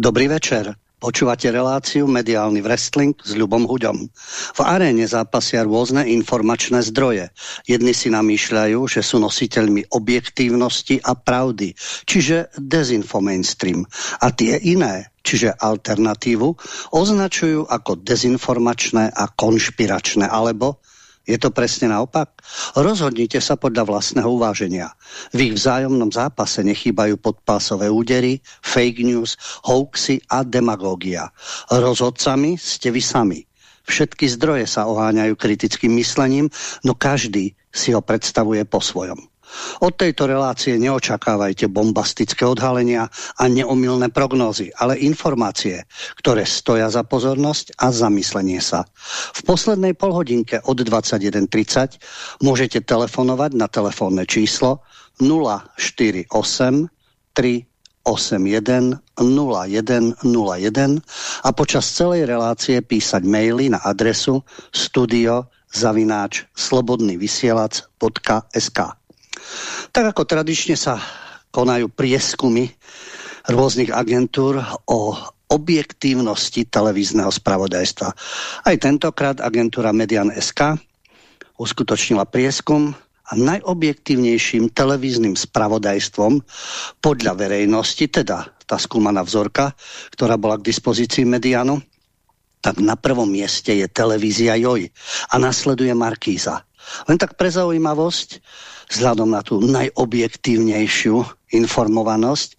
Dobrý večer. Počúvate reláciu Mediálny wrestling s Ľubom Huďom. V aréne zápasia rôzne informačné zdroje. Jedni si namýšľajú, že sú nositeľmi objektívnosti a pravdy, čiže dezinfo mainstream. A tie iné, čiže alternatívu, označujú ako dezinformačné a konšpiračné, alebo je to presne naopak? Rozhodnite sa podľa vlastného uváženia. V ich vzájomnom zápase nechýbajú podpásové údery, fake news, hoaxy a demagógia. Rozhodcami ste vy sami. Všetky zdroje sa oháňajú kritickým myslením, no každý si ho predstavuje po svojom. Od tejto relácie neočakávajte bombastické odhalenia a neomilné prognózy, ale informácie, ktoré stoja za pozornosť a zamyslenie sa. V poslednej polhodinke od 21.30 môžete telefonovať na telefónne číslo 048 381 0101 a počas celej relácie písať maily na adresu studio zavináč slobodnyvysielac.sk tak ako tradične sa konajú prieskumy rôznych agentúr o objektívnosti televízneho spravodajstva. Aj tentokrát agentúra Median SK uskutočnila prieskum a najobjektívnejším televíznym spravodajstvom podľa verejnosti, teda tá skúmaná vzorka, ktorá bola k dispozícii Medianu, tak na prvom mieste je televízia Joj a nasleduje Markíza. Len tak pre zaujímavosť, vzhľadom na tú najobjektívnejšiu informovanosť.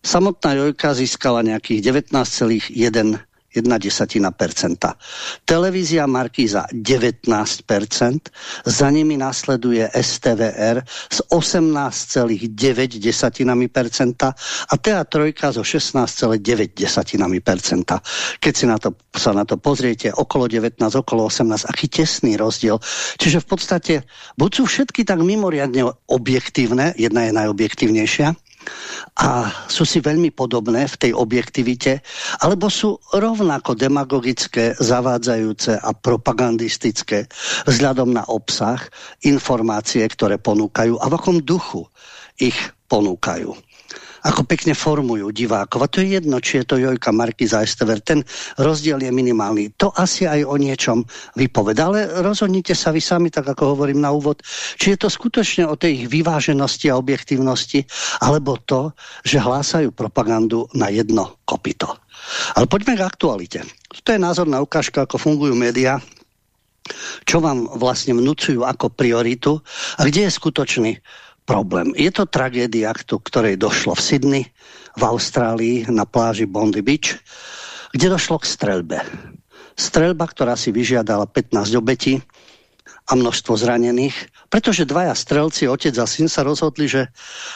Samotná Jojka získala nejakých 19,1 percenta. Televízia Markíza 19%, za nimi nasleduje STVR s 18,9% a TA3 so 16,9%. Keď si na to, sa na to pozriete, okolo 19, okolo 18, aký tesný rozdiel. Čiže v podstate buď sú všetky tak mimoriadne objektívne, jedna je najobjektívnejšia, a sú si veľmi podobné v tej objektivite, alebo sú rovnako demagogické, zavádzajúce a propagandistické vzhľadom na obsah, informácie, ktoré ponúkajú a v akom duchu ich ponúkajú ako pekne formujú divákov. A to je jedno, či je to Jojka Markiza Estever. Ten rozdiel je minimálny. To asi aj o niečom vypoveda. Ale rozhodnite sa vy sami, tak ako hovorím na úvod, či je to skutočne o tej ich vyváženosti a objektívnosti, alebo to, že hlásajú propagandu na jedno kopito. Ale poďme k aktualite. To je názorná ukážka, ako fungujú médiá, čo vám vlastne vnúcujú ako prioritu a kde je skutočný problém. Je to tragédia, ktorej došlo v Sydney, v Austrálii, na pláži Bondi Beach, kde došlo k strelbe. Strelba, ktorá si vyžiadala 15 obetí a množstvo zranených, pretože dvaja strelci, otec a syn, sa rozhodli, že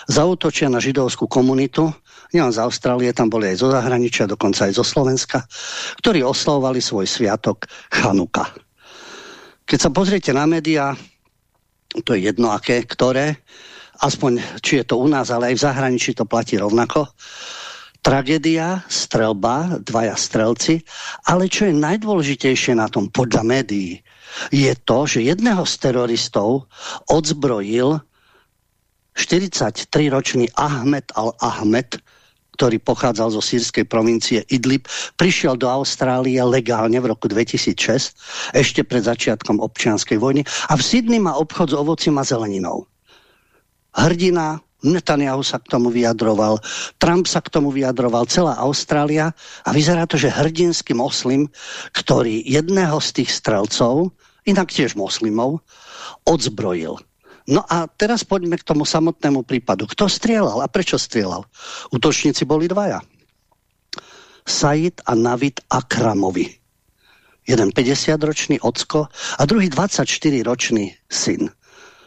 zautočia na židovskú komunitu, nielen z Austrálie, tam boli aj zo zahraničia, dokonca aj zo Slovenska, ktorí oslavovali svoj sviatok Chanuka. Keď sa pozriete na médiá, to je jedno aké, ktoré, aspoň či je to u nás, ale aj v zahraničí to platí rovnako. Tragédia, strelba, dvaja strelci, ale čo je najdôležitejšie na tom podľa médií, je to, že jedného z teroristov odzbrojil 43-ročný Ahmed al-Ahmed, ktorý pochádzal zo sírskej provincie Idlib, prišiel do Austrálie legálne v roku 2006, ešte pred začiatkom občianskej vojny a v Sydney má obchod s ovocím a zeleninou hrdina, Netanyahu sa k tomu vyjadroval, Trump sa k tomu vyjadroval, celá Austrália a vyzerá to, že hrdinský moslim, ktorý jedného z tých strelcov, inak tiež moslimov, odzbrojil. No a teraz poďme k tomu samotnému prípadu. Kto strieľal a prečo strieľal? Útočníci boli dvaja. Said a Navid Akramovi. Jeden 50-ročný ocko a druhý 24-ročný syn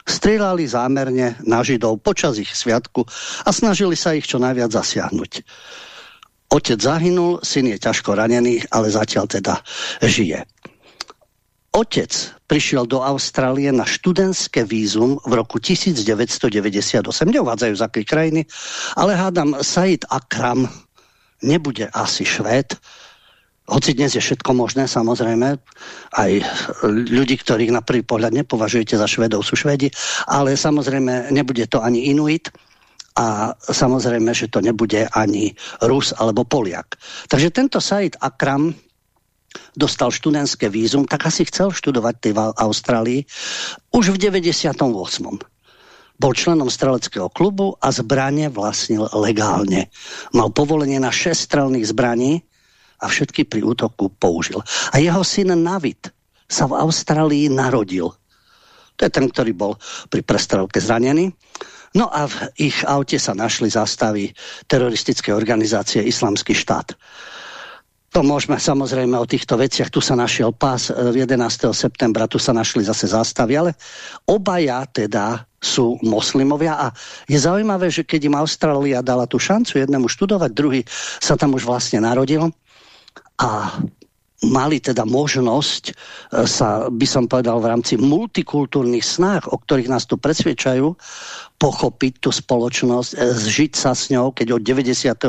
strieľali zámerne na Židov počas ich sviatku a snažili sa ich čo najviac zasiahnuť. Otec zahynul, syn je ťažko ranený, ale zatiaľ teda žije. Otec prišiel do Austrálie na študentské vízum v roku 1998. Neuvádzajú z akej krajiny, ale hádam Said Akram nebude asi Švéd, hoci dnes je všetko možné, samozrejme, aj ľudí, ktorých na prvý pohľad nepovažujete za Švedov, sú Švedi, ale samozrejme nebude to ani Inuit, a samozrejme, že to nebude ani Rus alebo Poliak. Takže tento Said Akram dostal študentské vízum, tak asi chcel študovať v Austrálii už v 98. Bol členom streleckého klubu a zbranie vlastnil legálne. Mal povolenie na 6 strelných zbraní a všetky pri útoku použil. A jeho syn Navid sa v Austrálii narodil. To je ten, ktorý bol pri prestrelke zranený. No a v ich aute sa našli zástavy teroristické organizácie Islamský štát. To môžeme samozrejme o týchto veciach. Tu sa našiel pás 11. E, septembra, tu sa našli zase zástavy, ale obaja teda sú moslimovia a je zaujímavé, že keď im Austrália dala tú šancu jednému študovať, druhý sa tam už vlastne narodil a mali teda možnosť e, sa, by som povedal, v rámci multikultúrnych snách, o ktorých nás tu presviečajú, pochopiť tú spoločnosť, e, zžiť sa s ňou, keď od 98.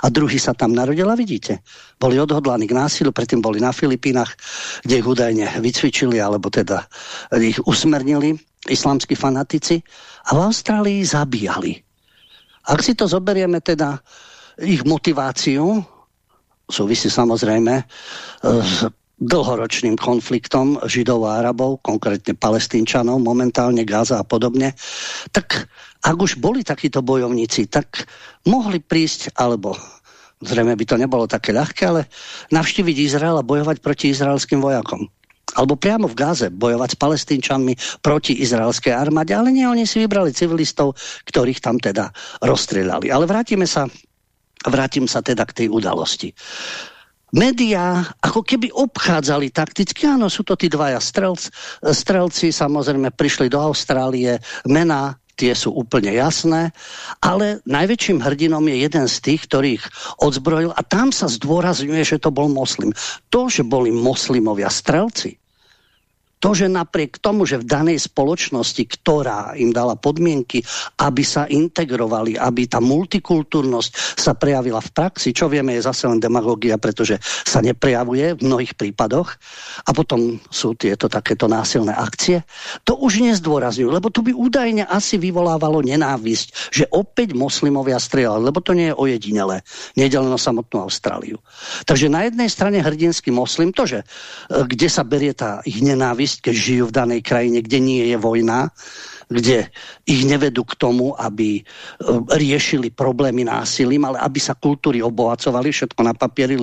a druhý sa tam narodil a vidíte, boli odhodlaní k násilu, predtým boli na Filipínach, kde ich údajne vycvičili, alebo teda ich usmernili islamskí fanatici a v Austrálii zabíjali. Ak si to zoberieme teda ich motiváciu, súvisí samozrejme e, s dlhoročným konfliktom Židov a Arabov, konkrétne palestínčanov, momentálne Gaza a podobne, tak ak už boli takíto bojovníci, tak mohli prísť, alebo zrejme by to nebolo také ľahké, ale navštíviť Izrael a bojovať proti izraelským vojakom. Alebo priamo v Gáze bojovať s palestínčanmi proti izraelskej armáde, ale nie, oni si vybrali civilistov, ktorých tam teda rozstrieľali. Ale vrátime sa Vrátim sa teda k tej udalosti. Média ako keby obchádzali takticky, áno, sú to tí dvaja strelci, strelci, samozrejme prišli do Austrálie, mená tie sú úplne jasné, ale najväčším hrdinom je jeden z tých, ktorých odzbrojil a tam sa zdôrazňuje, že to bol moslim. To, že boli moslimovia strelci, to, že napriek tomu, že v danej spoločnosti, ktorá im dala podmienky, aby sa integrovali, aby tá multikultúrnosť sa prejavila v praxi, čo vieme je zase len demagogia, pretože sa neprejavuje v mnohých prípadoch. A potom sú tieto takéto násilné akcie, to už nezdôrazňujú, lebo tu by údajne asi vyvolávalo nenávisť, že opäť moslimovia strieľali, lebo to nie je ojedinelé, nejde len o samotnú Austráliu. Takže na jednej strane hrdinský moslim, to, že e, kde sa berie tá ich nenávisť, keď žijú v danej krajine, kde nie je vojna, kde ich nevedú k tomu, aby e, riešili problémy násilím, ale aby sa kultúry obohacovali, všetko na papieri,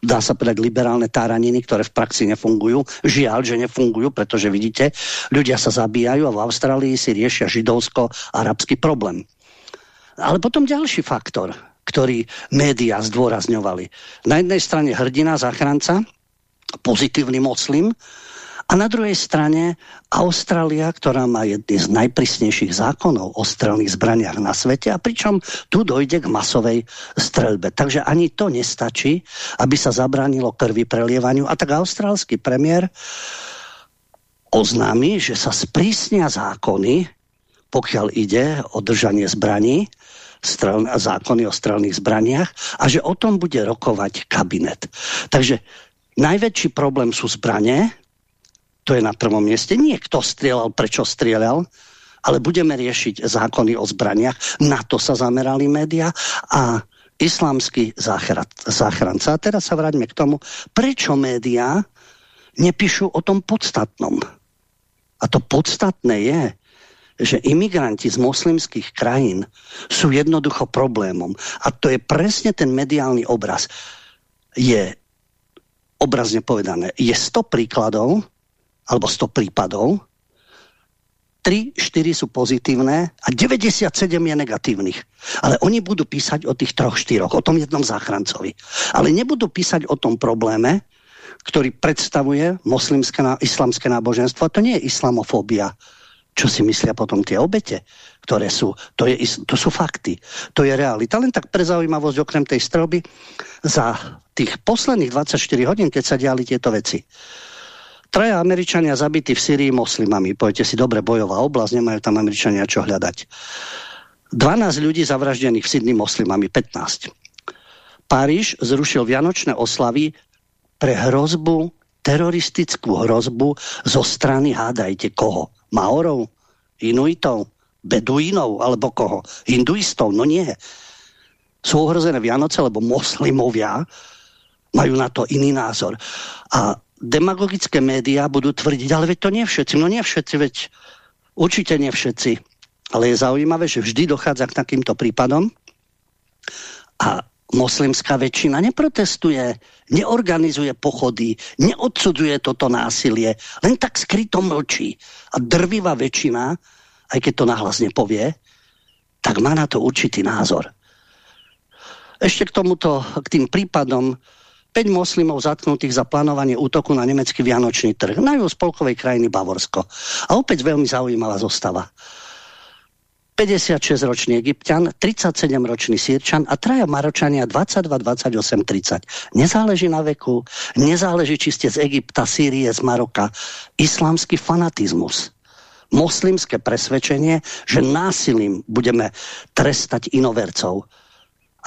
dá sa povedať liberálne táraniny, ktoré v praxi nefungujú. Žiaľ, že nefungujú, pretože vidíte, ľudia sa zabíjajú a v Austrálii si riešia židovsko-arabský problém. Ale potom ďalší faktor, ktorý médiá zdôrazňovali. Na jednej strane hrdina, záchranca, pozitívny moslim, a na druhej strane Austrália, ktorá má jedný z najprísnejších zákonov o strelných zbraniach na svete a pričom tu dojde k masovej streľbe. Takže ani to nestačí, aby sa zabránilo krvi prelievaniu. A tak austrálsky premiér oznámi, že sa sprísnia zákony, pokiaľ ide o držanie zbraní, zákony o strelných zbraniach a že o tom bude rokovať kabinet. Takže najväčší problém sú zbranie, to je na prvom mieste. Nie kto strieľal, prečo strieľal, ale budeme riešiť zákony o zbraniach. Na to sa zamerali média a islamský záchranca. A teraz sa vráťme k tomu, prečo médiá nepíšu o tom podstatnom. A to podstatné je, že imigranti z moslimských krajín sú jednoducho problémom. A to je presne ten mediálny obraz. Je, obrazne povedané, je 100 príkladov, alebo 100 prípadov, 3, 4 sú pozitívne a 97 je negatívnych. Ale oni budú písať o tých troch, štyroch, o tom jednom záchrancovi. Ale nebudú písať o tom probléme, ktorý predstavuje moslimské islamské náboženstvo. To nie je islamofóbia. Čo si myslia potom tie obete, ktoré sú, to, je, to sú fakty, to je realita. Len tak pre zaujímavosť okrem tej strelby, za tých posledných 24 hodín, keď sa diali tieto veci, Traja Američania zabití v Syrii moslimami. Poďte si, dobre, bojová oblasť, nemajú tam Američania čo hľadať. 12 ľudí zavraždených v Sydney moslimami, 15. Paríž zrušil vianočné oslavy pre hrozbu, teroristickú hrozbu zo strany, hádajte koho? Maorov? Inuitov? Beduínov alebo koho? Hinduistov? No nie. Sú ohrozené Vianoce, lebo moslimovia majú na to iný názor. A demagogické médiá budú tvrdiť, ale veď to nie všetci. No nie všetci, veď určite nie všetci. Ale je zaujímavé, že vždy dochádza k takýmto prípadom a moslimská väčšina neprotestuje, neorganizuje pochody, neodsudzuje toto násilie, len tak skryto mlčí. A drvivá väčšina, aj keď to nahlas nepovie, tak má na to určitý názor. Ešte k tomuto, k tým prípadom 5 moslimov zatknutých za plánovanie útoku na nemecký vianočný trh na spolkovej krajiny Bavorsko. A opäť veľmi zaujímavá zostava. 56-ročný Egyptian, 37-ročný Sýrčan a traja Maročania 22, 28, 30. Nezáleží na veku, nezáleží, či ste z Egypta, Sýrie, z Maroka. Islamský fanatizmus moslimské presvedčenie, že násilím budeme trestať inovercov.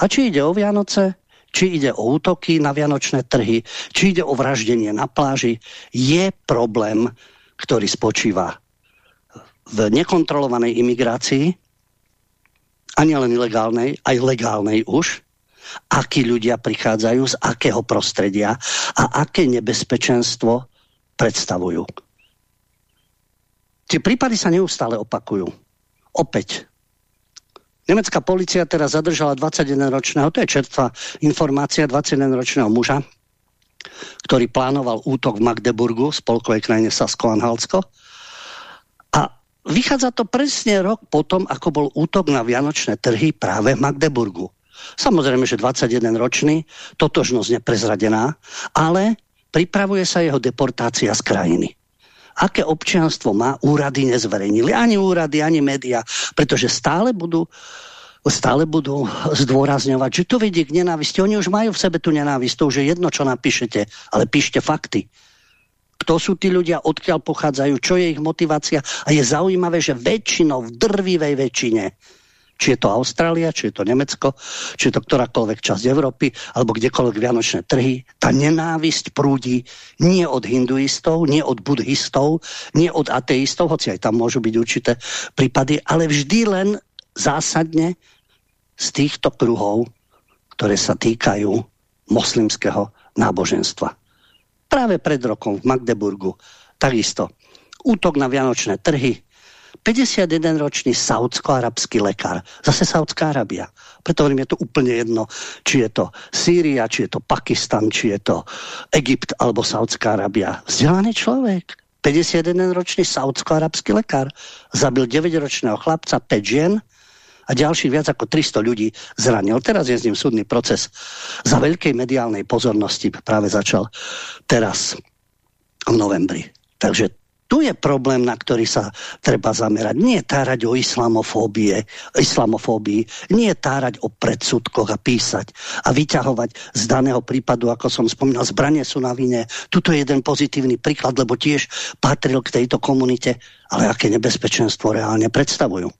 A či ide o Vianoce, či ide o útoky na vianočné trhy, či ide o vraždenie na pláži, je problém, ktorý spočíva v nekontrolovanej imigrácii, ani len ilegálnej, aj legálnej už, akí ľudia prichádzajú, z akého prostredia a aké nebezpečenstvo predstavujú. Tie prípady sa neustále opakujú. Opäť. Nemecká policia teraz zadržala 21-ročného, to je čerstvá informácia, 21-ročného muža, ktorý plánoval útok v Magdeburgu, spolkovej krajine Sasko-Anhalsko. A Vychádza to presne rok potom, ako bol útok na vianočné trhy práve v Magdeburgu. Samozrejme, že 21 ročný, totožnosť neprezradená, ale pripravuje sa jeho deportácia z krajiny. Aké občianstvo má, úrady nezverejnili. Ani úrady, ani média, pretože stále budú stále budú zdôrazňovať, že to vedie k nenávisti. Oni už majú v sebe tú nenávisť, to už je jedno, čo napíšete, ale píšte fakty kto sú tí ľudia, odkiaľ pochádzajú, čo je ich motivácia. A je zaujímavé, že väčšinou, v drvivej väčšine, či je to Austrália, či je to Nemecko, či je to ktorákoľvek časť Európy, alebo kdekoľvek vianočné trhy, tá nenávisť prúdi nie od hinduistov, nie od buddhistov, nie od ateistov, hoci aj tam môžu byť určité prípady, ale vždy len zásadne z týchto kruhov, ktoré sa týkajú moslimského náboženstva práve pred rokom v Magdeburgu. Takisto útok na vianočné trhy, 51-ročný saudsko-arabský lekár. Zase Saudská Arabia. Preto hovorím, je to úplne jedno, či je to Sýria, či je to Pakistan, či je to Egypt alebo Saudská Arabia. Vzdelaný človek. 51-ročný saudsko-arabský lekár. Zabil 9-ročného chlapca, 5 žien a ďalších viac ako 300 ľudí zranil. Teraz je s ním súdny proces za veľkej mediálnej pozornosti práve začal teraz v novembri. Takže tu je problém, na ktorý sa treba zamerať. Nie tárať o islamofóbie, islamofóbii, nie tárať o predsudkoch a písať a vyťahovať z daného prípadu, ako som spomínal, zbranie sú na vine. Tuto je jeden pozitívny príklad, lebo tiež patril k tejto komunite, ale aké nebezpečenstvo reálne predstavujú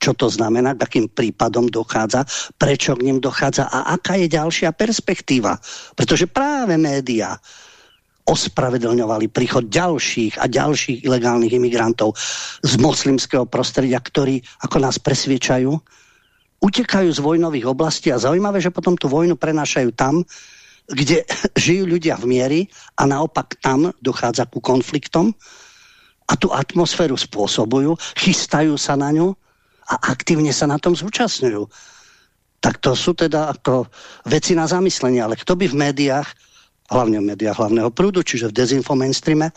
čo to znamená, akým prípadom dochádza, prečo k ním dochádza a aká je ďalšia perspektíva. Pretože práve médiá ospravedlňovali príchod ďalších a ďalších ilegálnych imigrantov z moslimského prostredia, ktorí, ako nás presviečajú, utekajú z vojnových oblastí a zaujímavé, že potom tú vojnu prenášajú tam, kde žijú ľudia v miery a naopak tam dochádza ku konfliktom a tú atmosféru spôsobujú, chystajú sa na ňu a aktívne sa na tom zúčastňujú. Tak to sú teda ako veci na zamyslenie, ale kto by v médiách, hlavne v médiách hlavného prúdu, čiže v dezinfo mainstreame,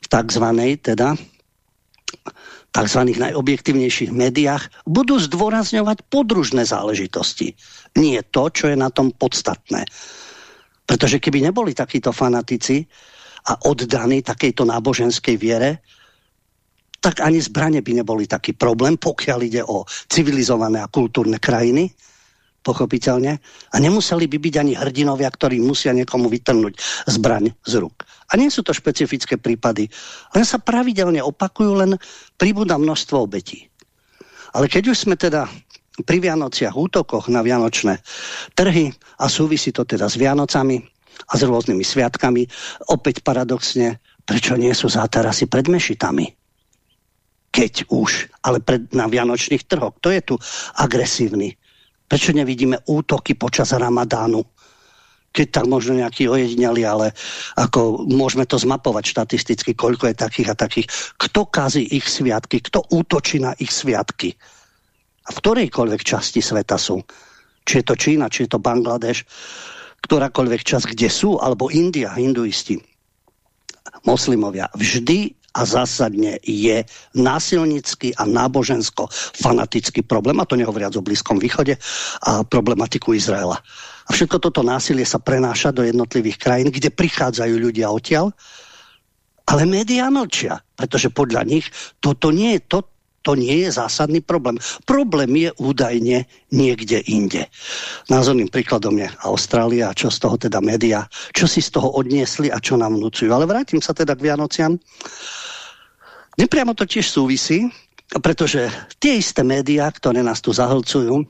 v takzvanej teda tzv. najobjektívnejších médiách budú zdôrazňovať podružné záležitosti. Nie to, čo je na tom podstatné. Pretože keby neboli takíto fanatici a oddaní takejto náboženskej viere, tak ani zbranie by neboli taký problém, pokiaľ ide o civilizované a kultúrne krajiny, pochopiteľne. A nemuseli by byť ani hrdinovia, ktorí musia niekomu vytrhnúť zbraň z rúk. A nie sú to špecifické prípady, len sa pravidelne opakujú, len pribúda množstvo obetí. Ale keď už sme teda pri Vianociach, útokoch na vianočné trhy a súvisí to teda s Vianocami a s rôznymi sviatkami, opäť paradoxne, prečo nie sú zátarasy pred mešitami? keď už, ale pred, na vianočných trhoch. To je tu agresívny. Prečo nevidíme útoky počas Ramadánu? keď tak možno nejaký ojedinali, ale ako môžeme to zmapovať štatisticky, koľko je takých a takých. Kto kazí ich sviatky, kto útočí na ich sviatky. A v ktorejkoľvek časti sveta sú. Či je to Čína, či je to Bangladeš, ktorákoľvek časť, kde sú, alebo India, hinduisti, moslimovia. Vždy a zásadne je násilnický a nábožensko-fanatický problém, a to nehovoriac o Blízkom východe a problematiku Izraela. A všetko toto násilie sa prenáša do jednotlivých krajín, kde prichádzajú ľudia odtiaľ, ale médiá mlčia, pretože podľa nich toto nie je to, to nie je zásadný problém. Problém je údajne niekde inde. Názorným príkladom je Austrália, čo z toho teda média, čo si z toho odniesli a čo nám vnúcujú. Ale vrátim sa teda k Vianociam. Nepriamo to tiež súvisí, pretože tie isté médiá, ktoré nás tu zahlcujú,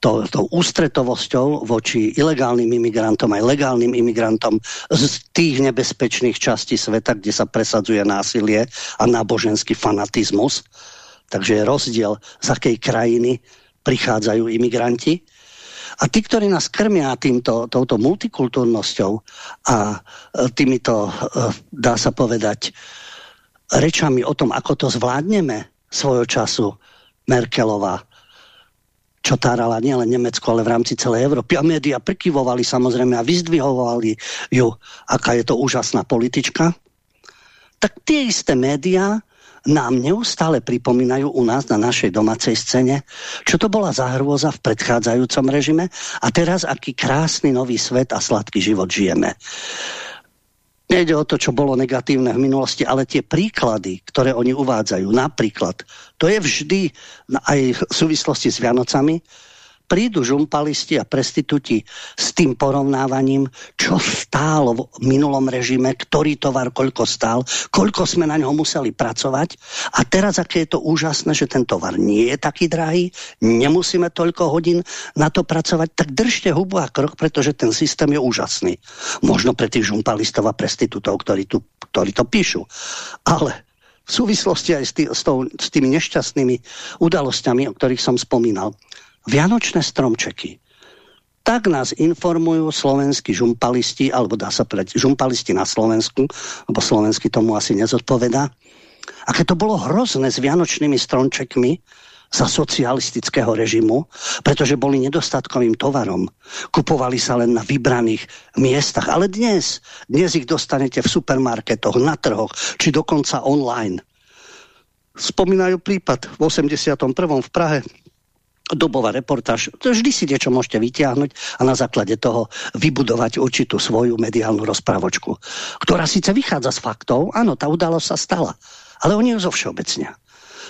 to, tou ústretovosťou voči ilegálnym imigrantom aj legálnym imigrantom z tých nebezpečných častí sveta, kde sa presadzuje násilie a náboženský fanatizmus. Takže je rozdiel, z akej krajiny prichádzajú imigranti. A tí, ktorí nás krmia týmto, touto multikultúrnosťou a e, týmito, e, dá sa povedať, rečami o tom, ako to zvládneme svojho času Merkelová, čo tárala nielen Nemecko, ale v rámci celej Európy. A média prikyvovali samozrejme a vyzdvihovali ju, aká je to úžasná politička. Tak tie isté médiá nám neustále pripomínajú u nás na našej domácej scéne, čo to bola za hrôza v predchádzajúcom režime a teraz aký krásny nový svet a sladký život žijeme. Nejde o to, čo bolo negatívne v minulosti, ale tie príklady, ktoré oni uvádzajú, napríklad, to je vždy aj v súvislosti s Vianocami, prídu žumpalisti a prestitúti s tým porovnávaním, čo stálo v minulom režime, ktorý tovar koľko stál, koľko sme na ňo museli pracovať a teraz aké je to úžasné, že ten tovar nie je taký drahý, nemusíme toľko hodín na to pracovať, tak držte hubu a krok, pretože ten systém je úžasný. Možno pre tých žumpalistov a prestitútov, ktorí, tu, ktorí to píšu. Ale v súvislosti aj s, tý, s, tou, s tými nešťastnými udalosťami, o ktorých som spomínal. Vianočné stromčeky. Tak nás informujú slovenskí žumpalisti, alebo dá sa povedať žumpalisti na Slovensku, lebo slovensky tomu asi nezodpovedá. A keď to bolo hrozné s vianočnými stromčekmi za socialistického režimu, pretože boli nedostatkovým tovarom. Kupovali sa len na vybraných miestach. Ale dnes, dnes ich dostanete v supermarketoch, na trhoch, či dokonca online. Spomínajú prípad v 81. v Prahe dobová reportáž, to vždy si niečo môžete vytiahnuť a na základe toho vybudovať určitú svoju mediálnu rozprávočku, ktorá síce vychádza z faktov, áno, tá udalosť sa stala, ale oni ju zo všeobecnia.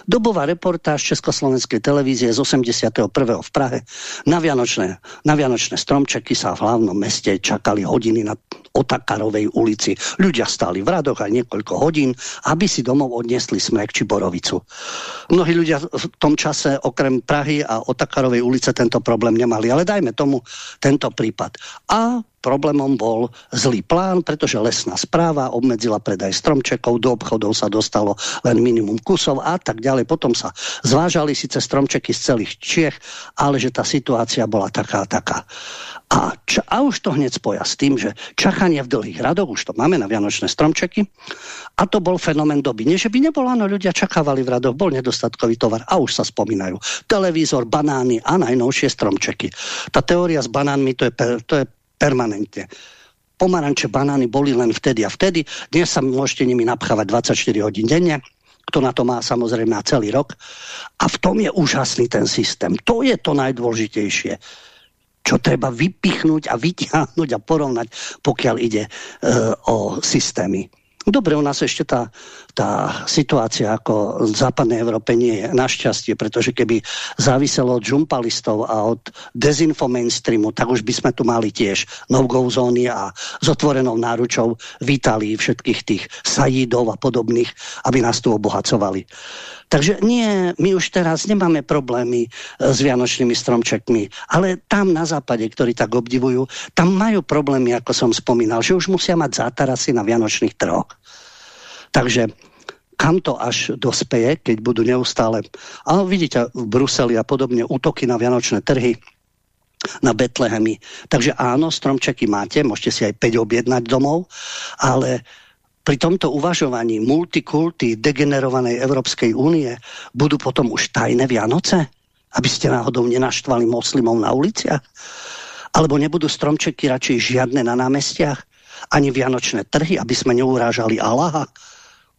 Dobová reportáž Československej televízie z 81. v Prahe. Na Vianočné, na Vianočné stromčeky sa v hlavnom meste čakali hodiny na Otakarovej ulici. Ľudia stáli v radoch aj niekoľko hodín, aby si domov odniesli smrek či borovicu. Mnohí ľudia v tom čase okrem Prahy a Otakarovej ulice tento problém nemali, ale dajme tomu tento prípad. A Problémom bol zlý plán, pretože lesná správa obmedzila predaj stromčekov, do obchodov sa dostalo len minimum kusov a tak ďalej. Potom sa zvážali síce stromčeky z celých Čiech, ale že tá situácia bola taká taká. A, ča, a už to hneď spoja s tým, že čakanie v dlhých radoch, už to máme na Vianočné stromčeky, a to bol fenomén doby. Nie, že by nebolo, áno, ľudia čakávali v radoch, bol nedostatkový tovar a už sa spomínajú. Televízor, banány a najnovšie stromčeky. Tá teória s banánmi, to je, to je permanentne. Pomaranče, banány boli len vtedy a vtedy. Dnes sa môžete nimi napchávať 24 hodín denne. Kto na to má samozrejme na celý rok. A v tom je úžasný ten systém. To je to najdôležitejšie čo treba vypichnúť a vytiahnuť a porovnať, pokiaľ ide e, o systémy. Dobre, u nás ešte tá, tá situácia ako v západnej Európe nie je našťastie, pretože keby záviselo od žumpalistov a od dezinfo mainstreamu, tak už by sme tu mali tiež no-go zóny a s otvorenou náručou vítali všetkých tých sajídov a podobných, aby nás tu obohacovali. Takže nie, my už teraz nemáme problémy e, s vianočnými stromčekmi, ale tam na západe, ktorí tak obdivujú, tam majú problémy, ako som spomínal, že už musia mať zátarasy na vianočných trhoch. Takže kam to až dospeje, keď budú neustále... Ale vidíte v Bruseli a podobne útoky na vianočné trhy, na Betlehemy. Takže áno, stromčeky máte, môžete si aj 5 objednať domov, ale pri tomto uvažovaní multikulty degenerovanej Európskej únie budú potom už tajné Vianoce? Aby ste náhodou nenaštvali moslimov na uliciach? Alebo nebudú stromčeky radšej žiadne na námestiach? Ani vianočné trhy, aby sme neurážali Allaha?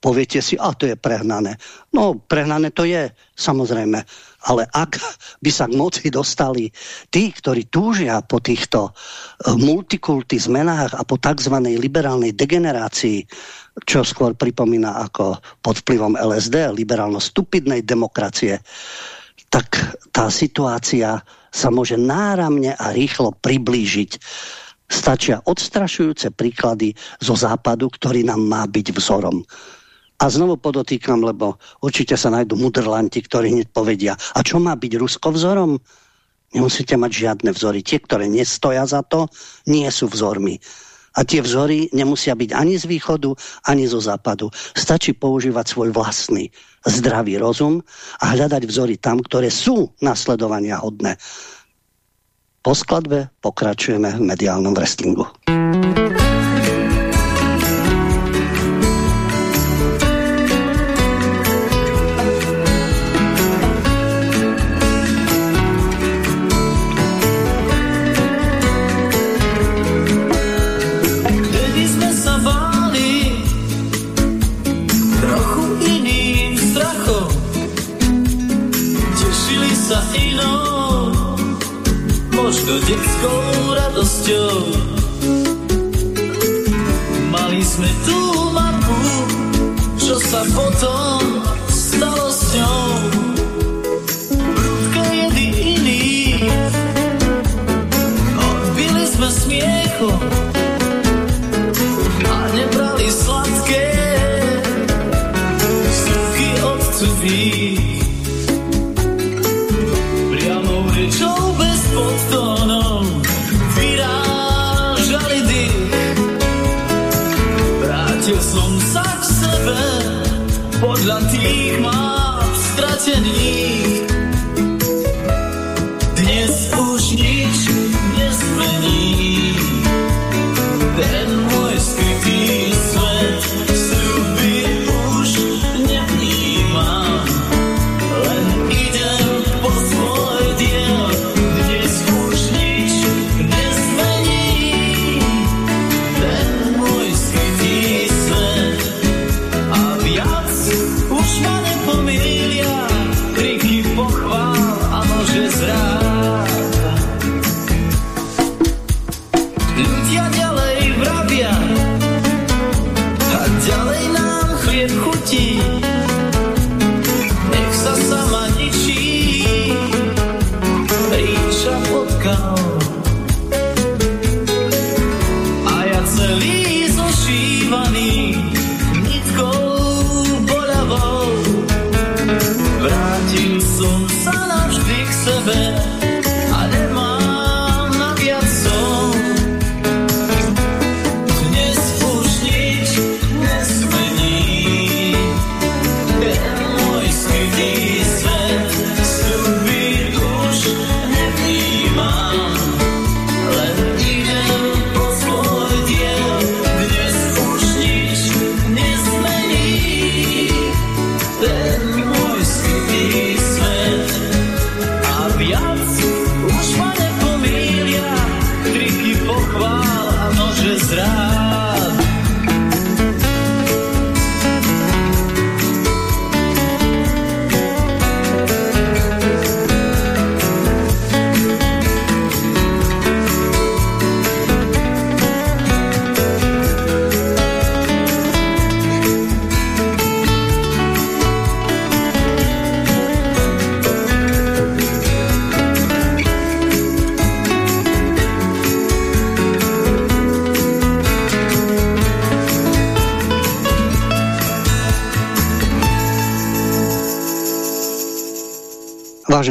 Poviete si, a to je prehnané. No, prehnané to je, samozrejme. Ale ak by sa k moci dostali tí, ktorí túžia po týchto eh, multikulty zmenách a po tzv. liberálnej degenerácii, čo skôr pripomína ako pod vplyvom LSD, liberálno-stupidnej demokracie, tak tá situácia sa môže náramne a rýchlo priblížiť. Stačia odstrašujúce príklady zo západu, ktorý nám má byť vzorom. A znovu podotýkam, lebo určite sa nájdú mudrlanti, ktorí hneď povedia, a čo má byť Rusko vzorom? Nemusíte mať žiadne vzory. Tie, ktoré nestoja za to, nie sú vzormi. A tie vzory nemusia byť ani z východu, ani zo západu. Stačí používať svoj vlastný zdravý rozum a hľadať vzory tam, ktoré sú nasledovania hodné. Po skladbe pokračujeme v mediálnom wrestlingu.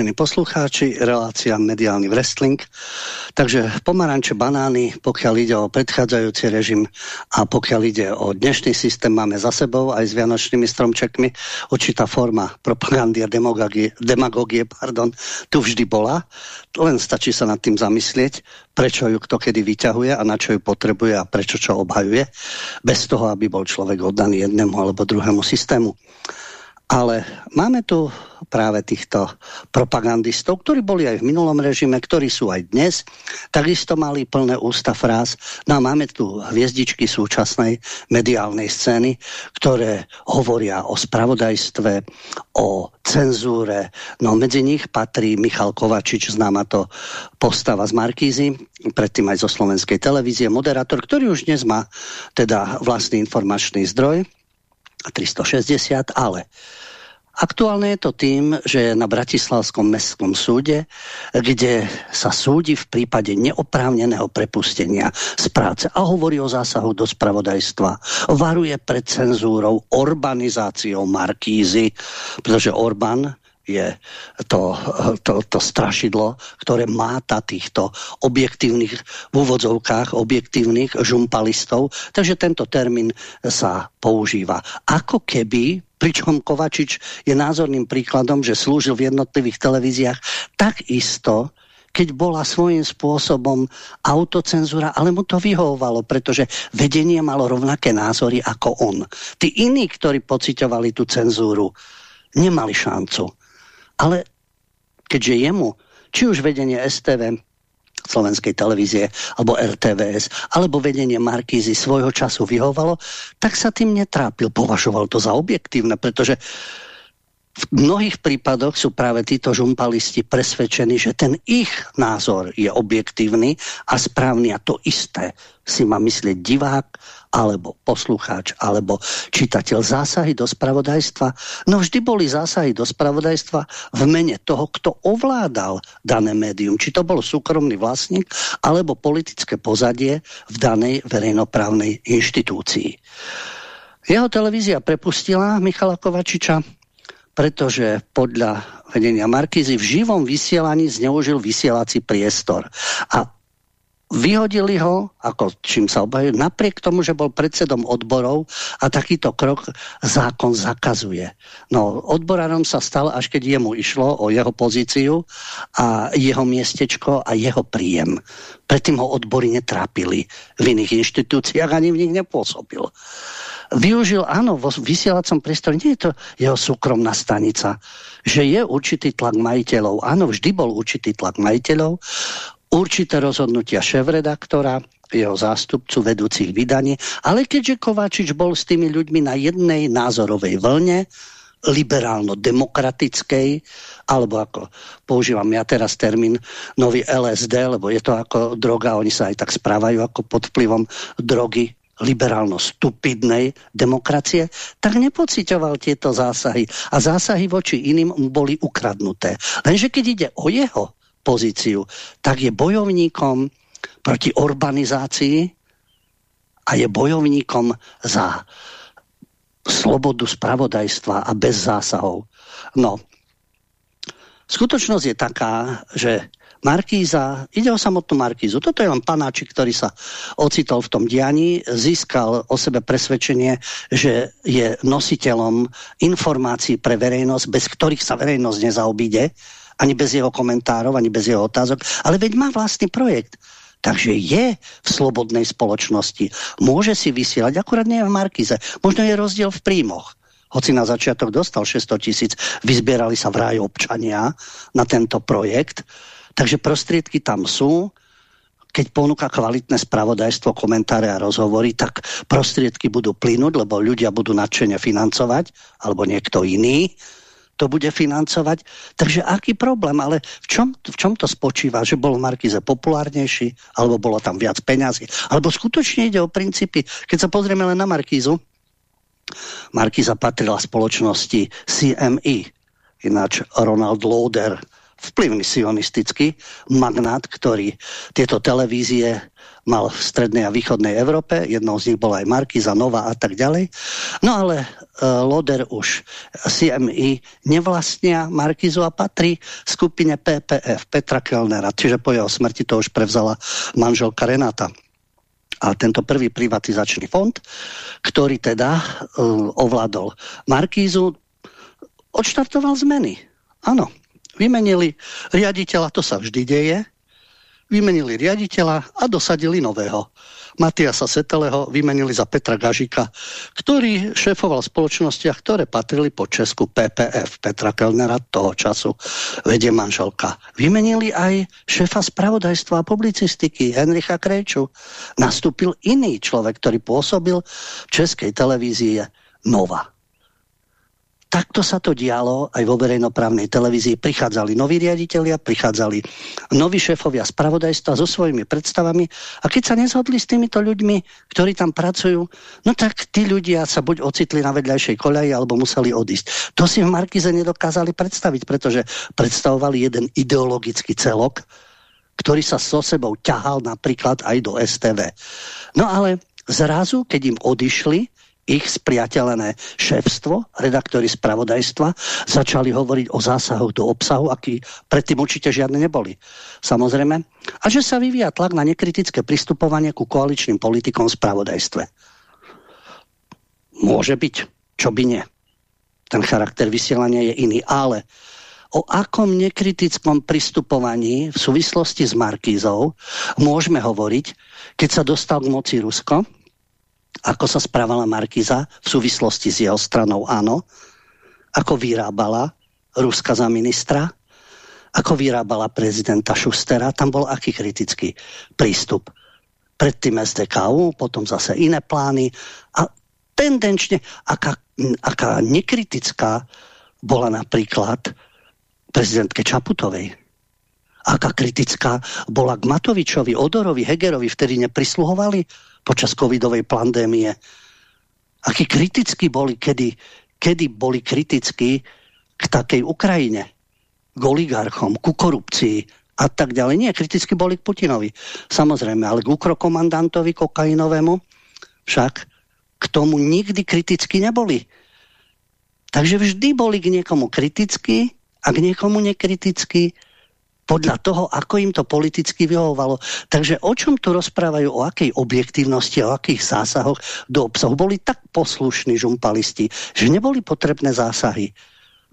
Vážení poslucháči, relácia Mediálny wrestling. Takže pomaranče, banány, pokiaľ ide o predchádzajúci režim a pokiaľ ide o dnešný systém, máme za sebou aj s vianočnými stromčekmi určitá forma propagandy a demagogie, demagogie pardon, tu vždy bola. Len stačí sa nad tým zamyslieť, prečo ju kto kedy vyťahuje a na čo ju potrebuje a prečo čo obhajuje, bez toho, aby bol človek oddaný jednému alebo druhému systému. Ale máme tu práve týchto propagandistov, ktorí boli aj v minulom režime, ktorí sú aj dnes, takisto mali plné ústa fráz. No a máme tu hviezdičky súčasnej mediálnej scény, ktoré hovoria o spravodajstve, o cenzúre. No medzi nich patrí Michal Kovačič, známa to postava z Markízy, predtým aj zo slovenskej televízie, moderátor, ktorý už dnes má teda vlastný informačný zdroj, 360, ale Aktuálne je to tým, že na Bratislavskom mestskom súde, kde sa súdi v prípade neoprávneného prepustenia z práce a hovorí o zásahu do spravodajstva, varuje pred cenzúrou, urbanizáciou Markízy, pretože Orbán je to, to, to strašidlo, ktoré máta týchto objektívnych, v úvodzovkách objektívnych žumpalistov. Takže tento termín sa používa. Ako keby pričom Kovačič je názorným príkladom, že slúžil v jednotlivých televíziách takisto, keď bola svojím spôsobom autocenzúra, ale mu to vyhovovalo, pretože vedenie malo rovnaké názory ako on. Tí iní, ktorí pocitovali tú cenzúru, nemali šancu. Ale keďže jemu, či už vedenie STV, slovenskej televízie alebo RTVS alebo vedenie Markízy svojho času vyhovalo, tak sa tým netrápil. Považoval to za objektívne, pretože v mnohých prípadoch sú práve títo žumpalisti presvedčení, že ten ich názor je objektívny a správny a to isté si má myslieť divák alebo poslucháč alebo čitateľ zásahy do spravodajstva. No vždy boli zásahy do spravodajstva v mene toho, kto ovládal dané médium. Či to bol súkromný vlastník alebo politické pozadie v danej verejnoprávnej inštitúcii. Jeho televízia prepustila Michala Kovačiča, pretože podľa vedenia Markizy v živom vysielaní zneužil vysielací priestor. A vyhodili ho, ako čím sa obhajujú, napriek tomu, že bol predsedom odborov a takýto krok zákon zakazuje. No, odborárom sa stal, až keď jemu išlo o jeho pozíciu a jeho miestečko a jeho príjem. Predtým ho odbory netrápili v iných inštitúciách, ani v nich nepôsobil. Využil, áno, vo vysielacom priestore, nie je to jeho súkromná stanica, že je určitý tlak majiteľov. Áno, vždy bol určitý tlak majiteľov, určité rozhodnutia šéf-redaktora, jeho zástupcu vedúcich vydaní, ale keďže Kováčič bol s tými ľuďmi na jednej názorovej vlne, liberálno-demokratickej, alebo ako používam ja teraz termín nový LSD, lebo je to ako droga, oni sa aj tak správajú ako pod vplyvom drogy liberálno-stupidnej demokracie, tak nepocitoval tieto zásahy. A zásahy voči iným boli ukradnuté. Lenže keď ide o jeho pozíciu, tak je bojovníkom proti urbanizácii a je bojovníkom za slobodu spravodajstva a bez zásahov. No, skutočnosť je taká, že Markíza, ide o samotnú Markízu. Toto je len panáčik, ktorý sa ocitol v tom dianí, získal o sebe presvedčenie, že je nositeľom informácií pre verejnosť, bez ktorých sa verejnosť nezaobíde ani bez jeho komentárov, ani bez jeho otázok, ale veď má vlastný projekt. Takže je v slobodnej spoločnosti. Môže si vysielať, akurát nie v Markize. Možno je rozdiel v príjmoch. Hoci na začiatok dostal 600 tisíc, vyzbierali sa vraj občania na tento projekt. Takže prostriedky tam sú. Keď ponúka kvalitné spravodajstvo, komentáre a rozhovory, tak prostriedky budú plynúť, lebo ľudia budú nadšene financovať, alebo niekto iný to bude financovať. Takže aký problém? Ale v čom, v čom to spočíva? Že bol Markize populárnejší? Alebo bolo tam viac peňazí? Alebo skutočne ide o princípy? Keď sa pozrieme len na Markízu, Markíza patrila spoločnosti CME, ináč Ronald Lauder vplyvný sionistický magnát, ktorý tieto televízie mal v strednej a východnej Európe, jednou z nich bola aj Markiza, Nova a tak ďalej. No ale uh, Loder už CMI nevlastnia Markizu a patrí skupine PPF, Petra Kellnera, čiže po jeho smrti to už prevzala manželka Renata. A tento prvý privatizačný fond, ktorý teda uh, ovládol Markízu, odštartoval zmeny. Áno, vymenili riaditeľa, to sa vždy deje, vymenili riaditeľa a dosadili nového. Matiasa Seteleho vymenili za Petra Gažika, ktorý šéfoval spoločnostiach, ktoré patrili po Česku PPF. Petra Kellnera toho času vedie manželka. Vymenili aj šéfa spravodajstva a publicistiky Henricha Krejču. Nastúpil iný človek, ktorý pôsobil v Českej televízii Nova. Takto sa to dialo aj vo verejnoprávnej televízii. Prichádzali noví riaditeľia, prichádzali noví šéfovia spravodajstva so svojimi predstavami a keď sa nezhodli s týmito ľuďmi, ktorí tam pracujú, no tak tí ľudia sa buď ocitli na vedľajšej koľaji, alebo museli odísť. To si v Markize nedokázali predstaviť, pretože predstavovali jeden ideologický celok, ktorý sa so sebou ťahal napríklad aj do STV. No ale zrazu, keď im odišli, ich spriateľené šéfstvo, redaktori spravodajstva, začali hovoriť o zásahoch do obsahu, aký predtým určite žiadne neboli. Samozrejme. A že sa vyvíja tlak na nekritické pristupovanie ku koaličným politikom v spravodajstve. Môže byť, čo by nie. Ten charakter vysielania je iný, ale o akom nekritickom pristupovaní v súvislosti s Markízou môžeme hovoriť, keď sa dostal k moci Rusko, ako sa správala Markiza v súvislosti s jeho stranou áno, ako vyrábala Ruska za ministra, ako vyrábala prezidenta Šustera, tam bol aký kritický prístup. Predtým SDKU, potom zase iné plány a tendenčne, aká, aká nekritická bola napríklad prezidentke Čaputovej. Aká kritická bola k Matovičovi, Odorovi, Hegerovi, vtedy neprisluhovali počas covidovej pandémie. Akí kriticky boli, kedy, kedy boli kritickí k takej Ukrajine, k oligarchom, ku korupcii a tak ďalej. Nie, kriticky boli k Putinovi. Samozrejme, ale k ukrokomandantovi kokainovému však k tomu nikdy kriticky neboli. Takže vždy boli k niekomu kriticky a k niekomu nekriticky podľa toho, ako im to politicky vyhovovalo. Takže o čom tu rozprávajú, o akej objektívnosti, o akých zásahoch do obsahu. Boli tak poslušní žumpalisti, že neboli potrebné zásahy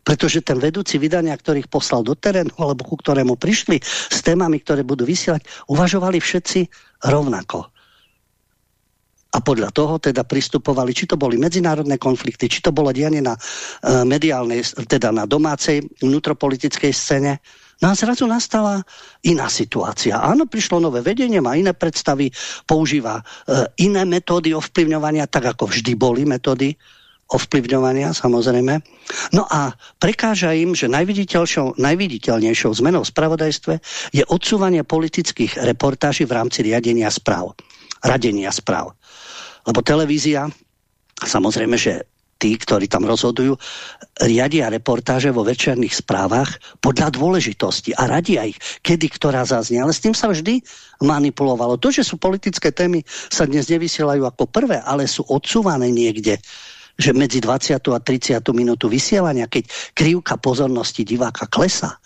pretože ten vedúci vydania, ktorých poslal do terénu, alebo ku ktorému prišli s témami, ktoré budú vysielať, uvažovali všetci rovnako. A podľa toho teda pristupovali, či to boli medzinárodné konflikty, či to bolo dianie na uh, mediálnej, teda na domácej vnútropolitickej scéne, No a zrazu nastala iná situácia. Áno, prišlo nové vedenie, má iné predstavy, používa e, iné metódy ovplyvňovania, tak ako vždy boli metódy ovplyvňovania, samozrejme. No a prekáža im, že najviditeľnejšou zmenou v spravodajstve je odsúvanie politických reportáží v rámci riadenia správ. Radenia správ. Lebo televízia, samozrejme, že tí, ktorí tam rozhodujú, riadia reportáže vo večerných správach podľa dôležitosti a radia ich, kedy ktorá zaznie. Ale s tým sa vždy manipulovalo. To, že sú politické témy, sa dnes nevysielajú ako prvé, ale sú odsúvané niekde že medzi 20. a 30. minútu vysielania, keď krivka pozornosti diváka klesa,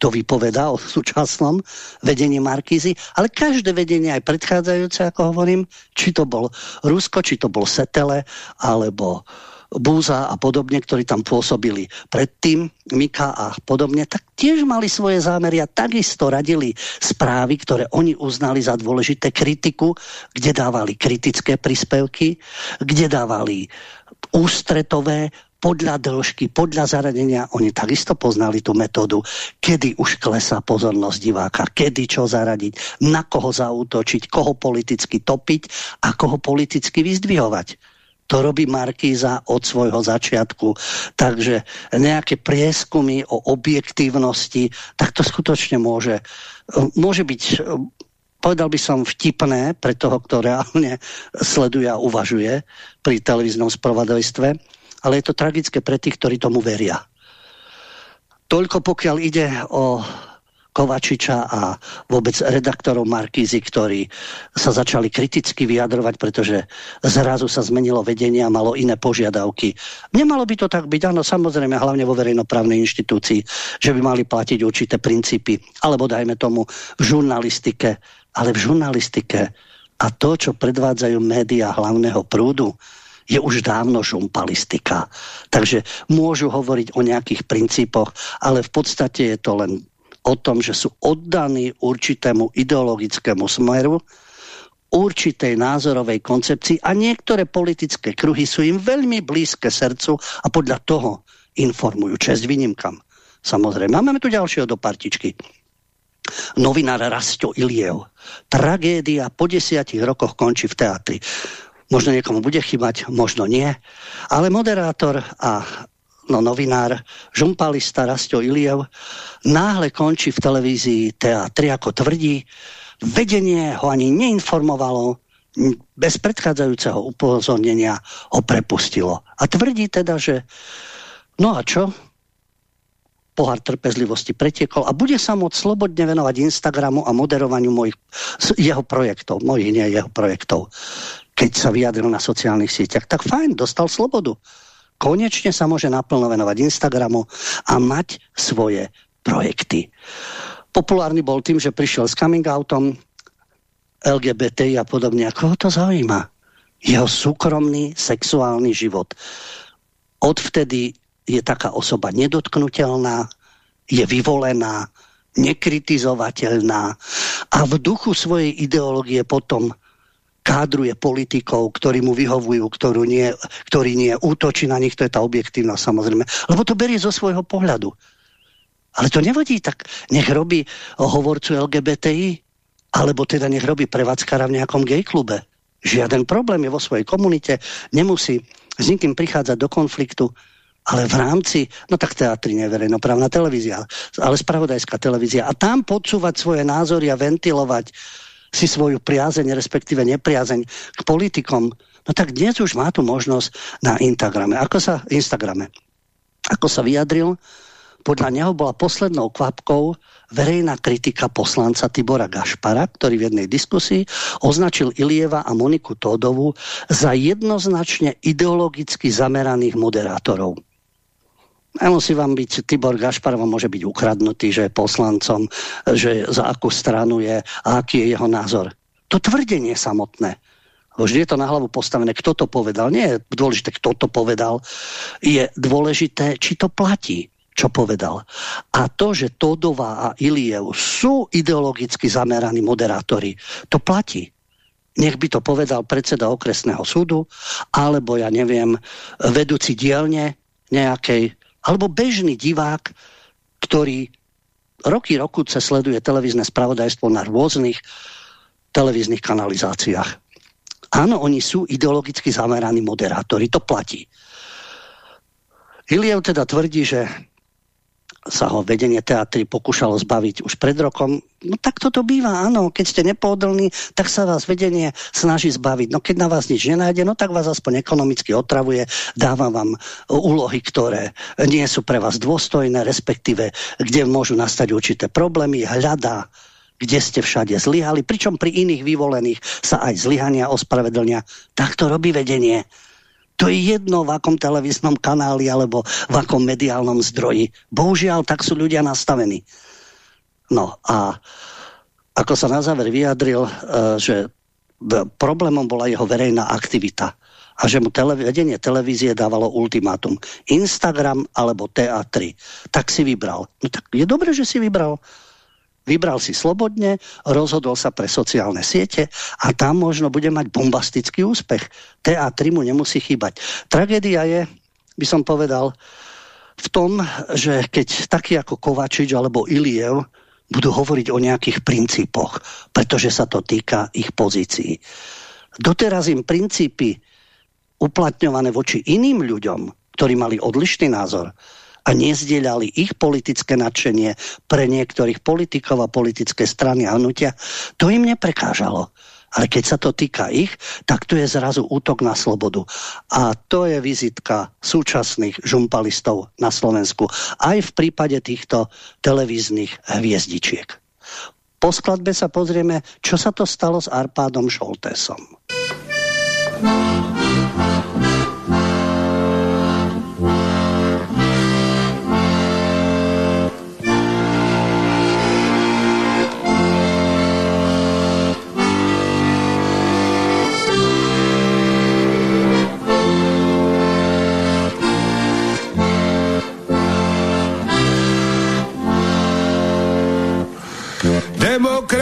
to vypovedá o súčasnom vedení Markízy, ale každé vedenie aj predchádzajúce, ako hovorím, či to bol Rusko, či to bol Setele, alebo Búza a podobne, ktorí tam pôsobili predtým, Mika a podobne, tak tiež mali svoje zámery a takisto radili správy, ktoré oni uznali za dôležité kritiku, kde dávali kritické príspevky, kde dávali ústretové podľa dĺžky, podľa zaradenia, oni takisto poznali tú metódu, kedy už klesá pozornosť diváka, kedy čo zaradiť, na koho zaútočiť, koho politicky topiť a koho politicky vyzdvihovať. To robí Markíza od svojho začiatku. Takže nejaké prieskumy o objektívnosti, tak to skutočne môže, môže byť povedal by som vtipné pre toho, kto reálne sleduje a uvažuje pri televíznom spravodajstve, ale je to tragické pre tých, ktorí tomu veria. Toľko pokiaľ ide o Kovačiča a vôbec redaktorov Markízy, ktorí sa začali kriticky vyjadrovať, pretože zrazu sa zmenilo vedenie a malo iné požiadavky. Nemalo by to tak byť, áno, samozrejme, hlavne vo verejnoprávnej inštitúcii, že by mali platiť určité princípy, alebo dajme tomu v žurnalistike, ale v žurnalistike a to, čo predvádzajú médiá hlavného prúdu, je už dávno žumpalistika. Takže môžu hovoriť o nejakých princípoch, ale v podstate je to len o tom, že sú oddaní určitému ideologickému smeru, určitej názorovej koncepcii a niektoré politické kruhy sú im veľmi blízke srdcu a podľa toho informujú. Čest výnimkam. Samozrejme. Máme tu ďalšieho do partičky. Novinár Rasto Iliev. Tragédia po desiatich rokoch končí v teatri. Možno niekomu bude chýbať, možno nie. Ale moderátor a no, novinár, žumpalista Rasto Iliev náhle končí v televízii teatri, ako tvrdí. Vedenie ho ani neinformovalo, bez predchádzajúceho upozornenia ho prepustilo. A tvrdí teda, že no a čo? pohár trpezlivosti pretiekol a bude sa môcť slobodne venovať Instagramu a moderovaniu mojich, jeho projektov, mojich nie jeho projektov keď sa vyjadril na sociálnych sieťach, tak fajn, dostal slobodu. Konečne sa môže naplno venovať Instagramu a mať svoje projekty. Populárny bol tým, že prišiel s coming outom, LGBT a podobne. A koho to zaujíma? Jeho súkromný sexuálny život. Odvtedy je taká osoba nedotknutelná, je vyvolená, nekritizovateľná a v duchu svojej ideológie potom kádruje politikov, ktorí mu vyhovujú, ktorú nie, ktorí nie útočí na nich, to je tá objektívna samozrejme. Lebo to berie zo svojho pohľadu. Ale to nevadí, tak nech robí hovorcu LGBTI, alebo teda nech robí prevádzkara v nejakom gay klube. Žiaden problém je vo svojej komunite, nemusí s nikým prichádzať do konfliktu, ale v rámci, no tak teatri nie verejnoprávna televízia, ale spravodajská televízia. A tam podsúvať svoje názory a ventilovať si svoju priazeň, respektíve nepriazeň k politikom, no tak dnes už má tu možnosť na Instagrame. Ako sa, Instagrame. Ako sa vyjadril, podľa neho bola poslednou kvapkou verejná kritika poslanca Tibora Gašpara, ktorý v jednej diskusii označil Ilieva a Moniku Tódovu za jednoznačne ideologicky zameraných moderátorov. Nemusí vám byť, Tibor Gašpar vám môže byť ukradnutý, že je poslancom, že za akú stranu je a aký je jeho názor. To tvrdenie samotné, vždy je to na hlavu postavené, kto to povedal. Nie je dôležité, kto to povedal. Je dôležité, či to platí, čo povedal. A to, že Todová a Iliev sú ideologicky zameraní moderátori, to platí. Nech by to povedal predseda okresného súdu, alebo ja neviem, vedúci dielne nejakej alebo bežný divák, ktorý roky rokuce sleduje televízne spravodajstvo na rôznych televíznych kanalizáciách. Áno, oni sú ideologicky zameraní moderátori, to platí. Iliev teda tvrdí, že sa ho vedenie teatry pokúšalo zbaviť už pred rokom. No tak toto býva, áno. Keď ste nepohodlní, tak sa vás vedenie snaží zbaviť. No keď na vás nič nenájde, no tak vás aspoň ekonomicky otravuje, dáva vám úlohy, ktoré nie sú pre vás dôstojné, respektíve kde môžu nastať určité problémy, hľadá kde ste všade zlyhali, pričom pri iných vyvolených sa aj zlyhania ospravedlnia. Tak to robí vedenie. To je jedno, v akom televíznom kanáli alebo v akom mediálnom zdroji. Bohužiaľ, tak sú ľudia nastavení. No a ako sa na záver vyjadril, e, že problémom bola jeho verejná aktivita a že mu vedenie televízie dávalo ultimátum. Instagram alebo TA3. Tak si vybral. No tak je dobré, že si vybral. Vybral si slobodne, rozhodol sa pre sociálne siete a tam možno bude mať bombastický úspech. TA3 mu nemusí chýbať. Tragédia je, by som povedal, v tom, že keď taký ako Kovačič alebo Iliev budú hovoriť o nejakých princípoch, pretože sa to týka ich pozícií. Doteraz im princípy uplatňované voči iným ľuďom, ktorí mali odlišný názor, a nezdieľali ich politické nadšenie pre niektorých politikov a politické strany a hnutia, to im neprekážalo. Ale keď sa to týka ich, tak tu je zrazu útok na slobodu. A to je vizitka súčasných žumpalistov na Slovensku. Aj v prípade týchto televíznych hviezdičiek. Po skladbe sa pozrieme, čo sa to stalo s Arpádom Šoltésom.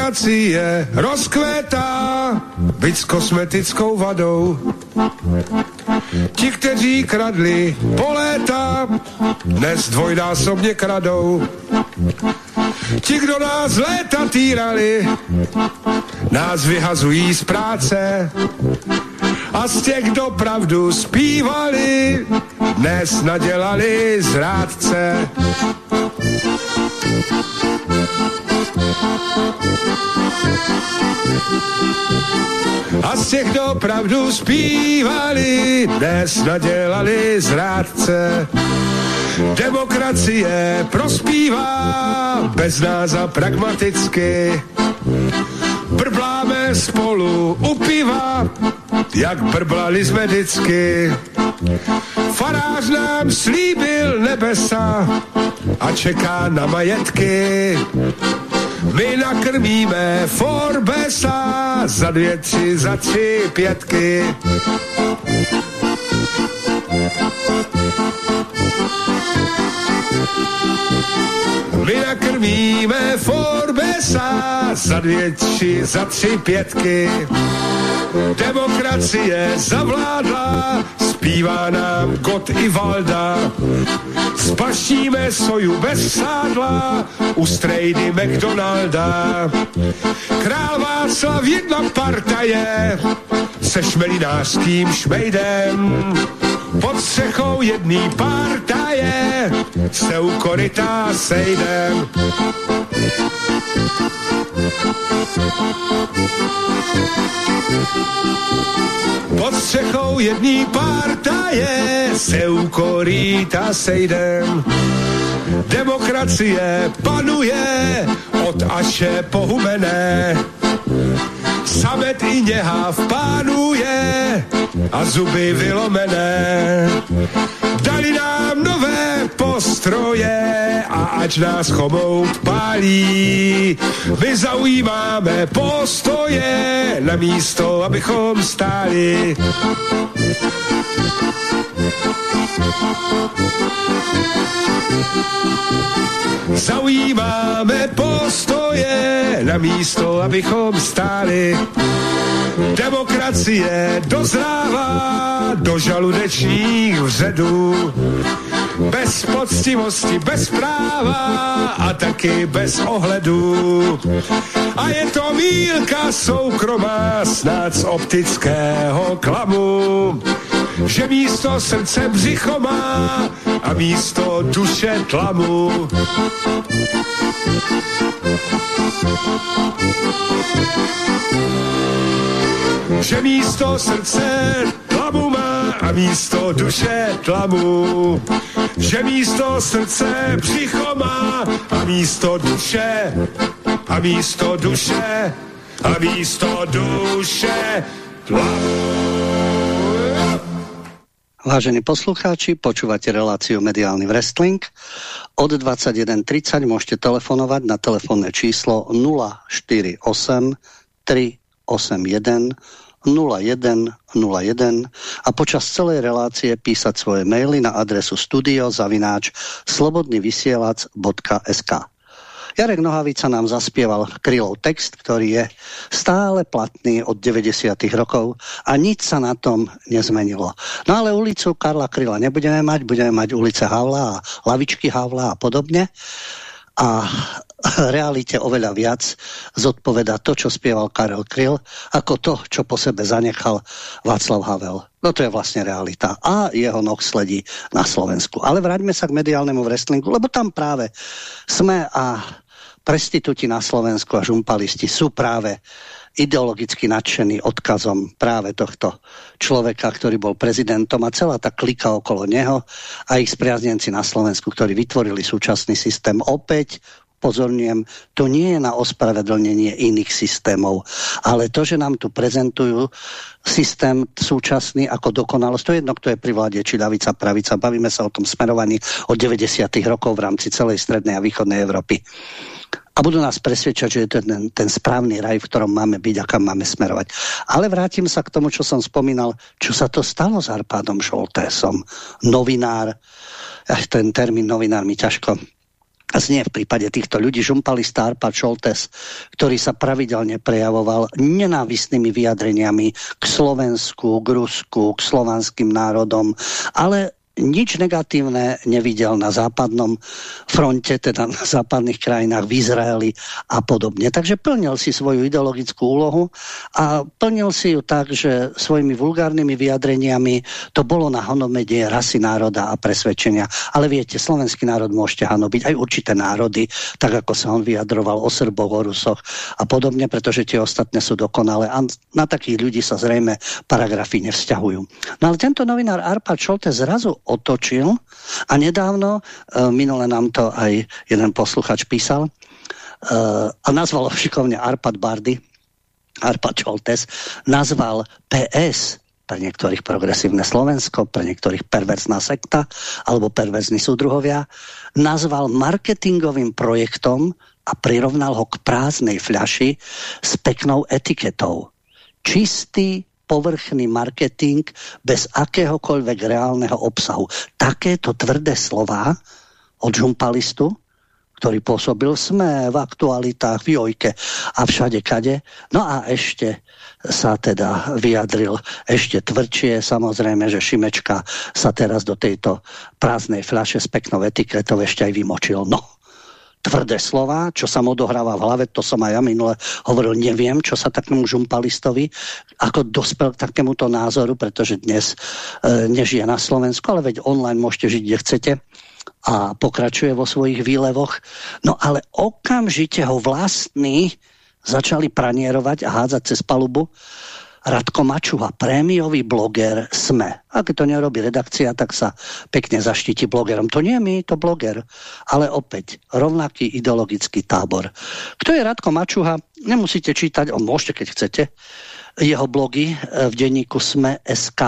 Demokracie rozkvétá, byť s kosmetickou vadou. Ti, kteří kradli po léta, dnes dvojnásobně kradou. Ti, kdo nás léta týrali, nás vyhazují z práce. A z těch, kdo pravdu zpívali, dnes nadělali zrádce. A z těch, kdo pravdu zpívali, dnes nadělali zrádce. Demokracie prospívá bez nás a pragmaticky. Brbláme spolu u piva, jak brblali jsme vždycky. Farář nám slíbil nebesa a čeká na majetky. My nakrmíme Forbesa za dvě, tři, za tři pětky. My nakrmíme Forbesa za dvě, tři, za tři pětky. Demokracie zavládla, zpívá nám God i Valda. Spašíme soju bez sádla u strejdy McDonalda. Král Václav jedna partaje se šmelinářským šmejdem. Pod střechou jedný partaje se u koryta sejdem. Pod střechou jedný partaje se u koryta sejdem. Demokracie panuje od Aše pohumené. Samet i něhav pánuje a zuby vylomené. Dali nám nové postroje a ať nás chomout pálí. My zaujímáme postoje na místo, abychom stáli. Zaujímáme postoje na místo, abychom stáli. Demokracie dozrává do žaludečních vředů. Bez poctivosti, bez práva a taky bez ohledu. A je to mílka soukromá snad z optického klamu že místo srdce břicho má a místo duše tlamu. Že místo srdce tlamu má a místo duše tlamu. Že místo srdce břicho má a místo duše a místo duše a místo duše tlamu. Vážení poslucháči, počúvate reláciu Mediálny wrestling. Od 21.30 môžete telefonovať na telefónne číslo 048 381 0101 a počas celej relácie písať svoje maily na adresu studiozavináč slobodnyvysielac.sk. Jarek Nohavica nám zaspieval Krylov text, ktorý je stále platný od 90. rokov a nič sa na tom nezmenilo. No ale ulicu Karla Kryla nebudeme mať, budeme mať ulice Havla a lavičky Havla a podobne. A realite oveľa viac zodpoveda to, čo spieval Karel Kryl, ako to, čo po sebe zanechal Václav Havel. No to je vlastne realita. A jeho noh sledí na Slovensku. Ale vráťme sa k mediálnemu wrestlingu, lebo tam práve sme a prestitúti na Slovensku a žumpalisti sú práve ideologicky nadšený odkazom práve tohto človeka, ktorý bol prezidentom a celá tá klika okolo neho a ich spriaznenci na Slovensku, ktorí vytvorili súčasný systém opäť pozorňujem, to nie je na ospravedlnenie iných systémov, ale to, že nám tu prezentujú systém súčasný ako dokonalosť, to je jedno, kto je pri vláde, či ľavica, pravica, bavíme sa o tom smerovaní od 90. rokov v rámci celej strednej a východnej Európy. A budú nás presvedčať, že je to ten, ten správny raj, v ktorom máme byť a kam máme smerovať. Ale vrátim sa k tomu, čo som spomínal, čo sa to stalo s Arpádom Šoltésom. Novinár, ten termín novinár mi ťažko znie v prípade týchto ľudí žumpalista Arpad Šoltes, ktorý sa pravidelne prejavoval nenávistnými vyjadreniami k Slovensku, k Rusku, k slovanským národom, ale nič negatívne nevidel na západnom fronte, teda na západných krajinách, v Izraeli a podobne. Takže plnil si svoju ideologickú úlohu a plnil si ju tak, že svojimi vulgárnymi vyjadreniami to bolo na honomedie rasy národa a presvedčenia. Ale viete, slovenský národ môžete hanobiť aj určité národy, tak ako sa on vyjadroval o Srboch, o Rusoch a podobne, pretože tie ostatné sú dokonalé a na takých ľudí sa zrejme paragrafy nevzťahujú. No ale tento novinár Arpad Šolte zrazu otočil a nedávno, uh, minule nám to aj jeden posluchač písal, uh, a nazval šikovne Arpad Bardy, Arpad Čoltes, nazval PS pre niektorých progresívne Slovensko, pre niektorých perverzná sekta alebo perverzní súdruhovia, nazval marketingovým projektom a prirovnal ho k prázdnej fľaši s peknou etiketou. Čistý povrchný marketing bez akéhokoľvek reálneho obsahu. Takéto tvrdé slova od žumpalistu, ktorý pôsobil sme v aktualitách, v Jojke a všade kade. No a ešte sa teda vyjadril ešte tvrdšie. Samozrejme, že Šimečka sa teraz do tejto prázdnej fľaše s peknou etiketou ešte aj vymočil. No, tvrdé slova, čo sa mu odohráva v hlave, to som aj ja minule hovoril, neviem, čo sa takému žumpalistovi, ako dospel k takémuto názoru, pretože dnes e, nežije na Slovensku, ale veď online môžete žiť, kde chcete a pokračuje vo svojich výlevoch. No ale okamžite ho vlastní začali pranierovať a hádzať cez palubu Radko Mačuha, prémiový bloger SME. Ak to nerobí redakcia, tak sa pekne zaštiti blogerom. To nie je my, to bloger. Ale opäť, rovnaký ideologický tábor. Kto je Radko Mačuha? Nemusíte čítať, on môžete, keď chcete, jeho blogy v denníku SME.sk,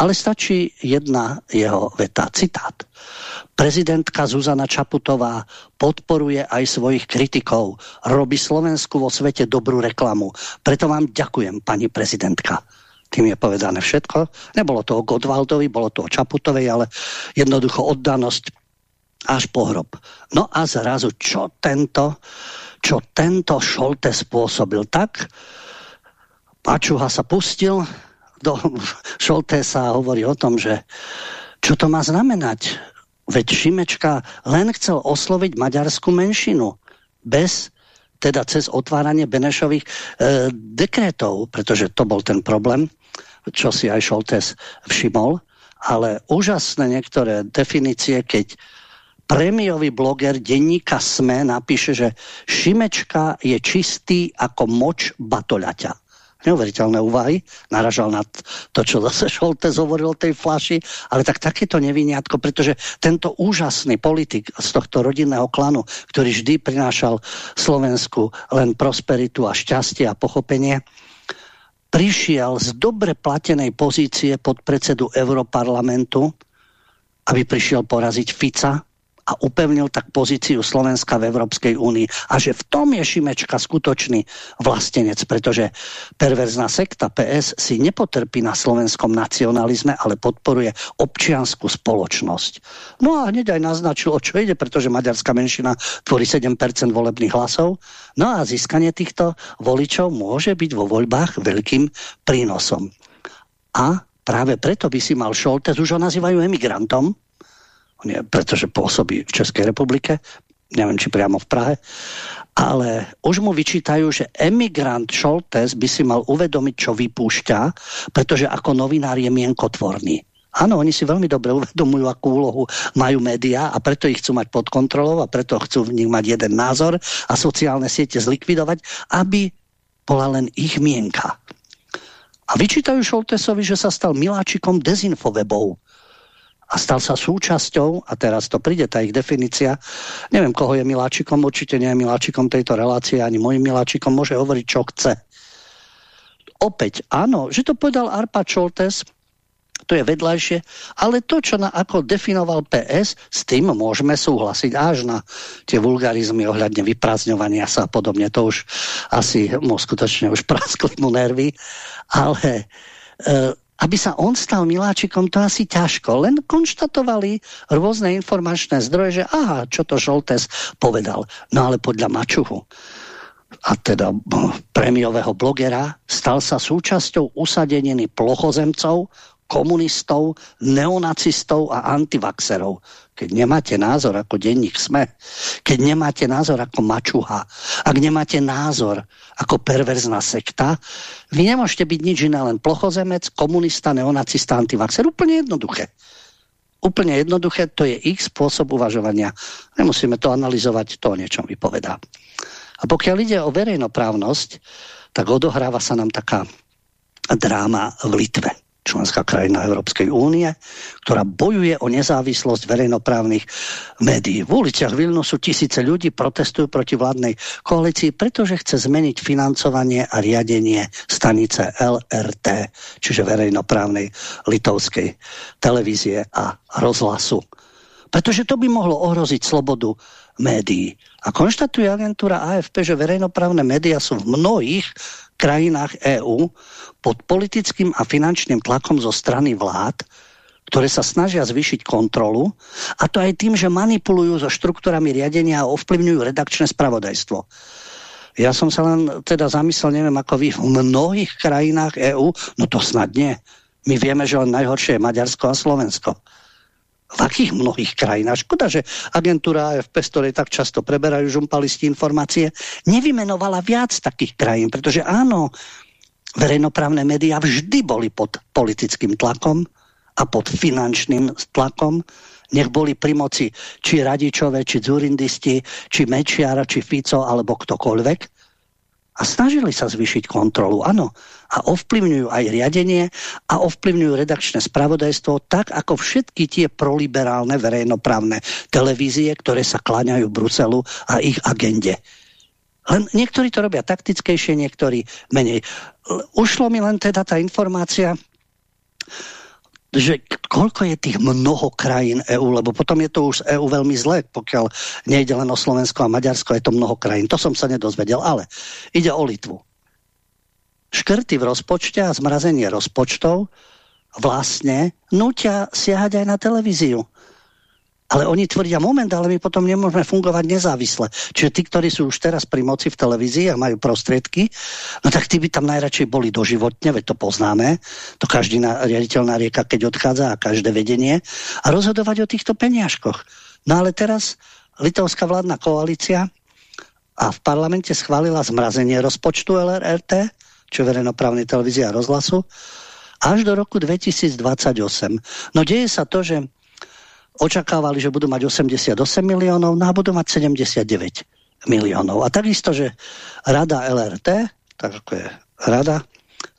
ale stačí jedna jeho veta, citát. Prezidentka Zuzana Čaputová podporuje aj svojich kritikov. Robí Slovensku vo svete dobrú reklamu. Preto vám ďakujem, pani prezidentka. Tým je povedané všetko. Nebolo to o Godvaldovi, bolo to o Čaputovej, ale jednoducho oddanosť až po hrob. No a zrazu, čo tento, čo tento Šolte spôsobil tak, Pačuha sa pustil, do Šolte sa hovorí o tom, že čo to má znamenať? Veď Šimečka len chcel osloviť maďarskú menšinu. Bez teda cez otváranie Benešových e, dekrétov, pretože to bol ten problém, čo si aj Šoltes všimol, ale úžasné niektoré definície, keď prémiový bloger denníka SME napíše, že Šimečka je čistý ako moč batoľaťa neuveriteľné úvahy, naražal na to, čo zase Šoltes hovoril o tej flaši, ale tak takéto neviniatko, pretože tento úžasný politik z tohto rodinného klanu, ktorý vždy prinášal Slovensku len prosperitu a šťastie a pochopenie, prišiel z dobre platenej pozície pod predsedu Europarlamentu, aby prišiel poraziť Fica, a upevnil tak pozíciu Slovenska v Európskej únii. A že v tom je Šimečka skutočný vlastenec, pretože perverzná sekta PS si nepotrpí na slovenskom nacionalizme, ale podporuje občianskú spoločnosť. No a hneď aj naznačil, o čo ide, pretože maďarská menšina tvorí 7% volebných hlasov. No a získanie týchto voličov môže byť vo voľbách veľkým prínosom. A práve preto by si mal Šoltes, už ho nazývajú emigrantom, pretože pôsobí v Českej republike, neviem, či priamo v Prahe, ale už mu vyčítajú, že emigrant Šoltes by si mal uvedomiť, čo vypúšťa, pretože ako novinár je mienkotvorný. Áno, oni si veľmi dobre uvedomujú, akú úlohu majú médiá a preto ich chcú mať pod kontrolou a preto chcú v nich mať jeden názor a sociálne siete zlikvidovať, aby bola len ich mienka. A vyčítajú Šoltesovi, že sa stal miláčikom dezinfovebov a stal sa súčasťou, a teraz to príde tá ich definícia, neviem, koho je miláčikom, určite nie je miláčikom tejto relácie, ani môjim miláčikom, môže hovoriť, čo chce. Opäť, áno, že to povedal Arpa Šoltes, to je vedľajšie, ale to, čo na, ako definoval PS, s tým môžeme súhlasiť až na tie vulgarizmy ohľadne vyprázdňovania sa a podobne. To už asi mu skutočne už praskli mu nervy, ale e, aby sa on stal miláčikom, to asi ťažko. Len konštatovali rôzne informačné zdroje, že aha, čo to Žoltes povedal. No ale podľa Mačuhu a teda prémiového blogera stal sa súčasťou usadeniny plochozemcov, komunistov, neonacistov a antivaxerov. Keď nemáte názor ako denník SME, keď nemáte názor ako mačuha, ak nemáte názor ako perverzná sekta, vy nemôžete byť nič iné, len plochozemec, komunista, neonacista, antivaxer. Úplne jednoduché. Úplne jednoduché, to je ich spôsob uvažovania. Nemusíme to analyzovať, to o niečom vypovedá. A pokiaľ ide o verejnoprávnosť, tak odohráva sa nám taká dráma v Litve členská krajina Európskej únie, ktorá bojuje o nezávislosť verejnoprávnych médií. V uliciach Vilnusu tisíce ľudí protestujú proti vládnej koalícii, pretože chce zmeniť financovanie a riadenie stanice LRT, čiže verejnoprávnej litovskej televízie a rozhlasu. Pretože to by mohlo ohroziť slobodu médií. A konštatuje agentúra AFP, že verejnoprávne médiá sú v mnohých krajinách EÚ pod politickým a finančným tlakom zo strany vlád, ktoré sa snažia zvýšiť kontrolu, a to aj tým, že manipulujú so štruktúrami riadenia a ovplyvňujú redakčné spravodajstvo. Ja som sa len teda zamyslel, neviem ako vy, v mnohých krajinách EÚ, no to snad nie. My vieme, že len najhoršie je Maďarsko a Slovensko. V akých mnohých krajinách? Škoda, že agentúra AFP, z ktorej tak často preberajú žumpalisti informácie, nevymenovala viac takých krajín, pretože áno, verejnoprávne médiá vždy boli pod politickým tlakom a pod finančným tlakom. Nech boli pri moci či Radičové, či Zurindisti, či Mečiar, či Fico, alebo ktokoľvek. A snažili sa zvýšiť kontrolu, áno. A ovplyvňujú aj riadenie a ovplyvňujú redakčné spravodajstvo tak, ako všetky tie proliberálne verejnoprávne televízie, ktoré sa kláňajú Bruselu a ich agende. Len niektorí to robia taktickejšie, niektorí menej. Ušlo mi len teda tá informácia, že koľko je tých mnoho krajín EÚ, lebo potom je to už z EÚ veľmi zlé, pokiaľ nejde len o Slovensko a Maďarsko, je to mnoho krajín. To som sa nedozvedel, ale ide o Litvu. Škrty v rozpočte a zmrazenie rozpočtov vlastne nutia siahať aj na televíziu. Ale oni tvrdia, moment, ale my potom nemôžeme fungovať nezávisle. Čiže tí, ktorí sú už teraz pri moci v televízii a majú prostriedky, no tak tí by tam najradšej boli doživotne, veď to poznáme. To každý riaditeľ rieka, keď odchádza a každé vedenie. A rozhodovať o týchto peniažkoch. No ale teraz litovská vládna koalícia a v parlamente schválila zmrazenie rozpočtu LRRT, čo je verejnoprávnej televízie a rozhlasu, až do roku 2028. No deje sa to, že očakávali, že budú mať 88 miliónov, no a budú mať 79 miliónov. A takisto, že rada LRT, tak ako je rada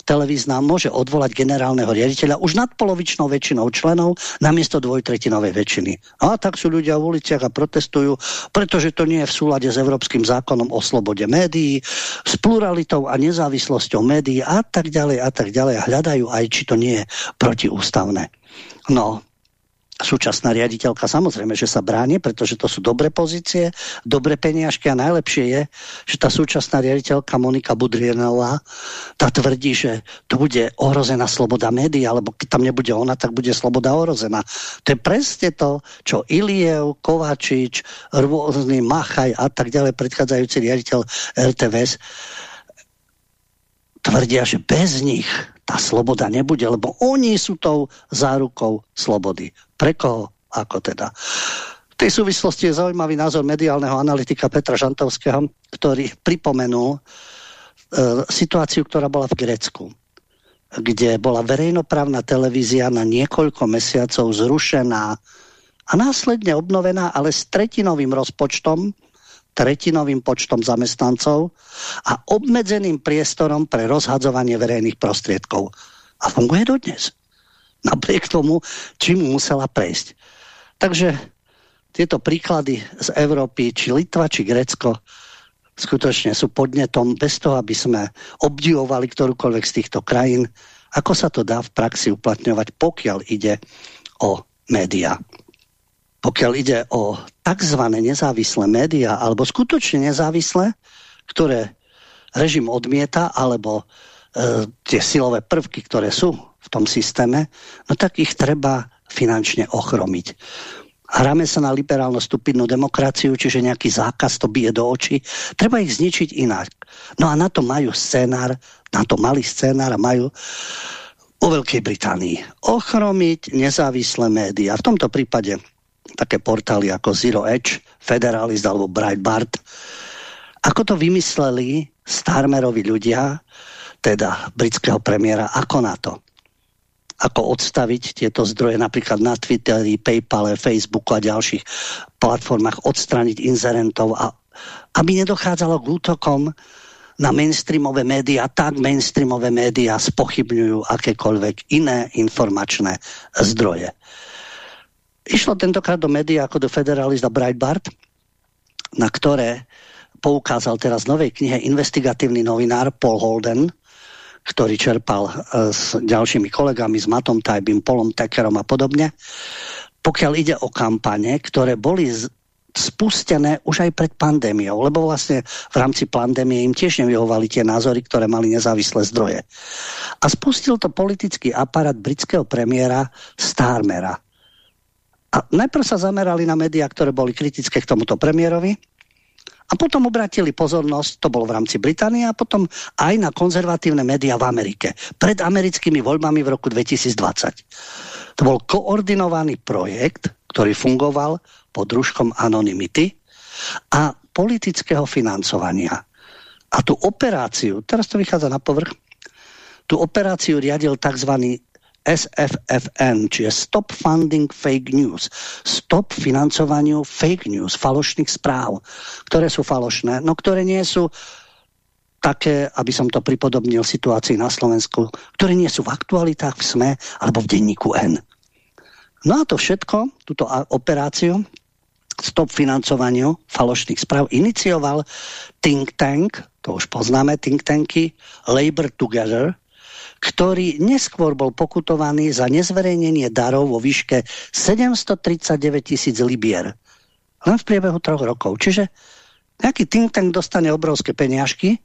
televízna, môže odvolať generálneho riaditeľa už nadpolovičnou väčšinou členov namiesto dvojtretinovej väčšiny. A tak sú ľudia v uliciach a protestujú, pretože to nie je v súlade s Európskym zákonom o slobode médií, s pluralitou a nezávislosťou médií a tak ďalej a tak ďalej a hľadajú aj, či to nie je protiústavné. No, súčasná riaditeľka samozrejme, že sa bráni, pretože to sú dobré pozície, dobré peniažky a najlepšie je, že tá súčasná riaditeľka Monika Budrienová tá tvrdí, že to bude ohrozená sloboda médií, alebo keď tam nebude ona, tak bude sloboda ohrozená. To je presne to, čo Iliev, Kovačič, rôzny Machaj a tak ďalej, predchádzajúci riaditeľ RTVS tvrdia, že bez nich tá sloboda nebude, lebo oni sú tou zárukou slobody. Pre koho? Ako teda? V tej súvislosti je zaujímavý názor mediálneho analytika Petra Žantovského, ktorý pripomenul e, situáciu, ktorá bola v Grécku kde bola verejnoprávna televízia na niekoľko mesiacov zrušená a následne obnovená, ale s tretinovým rozpočtom tretinovým počtom zamestnancov a obmedzeným priestorom pre rozhadzovanie verejných prostriedkov. A funguje dodnes. Napriek tomu, čím musela prejsť. Takže tieto príklady z Európy, či Litva, či Grécko, skutočne sú podnetom bez toho, aby sme obdivovali ktorúkoľvek z týchto krajín, ako sa to dá v praxi uplatňovať, pokiaľ ide o médiá. Pokiaľ ide o tzv. nezávislé médiá, alebo skutočne nezávislé, ktoré režim odmieta, alebo e, tie silové prvky, ktoré sú v tom systéme, no tak ich treba finančne ochromiť. Hráme sa na liberálno stupidnú demokraciu, čiže nejaký zákaz to bije do očí. Treba ich zničiť inak. No a na to majú scénár, na to malý scénár a majú o Veľkej Británii. Ochromiť nezávislé médiá. V tomto prípade také portály ako Zero Edge, Federalist alebo Breitbart. Ako to vymysleli Starmerovi ľudia, teda britského premiéra, ako na to? ako odstaviť tieto zdroje napríklad na Twitteri, Paypale, Facebooku a ďalších platformách, odstraniť inzerentov a aby nedochádzalo k útokom na mainstreamové médiá, tak mainstreamové médiá spochybňujú akékoľvek iné informačné zdroje. Išlo tentokrát do médií ako do Federalist a Breitbart, na ktoré poukázal teraz v novej knihe investigatívny novinár Paul Holden, ktorý čerpal e, s ďalšími kolegami, s Matom Tajbim, Polom Tekerom a podobne, pokiaľ ide o kampane, ktoré boli spustené už aj pred pandémiou, lebo vlastne v rámci pandémie im tiež nevyhovali tie názory, ktoré mali nezávislé zdroje. A spustil to politický aparát britského premiéra Starmera. A najprv sa zamerali na médiá, ktoré boli kritické k tomuto premiérovi, a potom obratili pozornosť, to bolo v rámci Británie, a potom aj na konzervatívne médiá v Amerike. Pred americkými voľbami v roku 2020. To bol koordinovaný projekt, ktorý fungoval pod družkom anonymity a politického financovania. A tú operáciu, teraz to vychádza na povrch, tú operáciu riadil tzv. SFFN, čiže Stop Funding Fake News. Stop financovaniu fake news, falošných správ, ktoré sú falošné, no ktoré nie sú také, aby som to pripodobnil situácii na Slovensku, ktoré nie sú v aktualitách, v SME alebo v denníku N. No a to všetko, túto operáciu, stop financovaniu falošných správ, inicioval think tank, to už poznáme, think tanky, Labor Together, ktorý neskôr bol pokutovaný za nezverejnenie darov vo výške 739 tisíc libier. Len v priebehu troch rokov. Čiže nejaký think tank dostane obrovské peniažky,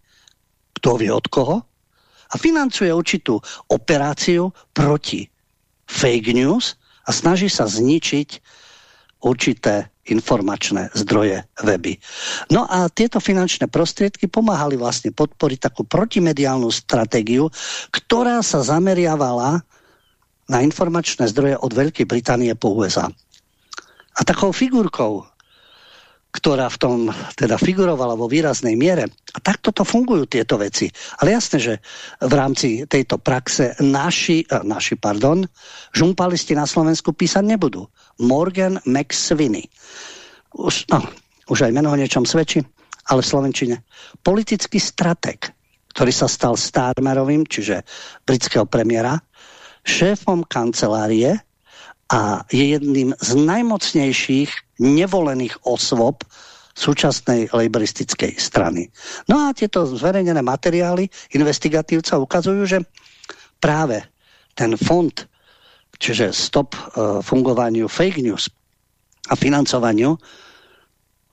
kto vie od koho, a financuje určitú operáciu proti fake news a snaží sa zničiť určité informačné zdroje weby. No a tieto finančné prostriedky pomáhali vlastne podporiť takú protimediálnu stratégiu, ktorá sa zameriavala na informačné zdroje od Veľkej Británie po USA. A takou figurkou, ktorá v tom teda figurovala vo výraznej miere. A takto to fungujú tieto veci. Ale jasné, že v rámci tejto praxe naši, eh, naši pardon, žumpalisti na Slovensku písať nebudú. Morgan McSweeney. Už, no, už aj meno o niečom svedčí, ale v Slovenčine. Politický strateg, ktorý sa stal Starmerovým, čiže britského premiéra, šéfom kancelárie a je jedným z najmocnejších nevolených osôb súčasnej lejberistickej strany. No a tieto zverejnené materiály investigatívca ukazujú, že práve ten fond čiže stop uh, fungovaniu fake news a financovaniu,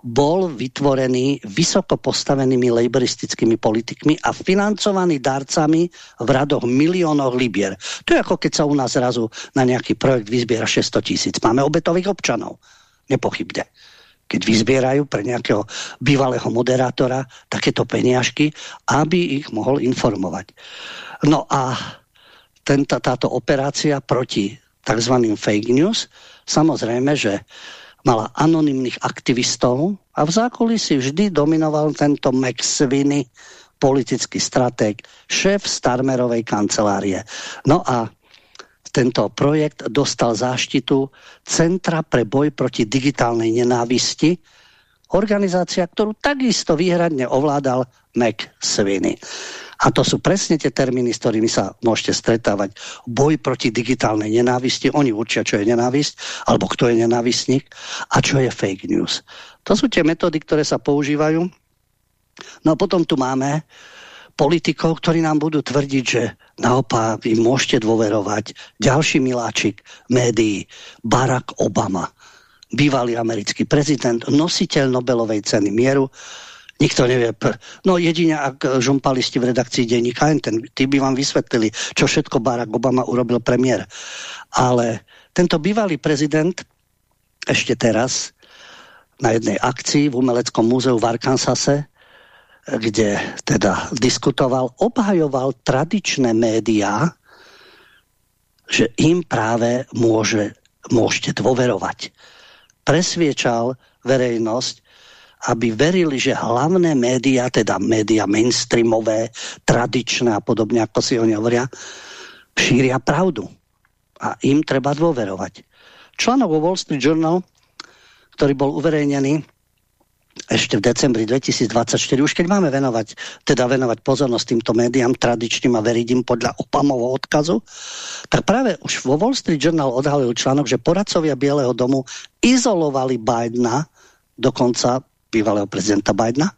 bol vytvorený vysoko postavenými lejberistickými politikmi a financovaný darcami v radoch miliónoch libier. To je ako keď sa u nás zrazu na nejaký projekt vyzbiera 600 tisíc. Máme obetových občanov. Nepochybne. Keď vyzbierajú pre nejakého bývalého moderátora takéto peniažky, aby ich mohol informovať. No a tenta, táto operácia proti tzv. fake news, samozrejme, že mala anonymných aktivistov a v zákulisí vždy dominoval tento Max Sweeney, politický stratég, šéf Starmerovej kancelárie. No a tento projekt dostal záštitu Centra pre boj proti digitálnej nenávisti, organizácia, ktorú takisto výhradne ovládal Mac Sweeney. A to sú presne tie termíny, s ktorými sa môžete stretávať. Boj proti digitálnej nenávisti, oni určia, čo je nenávisť, alebo kto je nenávistník a čo je fake news. To sú tie metódy, ktoré sa používajú. No a potom tu máme politikov, ktorí nám budú tvrdiť, že naopak vy môžete dôverovať. Ďalší miláčik médií, Barack Obama, bývalý americký prezident, nositeľ Nobelovej ceny mieru, Nikto nevie. No jedine, ak žumpalisti v redakcii denníka ten, tí by vám vysvetlili, čo všetko Barack Obama urobil premiér. Ale tento bývalý prezident ešte teraz na jednej akcii v Umeleckom múzeu v Arkansase, kde teda diskutoval, obhajoval tradičné médiá, že im práve môže, môžete dôverovať. Presviečal verejnosť, aby verili, že hlavné médiá, teda médiá mainstreamové, tradičné a podobne, ako si oni hovoria, šíria pravdu. A im treba dôverovať. Článok o Wall Street Journal, ktorý bol uverejnený ešte v decembri 2024, už keď máme venovať, teda venovať pozornosť týmto médiám tradičným a veriť im podľa Opamovho odkazu, tak práve už vo Wall Street Journal odhalil článok, že poradcovia Bieleho domu izolovali Bidena dokonca bývalého prezidenta Bidena,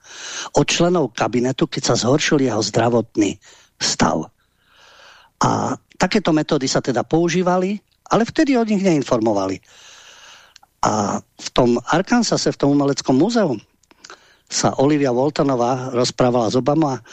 od členov kabinetu, keď sa zhoršil jeho zdravotný stav. A takéto metódy sa teda používali, ale vtedy od nich neinformovali. A v tom Arkansase, v tom umeleckom múzeu, sa Olivia Waltonová rozprávala s Obama a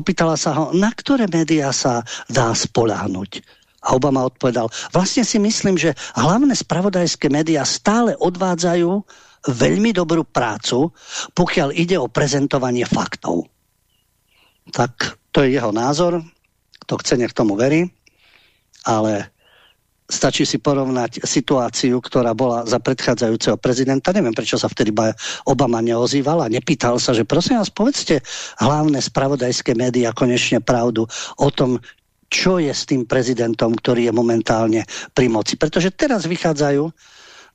opýtala sa ho, na ktoré médiá sa dá spoľahnúť. A Obama odpovedal, vlastne si myslím, že hlavné spravodajské médiá stále odvádzajú veľmi dobrú prácu, pokiaľ ide o prezentovanie faktov. Tak to je jeho názor, kto chce, nech tomu verí, ale stačí si porovnať situáciu, ktorá bola za predchádzajúceho prezidenta. Neviem, prečo sa vtedy Obama neozýval a nepýtal sa, že prosím vás, povedzte hlavné spravodajské médiá konečne pravdu o tom, čo je s tým prezidentom, ktorý je momentálne pri moci. Pretože teraz vychádzajú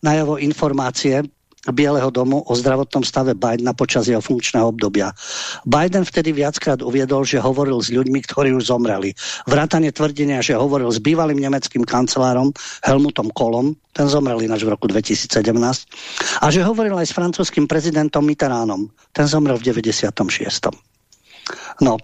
najavo informácie, Bieleho domu o zdravotnom stave Bidena počas jeho funkčného obdobia. Biden vtedy viackrát uviedol, že hovoril s ľuďmi, ktorí už zomreli. Vrátane tvrdenia, že hovoril s bývalým nemeckým kancelárom Helmutom Kolom, ten zomrel ináč v roku 2017, a že hovoril aj s francúzským prezidentom Mitterrandom, ten zomrel v 96. No,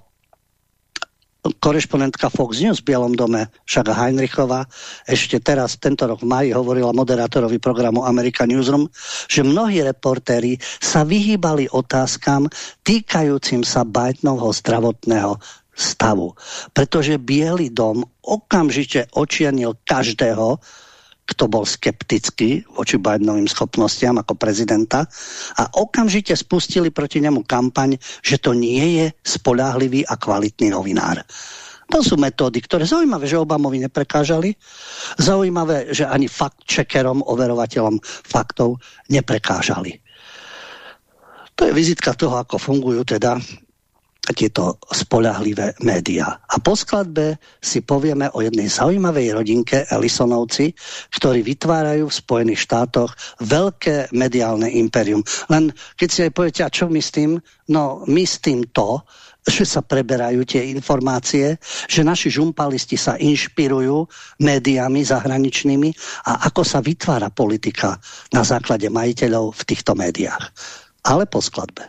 korešpondentka Fox News v Bielom dome Šaga Heinrichová ešte teraz, tento rok v maji, hovorila moderátorovi programu America Newsroom, že mnohí reportéri sa vyhýbali otázkam týkajúcim sa Bidenovho zdravotného stavu. Pretože Bielý dom okamžite očienil každého, kto bol skeptický voči Bidenovým schopnostiam ako prezidenta a okamžite spustili proti nemu kampaň, že to nie je spolahlivý a kvalitný novinár. To sú metódy, ktoré zaujímavé, že Obamovi neprekážali, zaujímavé, že ani fakt-checkerom, overovateľom faktov neprekážali. To je vizitka toho, ako fungujú teda tieto spolahlivé médiá. A po skladbe si povieme o jednej zaujímavej rodinke Ellisonovci, ktorí vytvárajú v Spojených štátoch veľké mediálne imperium. Len keď si aj poviete, a čo my s tým? No my s tým to, že sa preberajú tie informácie, že naši žumpalisti sa inšpirujú médiami zahraničnými a ako sa vytvára politika na základe majiteľov v týchto médiách. Ale po skladbe.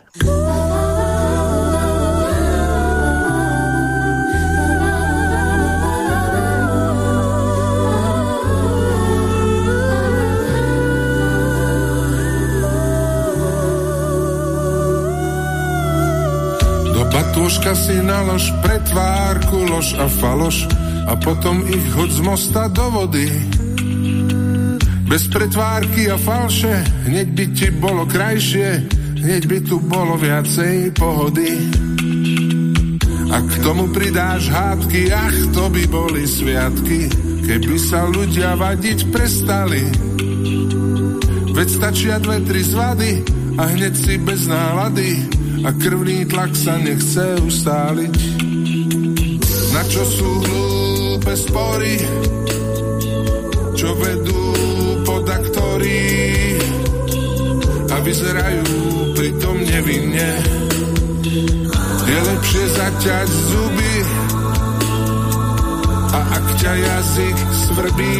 Batúška si nalož pre tvárku, lož a faloš a potom ich hoď z mosta do vody. Bez pretvárky a falše, hneď by ti bolo krajšie, hneď by tu bolo viacej pohody. A k tomu pridáš hádky, ach, to by boli sviatky, keby sa ľudia vadiť prestali. Veď stačia dve, tri zvady a hneď si bez nálady a krvný tlak sa nechce ustáliť. Na čo sú hlúpe spory, čo vedú pod aktory a vyzerajú pritom nevinne. Je lepšie zaťať zuby a ak ťa jazyk svrbí,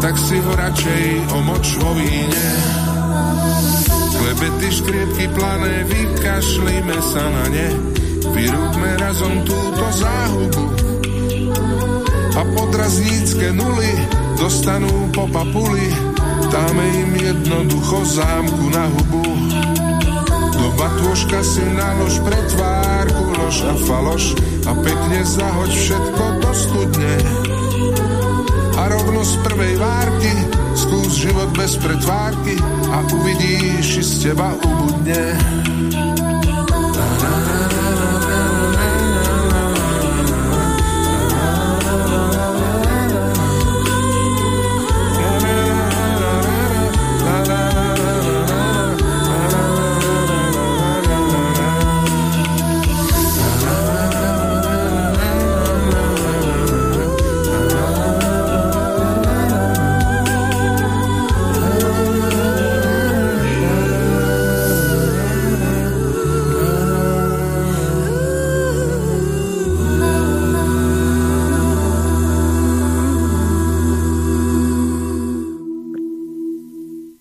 tak si ho radšej omoč vo víne. Klebety, škriepky plané, vykašlíme sa na ne, vyrúbme razom túto záhubu. A podraznícke nuly dostanú po papuli, dáme im jednoducho zámku na hubu. Do batôžka si nalož pre tvárku, lož a faloš a pekne zahoď všetko do studne. A rovno z prvej várky skús život bez pretvárky a uvidíš, z teba ubudne.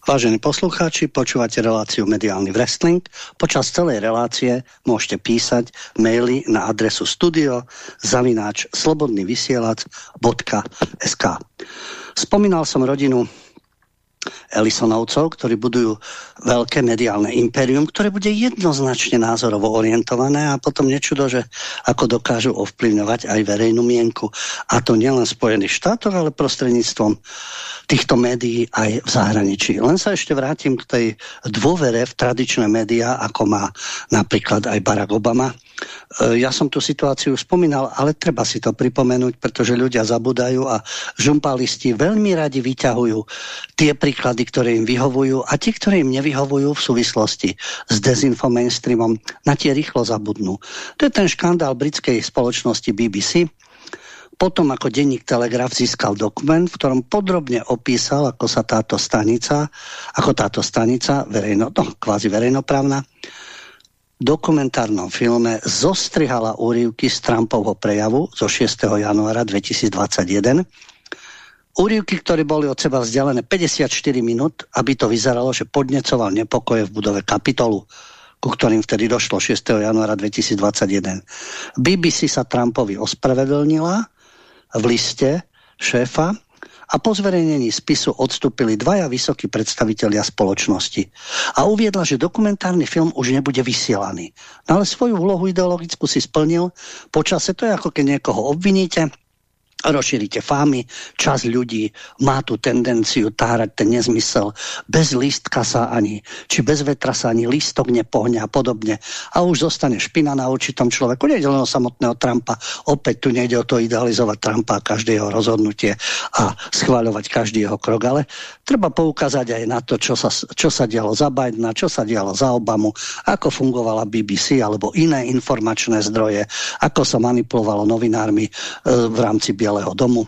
Vážení poslucháči, počúvate reláciu Mediálny wrestling. Počas celej relácie môžete písať maily na adresu studio zavináč slobodnyvysielac.sk Spomínal som rodinu Ellisonovcov, ktorí budujú veľké mediálne impérium, ktoré bude jednoznačne názorovo orientované a potom nečudo, že ako dokážu ovplyvňovať aj verejnú mienku. A to nielen v Spojených štátoch, ale prostredníctvom týchto médií aj v zahraničí. Len sa ešte vrátim k tej dôvere v tradičné médiá, ako má napríklad aj Barack Obama. E, ja som tú situáciu spomínal, ale treba si to pripomenúť, pretože ľudia zabudajú a žumpalisti veľmi radi vyťahujú tie príklady, ktoré im vyhovujú a tie, ktoré im nevyhovujú v súvislosti s dezinfomainstreamom, na tie rýchlo zabudnú. To je ten škandál britskej spoločnosti BBC, potom ako denník Telegraf získal dokument, v ktorom podrobne opísal, ako sa táto stanica, ako táto stanica, verejno, no, kvázi verejnoprávna, v dokumentárnom filme zostrihala úrivky z Trumpovho prejavu zo 6. januára 2021. Úrivky, ktoré boli od seba vzdialené 54 minút, aby to vyzeralo, že podnecoval nepokoje v budove kapitolu ku ktorým vtedy došlo 6. januára 2021. BBC sa Trumpovi ospravedlnila v liste šéfa a po zverejnení spisu odstúpili dvaja vysokí predstavitelia spoločnosti. A uviedla, že dokumentárny film už nebude vysielaný. No ale svoju úlohu ideologickú si splnil. Počase to je ako keď niekoho obviníte, rozšírite fámy, čas ľudí má tú tendenciu tárať ten nezmysel. Bez lístka sa ani, či bez vetra sa ani lístok nepohne a podobne. A už zostane špina na určitom človeku. Nejde len o samotného Trumpa. Opäť tu nejde o to idealizovať Trumpa a každé jeho rozhodnutie a schváľovať každý jeho krok, ale treba poukázať aj na to, čo sa, čo sa dialo za Bidena, čo sa dialo za Obamu, ako fungovala BBC alebo iné informačné zdroje, ako sa manipulovalo novinármi e, v rámci Bieleho domu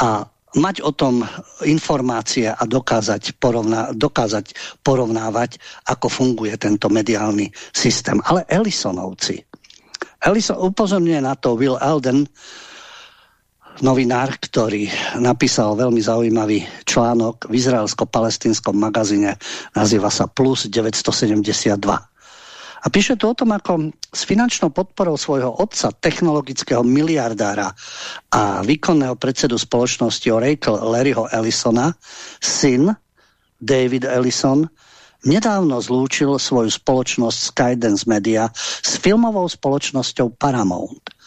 a mať o tom informácie a dokázať, porovna, dokázať porovnávať, ako funguje tento mediálny systém. Ale Ellisonovci. Ellison upozorňuje na to Will Elden, novinár, ktorý napísal veľmi zaujímavý článok v izraelsko-palestínskom magazíne, nazýva sa Plus 972. A píše tu o tom, ako s finančnou podporou svojho otca, technologického miliardára a výkonného predsedu spoločnosti Oracle Larryho Ellisona, syn David Ellison, nedávno zlúčil svoju spoločnosť Skydance Media s filmovou spoločnosťou Paramount.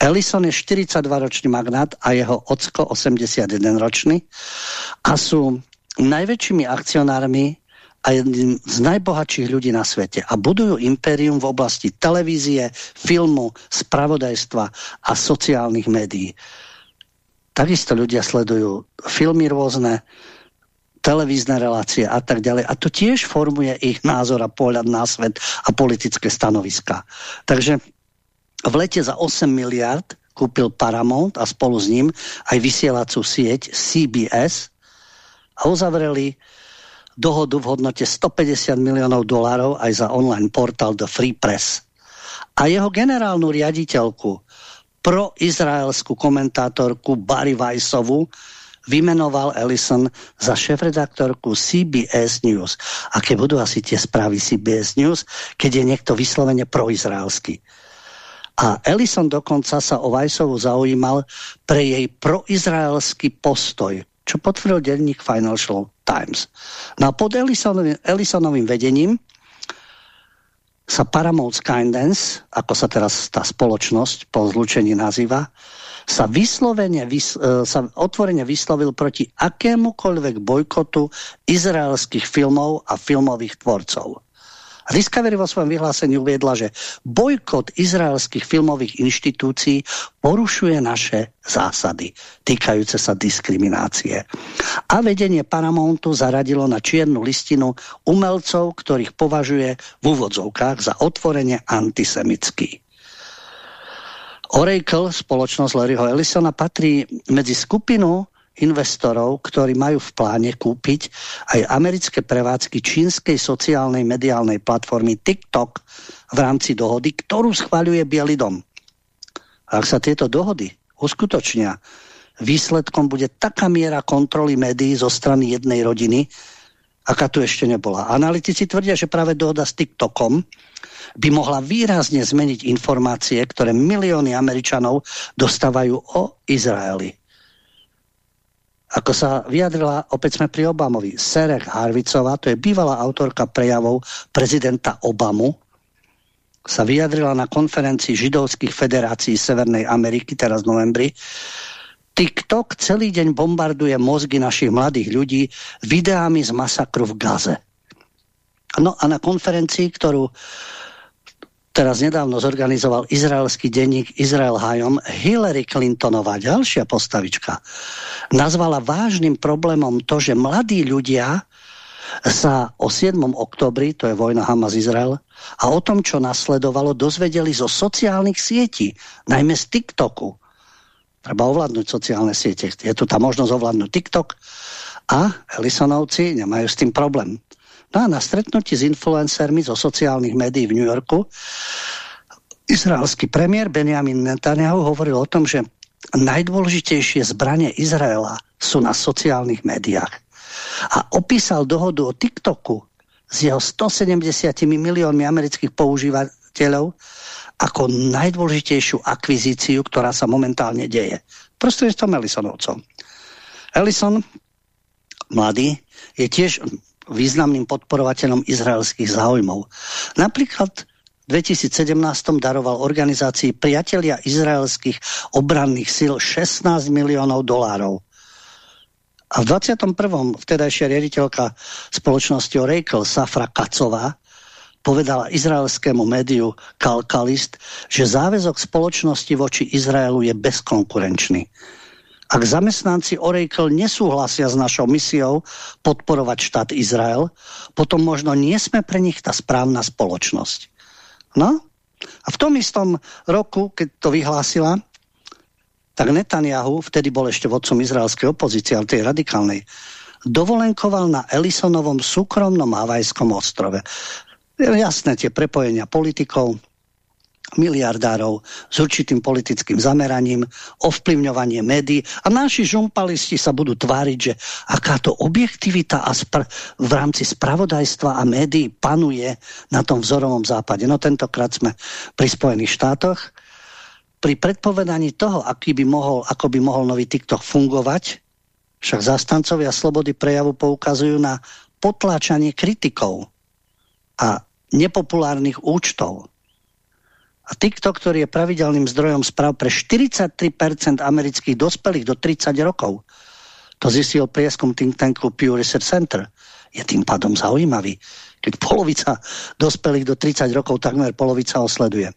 Ellison je 42-ročný magnát a jeho ocko 81-ročný a sú najväčšími akcionármi a jedným z najbohatších ľudí na svete a budujú impérium v oblasti televízie, filmu, spravodajstva a sociálnych médií. Takisto ľudia sledujú filmy rôzne, televízne relácie a tak ďalej. A to tiež formuje ich názor a pohľad na svet a politické stanoviska. Takže v lete za 8 miliard kúpil Paramount a spolu s ním aj vysielacú sieť CBS a uzavreli dohodu v hodnote 150 miliónov dolárov aj za online portál The Free Press. A jeho generálnu riaditeľku, proizraelskú komentátorku Barry Weissovu, vymenoval Ellison za šéf-redaktorku CBS News. Aké budú asi tie správy CBS News, keď je niekto vyslovene proizraelský. A Ellison dokonca sa o Weissovu zaujímal pre jej proizraelský postoj, čo potvrdil denník Financial Times. No a pod Ellisonovým, Ellisonovým vedením sa Paramount Skydance, ako sa teraz tá spoločnosť po zlučení nazýva, sa, vyslovene, vys, e, sa otvorene vyslovil proti akémukoľvek bojkotu izraelských filmov a filmových tvorcov. Discovery vo svojom vyhlásení uviedla, že bojkot izraelských filmových inštitúcií porušuje naše zásady týkajúce sa diskriminácie. A vedenie Paramountu zaradilo na čiernu listinu umelcov, ktorých považuje v úvodzovkách za otvorene antisemický. Oracle, spoločnosť Larryho Ellisona, patrí medzi skupinu investorov, ktorí majú v pláne kúpiť aj americké prevádzky čínskej sociálnej mediálnej platformy TikTok v rámci dohody, ktorú schváľuje Bielý dom. Ak sa tieto dohody uskutočnia, výsledkom bude taká miera kontroly médií zo strany jednej rodiny, aká tu ešte nebola. Analytici tvrdia, že práve dohoda s TikTokom by mohla výrazne zmeniť informácie, ktoré milióny Američanov dostávajú o Izraeli. Ako sa vyjadrila, opäť sme pri Obamovi, Serek Harvicová, to je bývalá autorka prejavov prezidenta Obamu, sa vyjadrila na konferencii židovských federácií Severnej Ameriky, teraz v novembri, TikTok celý deň bombarduje mozgy našich mladých ľudí videami z masakru v Gaze. No a na konferencii, ktorú teraz nedávno zorganizoval izraelský denník Izrael Hajom, Hillary Clintonová, ďalšia postavička, nazvala vážnym problémom to, že mladí ľudia sa o 7. oktobri, to je vojna Hamas-Izrael, a o tom, čo nasledovalo, dozvedeli zo sociálnych sietí, najmä z TikToku. Treba ovládnuť sociálne siete. Je tu tá možnosť ovládnuť TikTok a Ellisonovci nemajú s tým problém. No a na stretnutí s influencermi zo sociálnych médií v New Yorku izraelský premiér Benjamin Netanyahu hovoril o tom, že najdôležitejšie zbranie Izraela sú na sociálnych médiách. A opísal dohodu o TikToku s jeho 170 miliónmi amerických používateľov ako najdôležitejšiu akvizíciu, ktorá sa momentálne deje. Prostredstvom Ellisonovcov. Ellison, mladý, je tiež významným podporovateľom izraelských záujmov. Napríklad v 2017 daroval organizácii Priatelia izraelských obranných síl 16 miliónov dolárov. A v 21. vtedajšia riaditeľka spoločnosti Oracle Safra Kacová povedala izraelskému médiu Kalkalist, že záväzok spoločnosti voči Izraelu je bezkonkurenčný. Ak zamestnanci Oracle nesúhlasia s našou misiou podporovať štát Izrael, potom možno nie sme pre nich tá správna spoločnosť. No? A v tom istom roku, keď to vyhlásila, tak Netanyahu, vtedy bol ešte vodcom izraelskej opozície, ale tej radikálnej, dovolenkoval na Elisonovom súkromnom Havajskom ostrove. Jasné tie prepojenia politikov, miliardárov s určitým politickým zameraním, ovplyvňovanie médií a naši žumpalisti sa budú tváriť, že akáto objektivita a v rámci spravodajstva a médií panuje na tom vzorovom západe. No tentokrát sme pri Spojených štátoch. Pri predpovedaní toho, aký by mohol, ako by mohol nový TikTok fungovať, však zastancovia slobody prejavu poukazujú na potláčanie kritikov a nepopulárnych účtov a TikTok, ktorý je pravidelným zdrojom správ pre 43% amerických dospelých do 30 rokov, to zistil prieskum think tanku Pew Research Center, je tým pádom zaujímavý, keď polovica dospelých do 30 rokov, takmer polovica ho sleduje.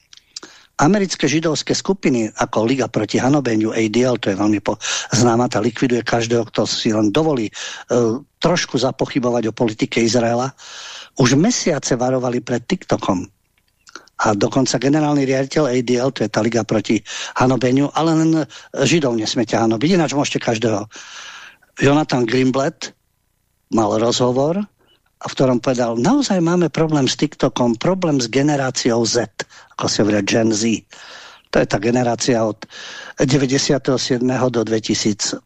Americké židovské skupiny ako Liga proti hanobeniu, ADL, to je veľmi po, známa, tá likviduje každého, kto si len dovolí uh, trošku zapochybovať o politike Izraela, už mesiace varovali pred TikTokom a dokonca generálny riaditeľ ADL, to je tá liga proti hanobeniu, ale len Židov nesmiete hanobiť, ináč môžete každého. Jonathan Greenblatt mal rozhovor v ktorom povedal, naozaj máme problém s TikTokom, problém s generáciou Z, ako sa hovoria Gen Z. To je tá generácia od 97. do 2012.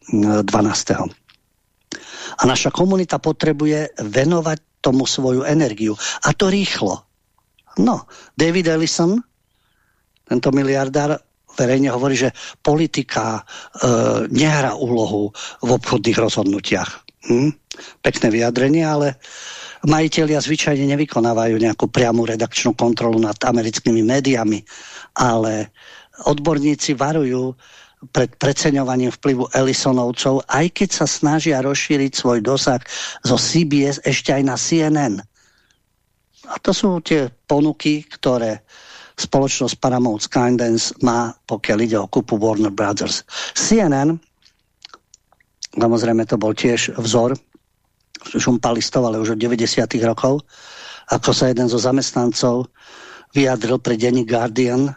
A naša komunita potrebuje venovať tomu svoju energiu. A to rýchlo. No, David Ellison, tento miliardár, verejne hovorí, že politika e, nehrá úlohu v obchodných rozhodnutiach. Hm? Pekné vyjadrenie, ale majiteľia zvyčajne nevykonávajú nejakú priamu redakčnú kontrolu nad americkými médiami, ale odborníci varujú pred preceňovaním vplyvu Ellisonovcov, aj keď sa snažia rozšíriť svoj dosah zo CBS ešte aj na CNN. A to sú tie ponuky, ktoré spoločnosť Paramount Skydance má, pokiaľ ide o kupu Warner Brothers. CNN, samozrejme to bol tiež vzor žumpalistov, ale už od 90. rokov, ako sa jeden zo zamestnancov vyjadril pre denní Guardian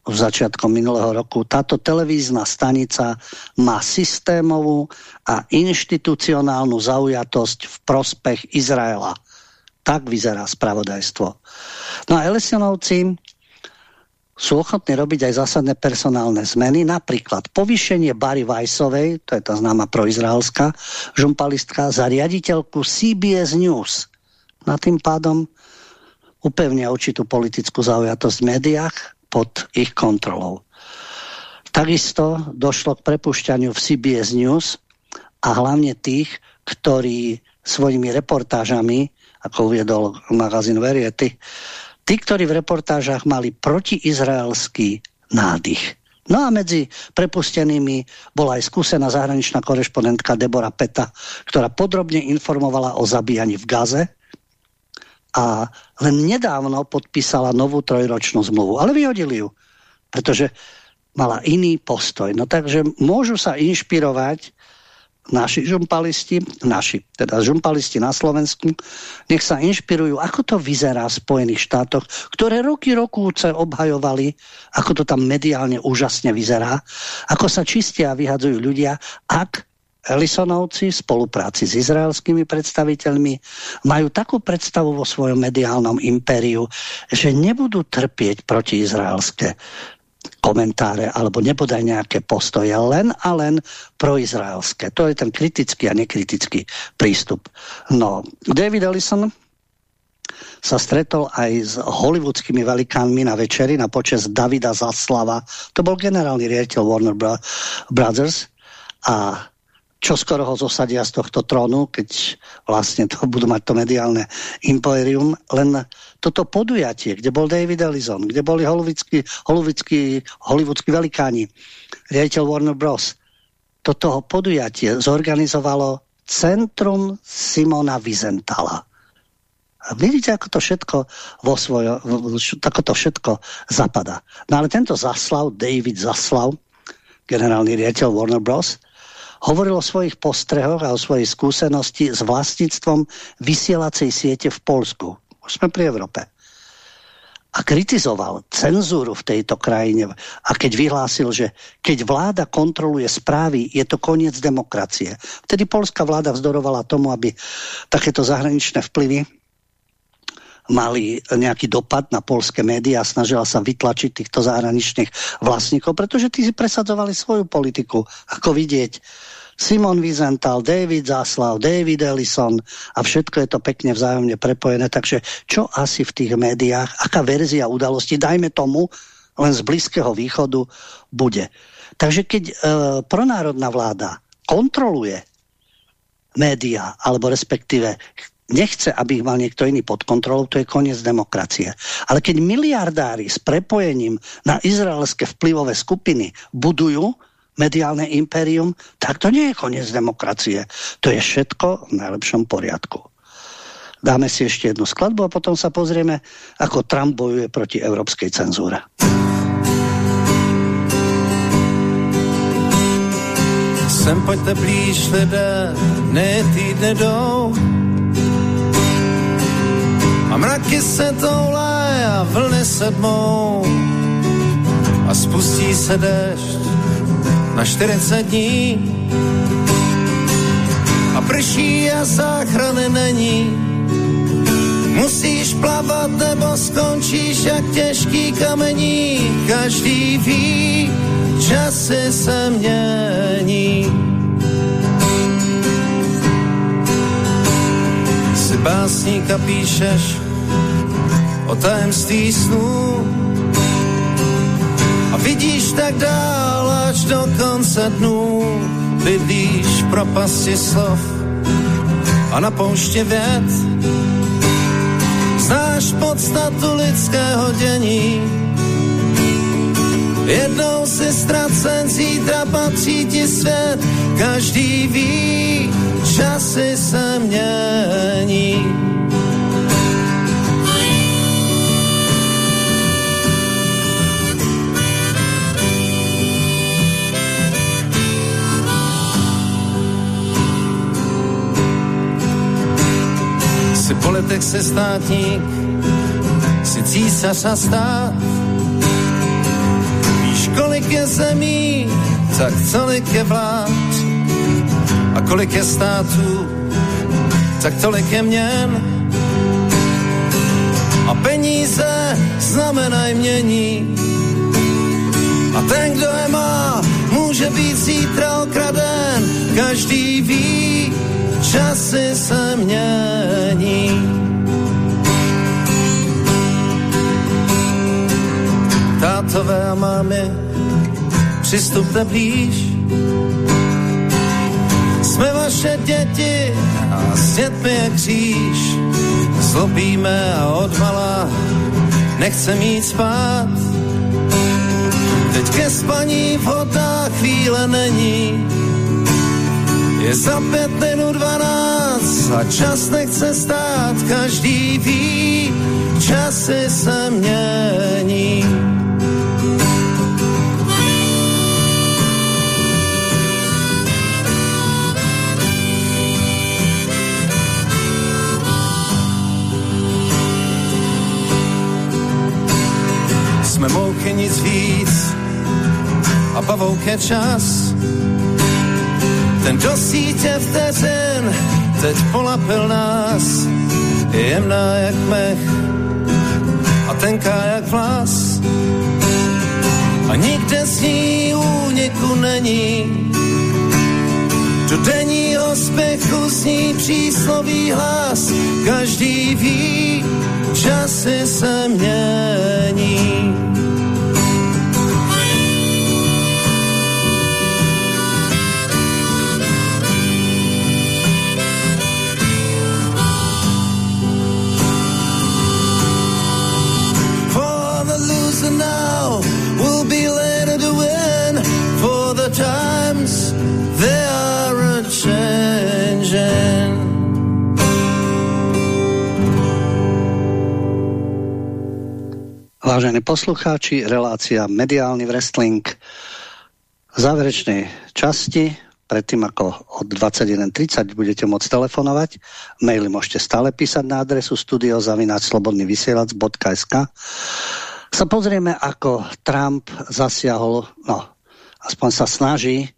v začiatkom minulého roku. Táto televízna stanica má systémovú a inštitucionálnu zaujatosť v prospech Izraela. Tak vyzerá spravodajstvo. No a Elesianovci sú ochotní robiť aj zásadné personálne zmeny, napríklad povýšenie Barry Weissovej, to je tá známa proizraelská žumpalistka, za riaditeľku CBS News. Na tým pádom upevnia určitú politickú zaujatosť v médiách pod ich kontrolou. Takisto došlo k prepušťaniu v CBS News a hlavne tých, ktorí svojimi reportážami, ako uviedol magazín Variety, tí, ktorí v reportážach mali protiizraelský nádych. No a medzi prepustenými bola aj skúsená zahraničná korešpondentka Debora Peta, ktorá podrobne informovala o zabíjaní v Gaze a len nedávno podpísala novú trojročnú zmluvu. Ale vyhodili ju, pretože mala iný postoj. No takže môžu sa inšpirovať naši žumpalisti, naši, teda žumpalisti na Slovensku, nech sa inšpirujú, ako to vyzerá v Spojených štátoch, ktoré roky rokúce obhajovali, ako to tam mediálne úžasne vyzerá, ako sa čistia a vyhadzujú ľudia, ak Ellisonovci v spolupráci s izraelskými predstaviteľmi majú takú predstavu vo svojom mediálnom impériu, že nebudú trpieť proti izraelské komentáre alebo nebodaj nejaké postoje, len a len proizraelské. To je ten kritický a nekritický prístup. No, David Ellison sa stretol aj s hollywoodskými velikánmi na večeri na počas Davida Zaslava. To bol generálny riaditeľ Warner Brothers a čo skoro ho zosadia z tohto trónu, keď vlastne to budú mať to mediálne imperium, len toto podujatie, kde bol David Ellison, kde boli hollywoodskí, hollywoodskí velikáni, riaditeľ Warner Bros. Toto podujatie zorganizovalo Centrum Simona Vizentala. A vidíte, ako to všetko vo svojo, ako to všetko zapadá. No ale tento Zaslav, David Zaslav, generálny riaditeľ Warner Bros., Hovoril o svojich postrehoch a o svojej skúsenosti s vlastníctvom vysielacej siete v Polsku. Už sme pri Európe. A kritizoval cenzúru v tejto krajine a keď vyhlásil, že keď vláda kontroluje správy, je to koniec demokracie. Vtedy polská vláda vzdorovala tomu, aby takéto zahraničné vplyvy mali nejaký dopad na polské médiá a snažila sa vytlačiť týchto zahraničných vlastníkov, pretože tí si presadzovali svoju politiku. Ako vidieť, Simon Wiesenthal, David Zaslav, David Ellison a všetko je to pekne vzájomne prepojené. Takže čo asi v tých médiách, aká verzia udalosti, dajme tomu, len z Blízkeho východu bude. Takže keď e, pronárodná vláda kontroluje médiá, alebo respektíve nechce, aby ich mal niekto iný pod kontrolou, to je koniec demokracie. Ale keď miliardári s prepojením na izraelské vplyvové skupiny budujú mediálne impérium, tak to nie je koniec demokracie. To je všetko v najlepšom poriadku. Dáme si ešte jednu skladbu a potom sa pozrieme, ako Trump bojuje proti európskej cenzúre. Sem pojďte blíž lidé, ne týdne jdou. A mraky se toulé a vlny sedmou a spustí se dešť na 40 dní. A prší a záchrany není. Musíš plavat nebo skončíš jak těžký kamení, každý ví, časy se mění. Si básníka píšeš o tajemství snů a vidíš tak dál až do konce dnů. Bydlíš v propasti slov a na pouště věd znáš podstatu lidského dění. Jednou si ztracen, zítra patří ti svět, každý ví, časy se mění. Politik, jsi státník, jsi císař a stát. Víš, kolik je zemí, tak tolik je vlád. A kolik je států, tak tolik je měn. A peníze znamenají mění. A ten, kdo je má, může být zítra okraden. Každý ví, časy se mění. Tátové a mámy, přistupte blíž. Jsme vaše děti a s dětmi je kříž. Zlobíme a odmala nechce mít spát. Teď ke spaní vhodná chvíle není je za pět minut dvanáct a čas nechce stát, každý ví, časy se mění. Mouchy nic víc a pavouk je čas, ten do sítě vteřin teď polapil nás. Je jemná jak mech a tenká jak vlas. A nikde z ní úniku není. Do denního spěchu zní příslový hlas. Každý ví, časy se mění. Vážení poslucháči, relácia Mediálny wrestling v záverečnej časti predtým ako od 21.30 budete môcť telefonovať. Maily môžete stále písať na adresu studiozavináčslobodnyvysielac.sk sa pozrieme, ako Trump zasiahol, no, aspoň sa snaží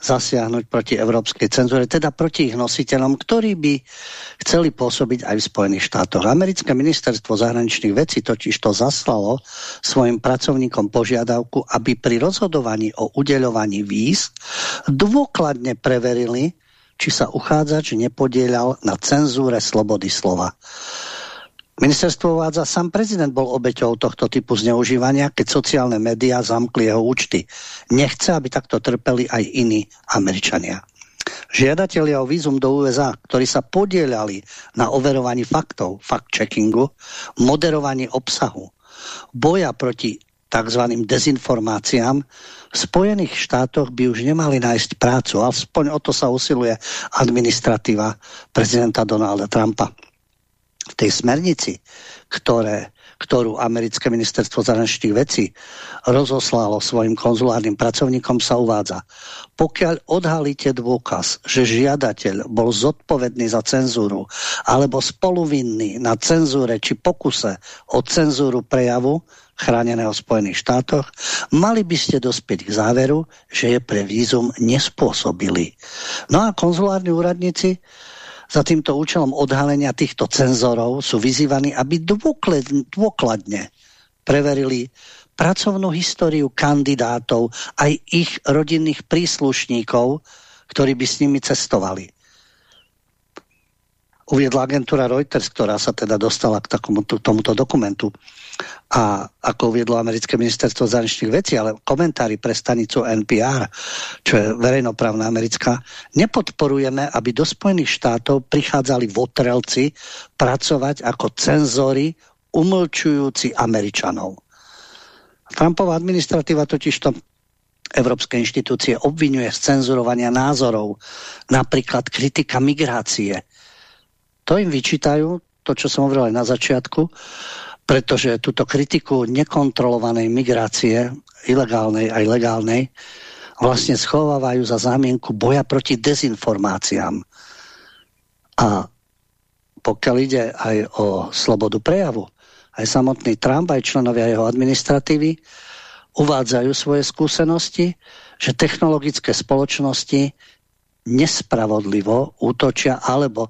zasiahnuť proti európskej cenzúre, teda proti ich nositeľom, ktorí by chceli pôsobiť aj v Spojených štátoch. Americké ministerstvo zahraničných vecí totiž to zaslalo svojim pracovníkom požiadavku, aby pri rozhodovaní o udeľovaní víz dôkladne preverili, či sa uchádzač nepodielal na cenzúre slobody slova. Ministerstvo uvádza, sám prezident bol obeťou tohto typu zneužívania, keď sociálne médiá zamkli jeho účty. Nechce, aby takto trpeli aj iní Američania. Žiadatelia o vízum do USA, ktorí sa podielali na overovaní faktov, fact-checkingu, moderovaní obsahu, boja proti tzv. dezinformáciám, v Spojených štátoch by už nemali nájsť prácu. Aspoň o to sa usiluje administratíva prezidenta Donalda Trumpa v tej smernici, ktoré, ktorú americké ministerstvo zahraničných vecí rozoslalo svojim konzulárnym pracovníkom sa uvádza. Pokiaľ odhalíte dôkaz, že žiadateľ bol zodpovedný za cenzúru alebo spoluvinný na cenzúre či pokuse o cenzúru prejavu chráneného v Spojených štátoch, mali by ste dospieť k záveru, že je pre vízum nespôsobili. No a konzulárni úradníci za týmto účelom odhalenia týchto cenzorov sú vyzývaní, aby dôkladne preverili pracovnú históriu kandidátov aj ich rodinných príslušníkov, ktorí by s nimi cestovali. Uviedla agentúra Reuters, ktorá sa teda dostala k takomuto, tomuto dokumentu. A ako uviedlo americké ministerstvo zahraničných vecí, ale komentári pre stanicu NPR, čo je verejnoprávna americká, nepodporujeme, aby do Spojených štátov prichádzali votrelci pracovať ako cenzory umlčujúci Američanov. Trumpová administratíva totižto Európske inštitúcie obvinuje z cenzurovania názorov, napríklad kritika migrácie. To im vyčítajú, to, čo som hovoril aj na začiatku, pretože túto kritiku nekontrolovanej migrácie, ilegálnej aj legálnej, vlastne schovávajú za zámienku boja proti dezinformáciám. A pokiaľ ide aj o slobodu prejavu, aj samotný Trump, aj členovia jeho administratívy uvádzajú svoje skúsenosti, že technologické spoločnosti nespravodlivo útočia alebo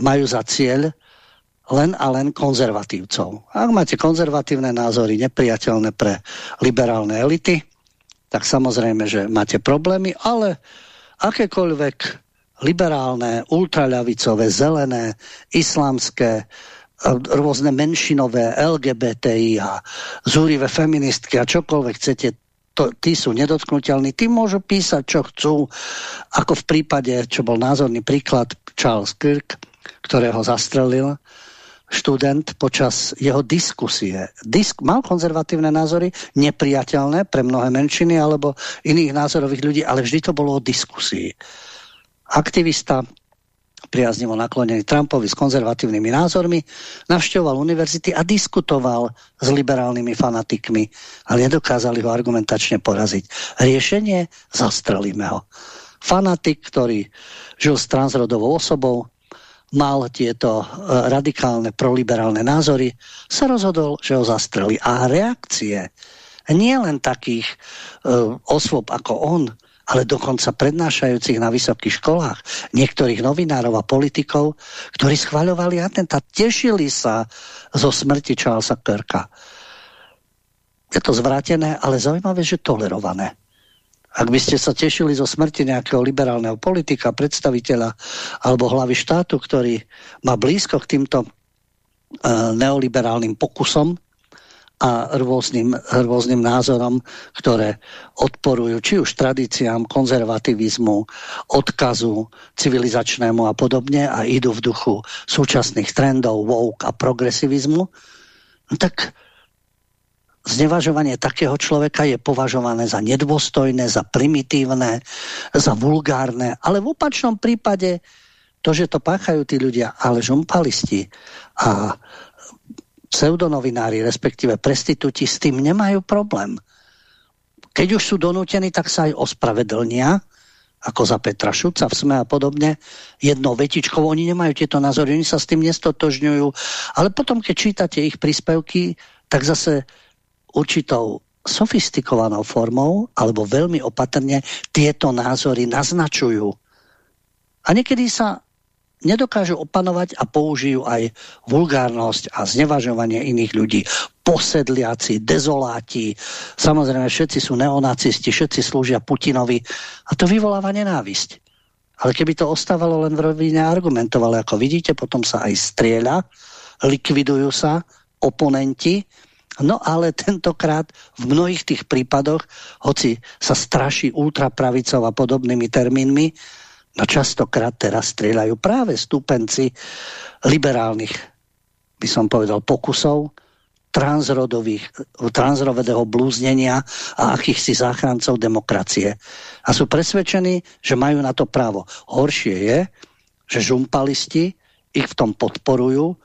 majú za cieľ len a len konzervatívcov. Ak máte konzervatívne názory nepriateľné pre liberálne elity, tak samozrejme, že máte problémy, ale akékoľvek liberálne, ultraľavicové, zelené, islamské, rôzne menšinové, LGBTI a zúrivé feministky a čokoľvek chcete, to, tí sú nedotknutelní, tí môžu písať, čo chcú, ako v prípade, čo bol názorný príklad Charles Kirk, ktorého zastrelil študent počas jeho diskusie. Disk, mal konzervatívne názory, nepriateľné pre mnohé menšiny alebo iných názorových ľudí, ale vždy to bolo o diskusii. Aktivista priaznivo naklonený Trumpovi s konzervatívnymi názormi, navštevoval univerzity a diskutoval s liberálnymi fanatikmi, ale nedokázali ho argumentačne poraziť. Riešenie? Zastrelíme ho. Fanatik, ktorý žil s transrodovou osobou, mal tieto e, radikálne proliberálne názory, sa rozhodol, že ho zastreli. A reakcie nie len takých uh, osôb ako on, ale dokonca prednášajúcich na vysokých školách, niektorých novinárov a politikov, ktorí schvaľovali atentát, tešili sa zo smrti Charlesa Kirka. Je to zvrátené, ale zaujímavé, že tolerované. Ak by ste sa tešili zo smrti nejakého liberálneho politika, predstaviteľa alebo hlavy štátu, ktorý má blízko k týmto uh, neoliberálnym pokusom, a rôznym, rôznym názorom, ktoré odporujú či už tradíciám, konzervativizmu, odkazu civilizačnému a podobne a idú v duchu súčasných trendov, woke a progresivizmu, no tak znevažovanie takého človeka je považované za nedôstojné, za primitívne, za vulgárne, ale v opačnom prípade to, že to páchajú tí ľudia, ale žumpalisti a pseudonovinári, respektíve prestitúti s tým nemajú problém. Keď už sú donútení, tak sa aj ospravedlnia, ako za Petra Šuca v SME a podobne, jednou vetičkou, oni nemajú tieto názory, oni sa s tým nestotožňujú, ale potom, keď čítate ich príspevky, tak zase určitou sofistikovanou formou alebo veľmi opatrne tieto názory naznačujú. A niekedy sa nedokážu opanovať a použijú aj vulgárnosť a znevažovanie iných ľudí. Posedliaci, dezoláti, samozrejme všetci sú neonacisti, všetci slúžia Putinovi a to vyvoláva nenávisť. Ale keby to ostávalo len v rovine argumentov, ale ako vidíte, potom sa aj strieľa, likvidujú sa oponenti, No ale tentokrát v mnohých tých prípadoch, hoci sa straší ultrapravicou a podobnými termínmi, No častokrát teraz strieľajú práve stúpenci liberálnych, by som povedal, pokusov, transrodových, transrovedého blúznenia a akýchsi záchrancov demokracie. A sú presvedčení, že majú na to právo. Horšie je, že žumpalisti ich v tom podporujú,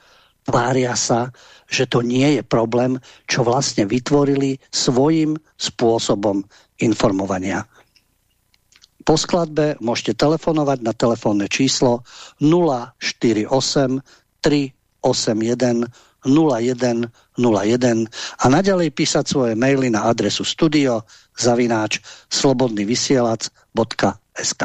tvária sa, že to nie je problém, čo vlastne vytvorili svojim spôsobom informovania. Po skladbe môžete telefonovať na telefónne číslo 048 381 0101 a naďalej písať svoje maily na adresu studio zavináč slobodnyvysielac.sk.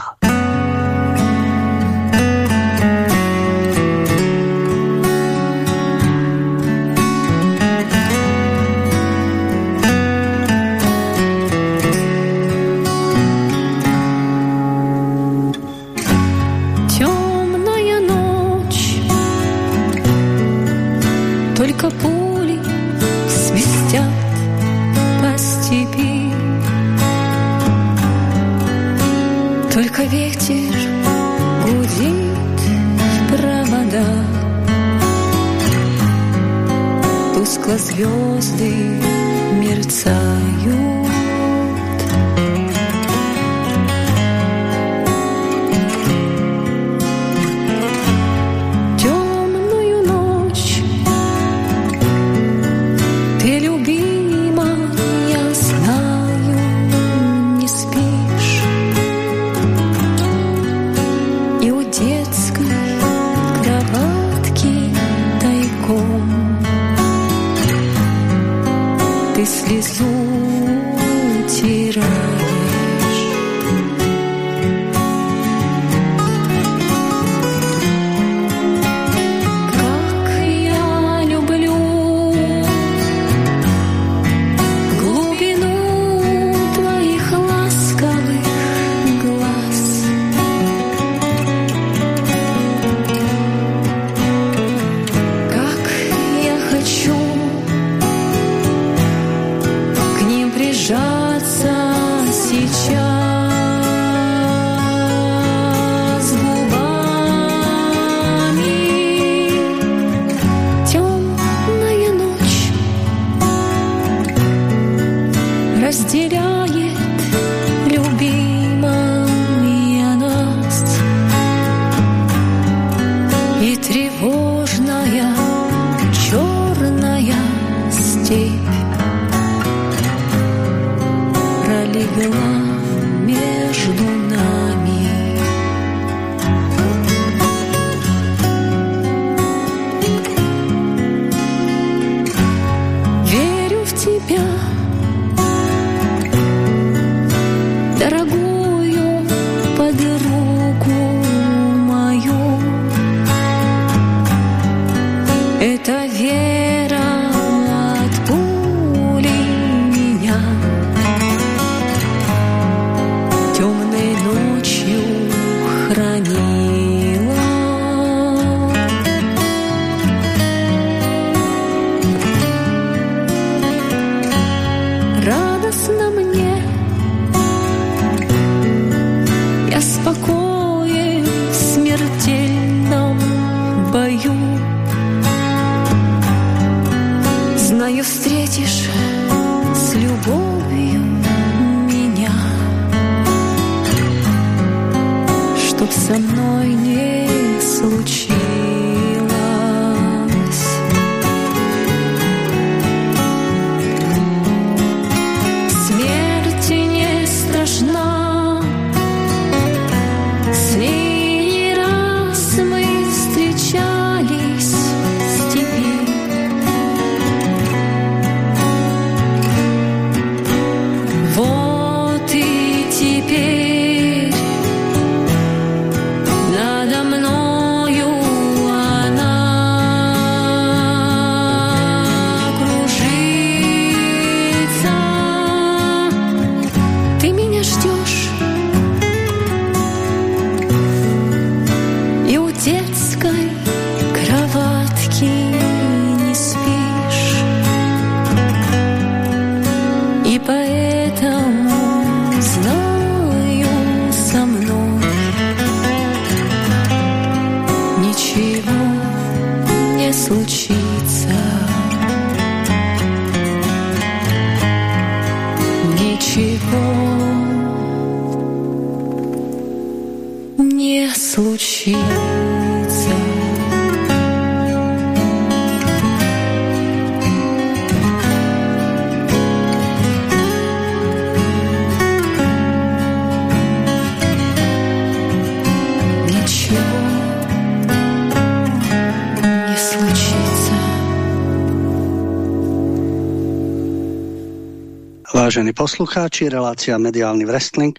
Vážení poslucháči, relácia Mediálny wrestling,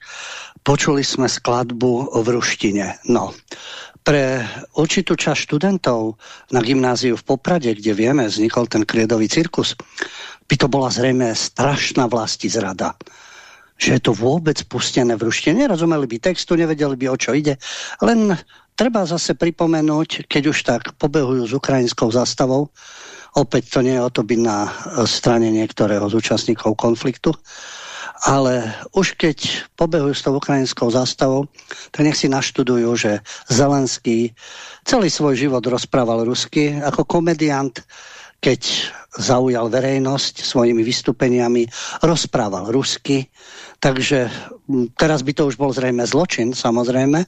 počuli sme skladbu v ruštine. No, pre určitú časť študentov na gymnáziu v Poprade, kde vieme, vznikol ten kriedový cirkus, by to bola zrejme strašná vlasti zrada že je to vôbec pustené v ruštine. Nerozumeli by textu, nevedeli by, o čo ide. Len treba zase pripomenúť, keď už tak pobehujú s ukrajinskou zastavou, Opäť to nie je o to byť na strane niektorého z účastníkov konfliktu, Ale už keď pobehujú s tou ukrajinskou zástavou, tak nech si naštudujú, že Zelenský celý svoj život rozprával rusky ako komediant, keď zaujal verejnosť svojimi vystúpeniami, rozprával rusky, takže teraz by to už bol zrejme zločin, samozrejme,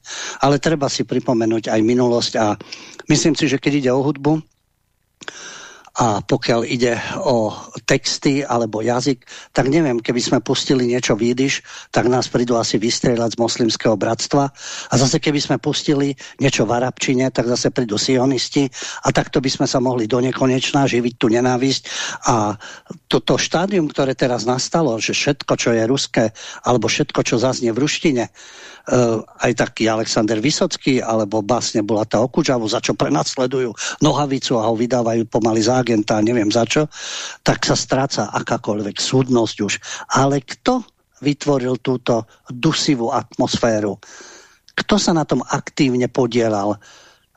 ale treba si pripomenúť aj minulosť a myslím si, že keď ide o hudbu, a pokiaľ ide o texty alebo jazyk, tak neviem, keby sme pustili niečo výdyš, tak nás prídu asi vystrieľať z moslimského bratstva. A zase keby sme pustili niečo v arabčine, tak zase prídu sionisti a takto by sme sa mohli do nekonečná živiť tú nenávisť. A toto štádium, ktoré teraz nastalo, že všetko, čo je ruské alebo všetko, čo zaznie v ruštine, aj taký Alexander Vysocký, alebo básne bola tá Okudžavu, za čo prenasledujú Nohavicu a ho vydávajú pomaly za agenta, neviem za čo, tak sa stráca akákoľvek súdnosť už. Ale kto vytvoril túto dusivú atmosféru? Kto sa na tom aktívne podielal?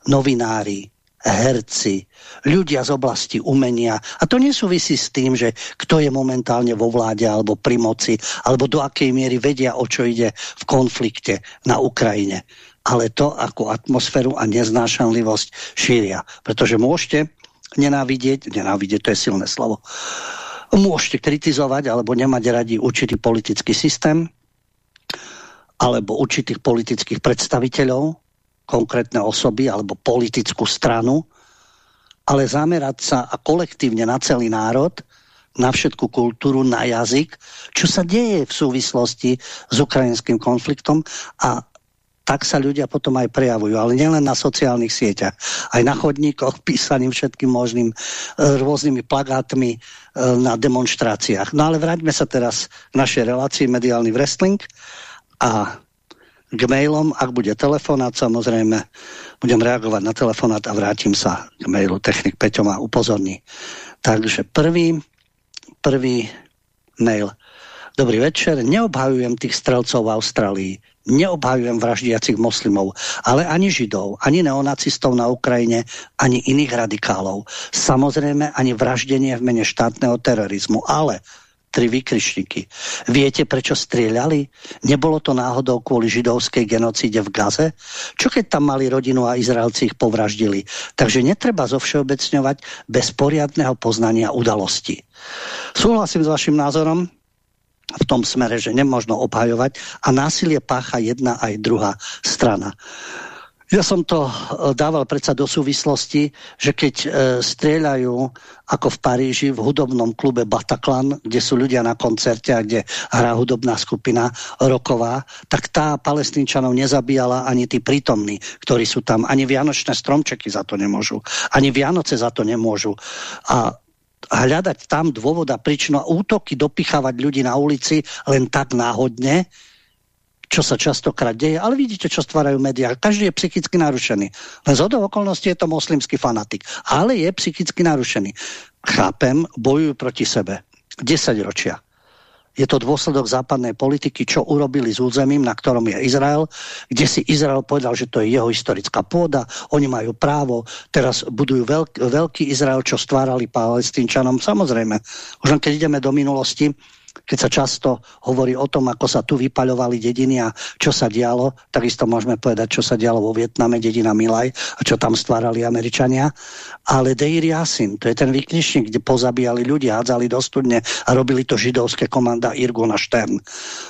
Novinári, herci, ľudia z oblasti umenia. A to nesúvisí s tým, že kto je momentálne vo vláde alebo pri moci, alebo do akej miery vedia, o čo ide v konflikte na Ukrajine. Ale to, ako atmosféru a neznášanlivosť šíria. Pretože môžete nenávidieť, nenávidieť to je silné slovo, môžete kritizovať alebo nemať radi určitý politický systém, alebo určitých politických predstaviteľov, konkrétne osoby alebo politickú stranu, ale zamerať sa a kolektívne na celý národ, na všetku kultúru, na jazyk, čo sa deje v súvislosti s ukrajinským konfliktom a tak sa ľudia potom aj prejavujú, ale nielen na sociálnych sieťach, aj na chodníkoch, písaním všetkým možným, e, rôznymi plagátmi e, na demonstráciách. No ale vráťme sa teraz k našej relácii Mediálny wrestling a k mailom, ak bude telefonát, samozrejme, budem reagovať na telefonát a vrátim sa k mailu. Technik Peťo ma upozorní. Takže prvý, prvý mail. Dobrý večer, neobhajujem tých strelcov v Austrálii, neobhajujem vraždiacich moslimov, ale ani židov, ani neonacistov na Ukrajine, ani iných radikálov. Samozrejme ani vraždenie v mene štátneho terorizmu, ale tri vykrišníky. Viete, prečo strieľali? Nebolo to náhodou kvôli židovskej genocíde v Gaze? Čo keď tam mali rodinu a Izraelci ich povraždili? Takže netreba zovšeobecňovať bez poriadného poznania udalosti. Súhlasím s vašim názorom, v tom smere, že nemôžno obhajovať a násilie pácha jedna aj druhá strana. Ja som to e, dával predsa do súvislosti, že keď e, strieľajú ako v Paríži v hudobnom klube Bataclan, kde sú ľudia na koncerte a kde hrá hudobná skupina roková, tak tá palestínčanov nezabíjala ani tí prítomní, ktorí sú tam. Ani vianočné stromčeky za to nemôžu. Ani Vianoce za to nemôžu. A hľadať tam dôvod a príčinu a útoky dopichávať ľudí na ulici len tak náhodne, čo sa častokrát deje, ale vidíte, čo stvárajú médiá. Každý je psychicky narušený. Len z okolností je to moslimský fanatik, ale je psychicky narušený. Chápem, bojujú proti sebe. 10 ročia. Je to dôsledok západnej politiky, čo urobili s územím, na ktorom je Izrael, kde si Izrael povedal, že to je jeho historická pôda, oni majú právo, teraz budujú veľk, veľký Izrael, čo stvárali palestínčanom. Samozrejme, už keď ideme do minulosti, keď sa často hovorí o tom, ako sa tu vypaľovali dediny a čo sa dialo, takisto môžeme povedať, čo sa dialo vo Vietname, dedina Milaj a čo tam stvárali Američania. Ale Deir Yasin, to je ten vyknišník, kde pozabíjali ľudia, hádzali do studne a robili to židovské komanda Irgun a Štern.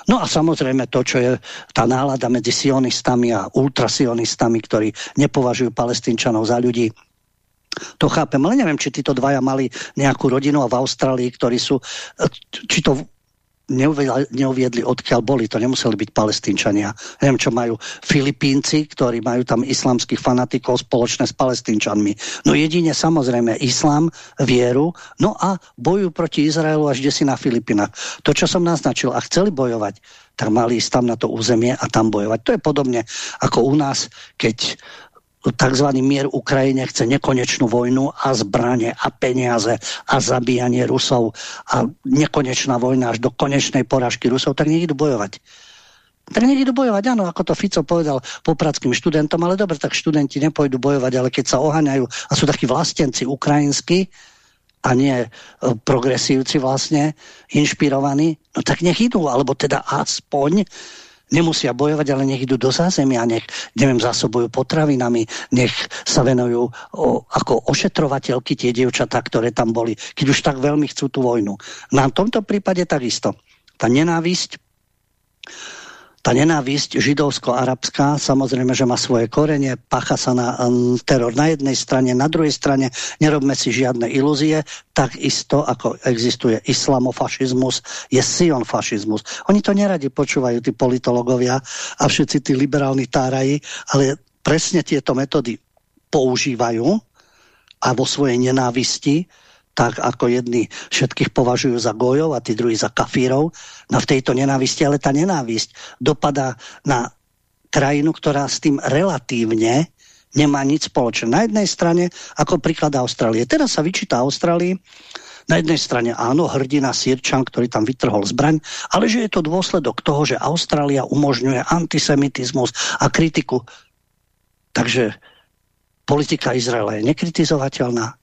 No a samozrejme to, čo je tá nálada medzi sionistami a ultrasionistami, ktorí nepovažujú palestínčanov za ľudí, to chápem, ale neviem, či títo dvaja mali nejakú rodinu a v Austrálii, ktorí sú, či to neuviedli, odkiaľ boli. To nemuseli byť palestínčania. Neviem, čo majú Filipínci, ktorí majú tam islamských fanatikov spoločné s palestínčanmi. No jedine samozrejme islám, vieru, no a bojujú proti Izraelu až si na Filipinách. To, čo som naznačil, a chceli bojovať, tak mali ísť tam na to územie a tam bojovať. To je podobne ako u nás, keď tzv. mier Ukrajine chce nekonečnú vojnu a zbranie a peniaze a zabíjanie Rusov a nekonečná vojna až do konečnej poražky Rusov, tak nech idú bojovať. Tak nech idú bojovať, áno, ako to Fico povedal popradským študentom, ale dobre, tak študenti nepôjdu bojovať, ale keď sa oháňajú a sú takí vlastenci ukrajinskí, a nie e, progresívci vlastne inšpirovaní, no tak nech idú, alebo teda aspoň nemusia bojovať, ale nech idú do zázemia, nech, neviem, zásobujú potravinami, nech sa venujú o, ako ošetrovateľky tie dievčatá, ktoré tam boli, keď už tak veľmi chcú tú vojnu. Na tomto prípade takisto. Tá nenávisť tá nenávisť židovsko-arabská samozrejme, že má svoje korenie, pacha sa na um, teror na jednej strane, na druhej strane nerobme si žiadne ilúzie, takisto ako existuje islamofašizmus, je sionfašizmus. Oni to neradi počúvajú, tí politologovia a všetci tí liberálni táraji, ale presne tieto metódy používajú a vo svojej nenávisti tak ako jedni všetkých považujú za gojov a tí druhí za kafírov, no v tejto nenávisti, ale tá nenávisť dopadá na krajinu, ktorá s tým relatívne nemá nič spoločné. Na jednej strane, ako príklad Austrálie. Teraz sa vyčíta Austrálii, na jednej strane áno, hrdina Sirčan, ktorý tam vytrhol zbraň, ale že je to dôsledok toho, že Austrália umožňuje antisemitizmus a kritiku. Takže politika Izraela je nekritizovateľná,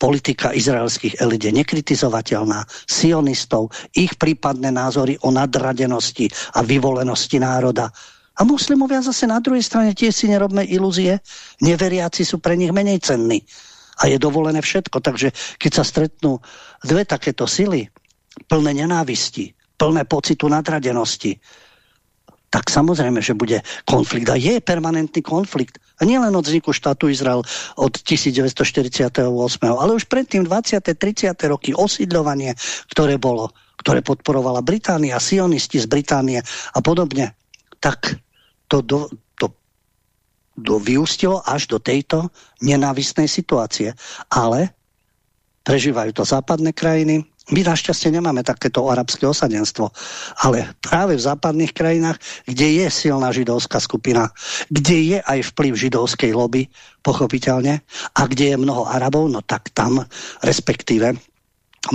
politika izraelských elit je nekritizovateľná, sionistov, ich prípadné názory o nadradenosti a vyvolenosti národa. A muslimovia zase na druhej strane tiež si nerobme ilúzie, neveriaci sú pre nich menej cenní. A je dovolené všetko. Takže keď sa stretnú dve takéto sily, plné nenávisti, plné pocitu nadradenosti, tak samozrejme, že bude konflikt. A je permanentný konflikt. A nielen od vzniku štátu Izrael od 1948, ale už predtým 20. 30. roky osídľovanie, ktoré bolo, ktoré podporovala Británia, sionisti z Británie a podobne, tak to, do, to do, vyústilo až do tejto nenávistnej situácie. Ale prežívajú to západné krajiny, my našťastie nemáme takéto arabské osadenstvo, ale práve v západných krajinách, kde je silná židovská skupina, kde je aj vplyv židovskej lobby, pochopiteľne, a kde je mnoho Arabov, no tak tam, respektíve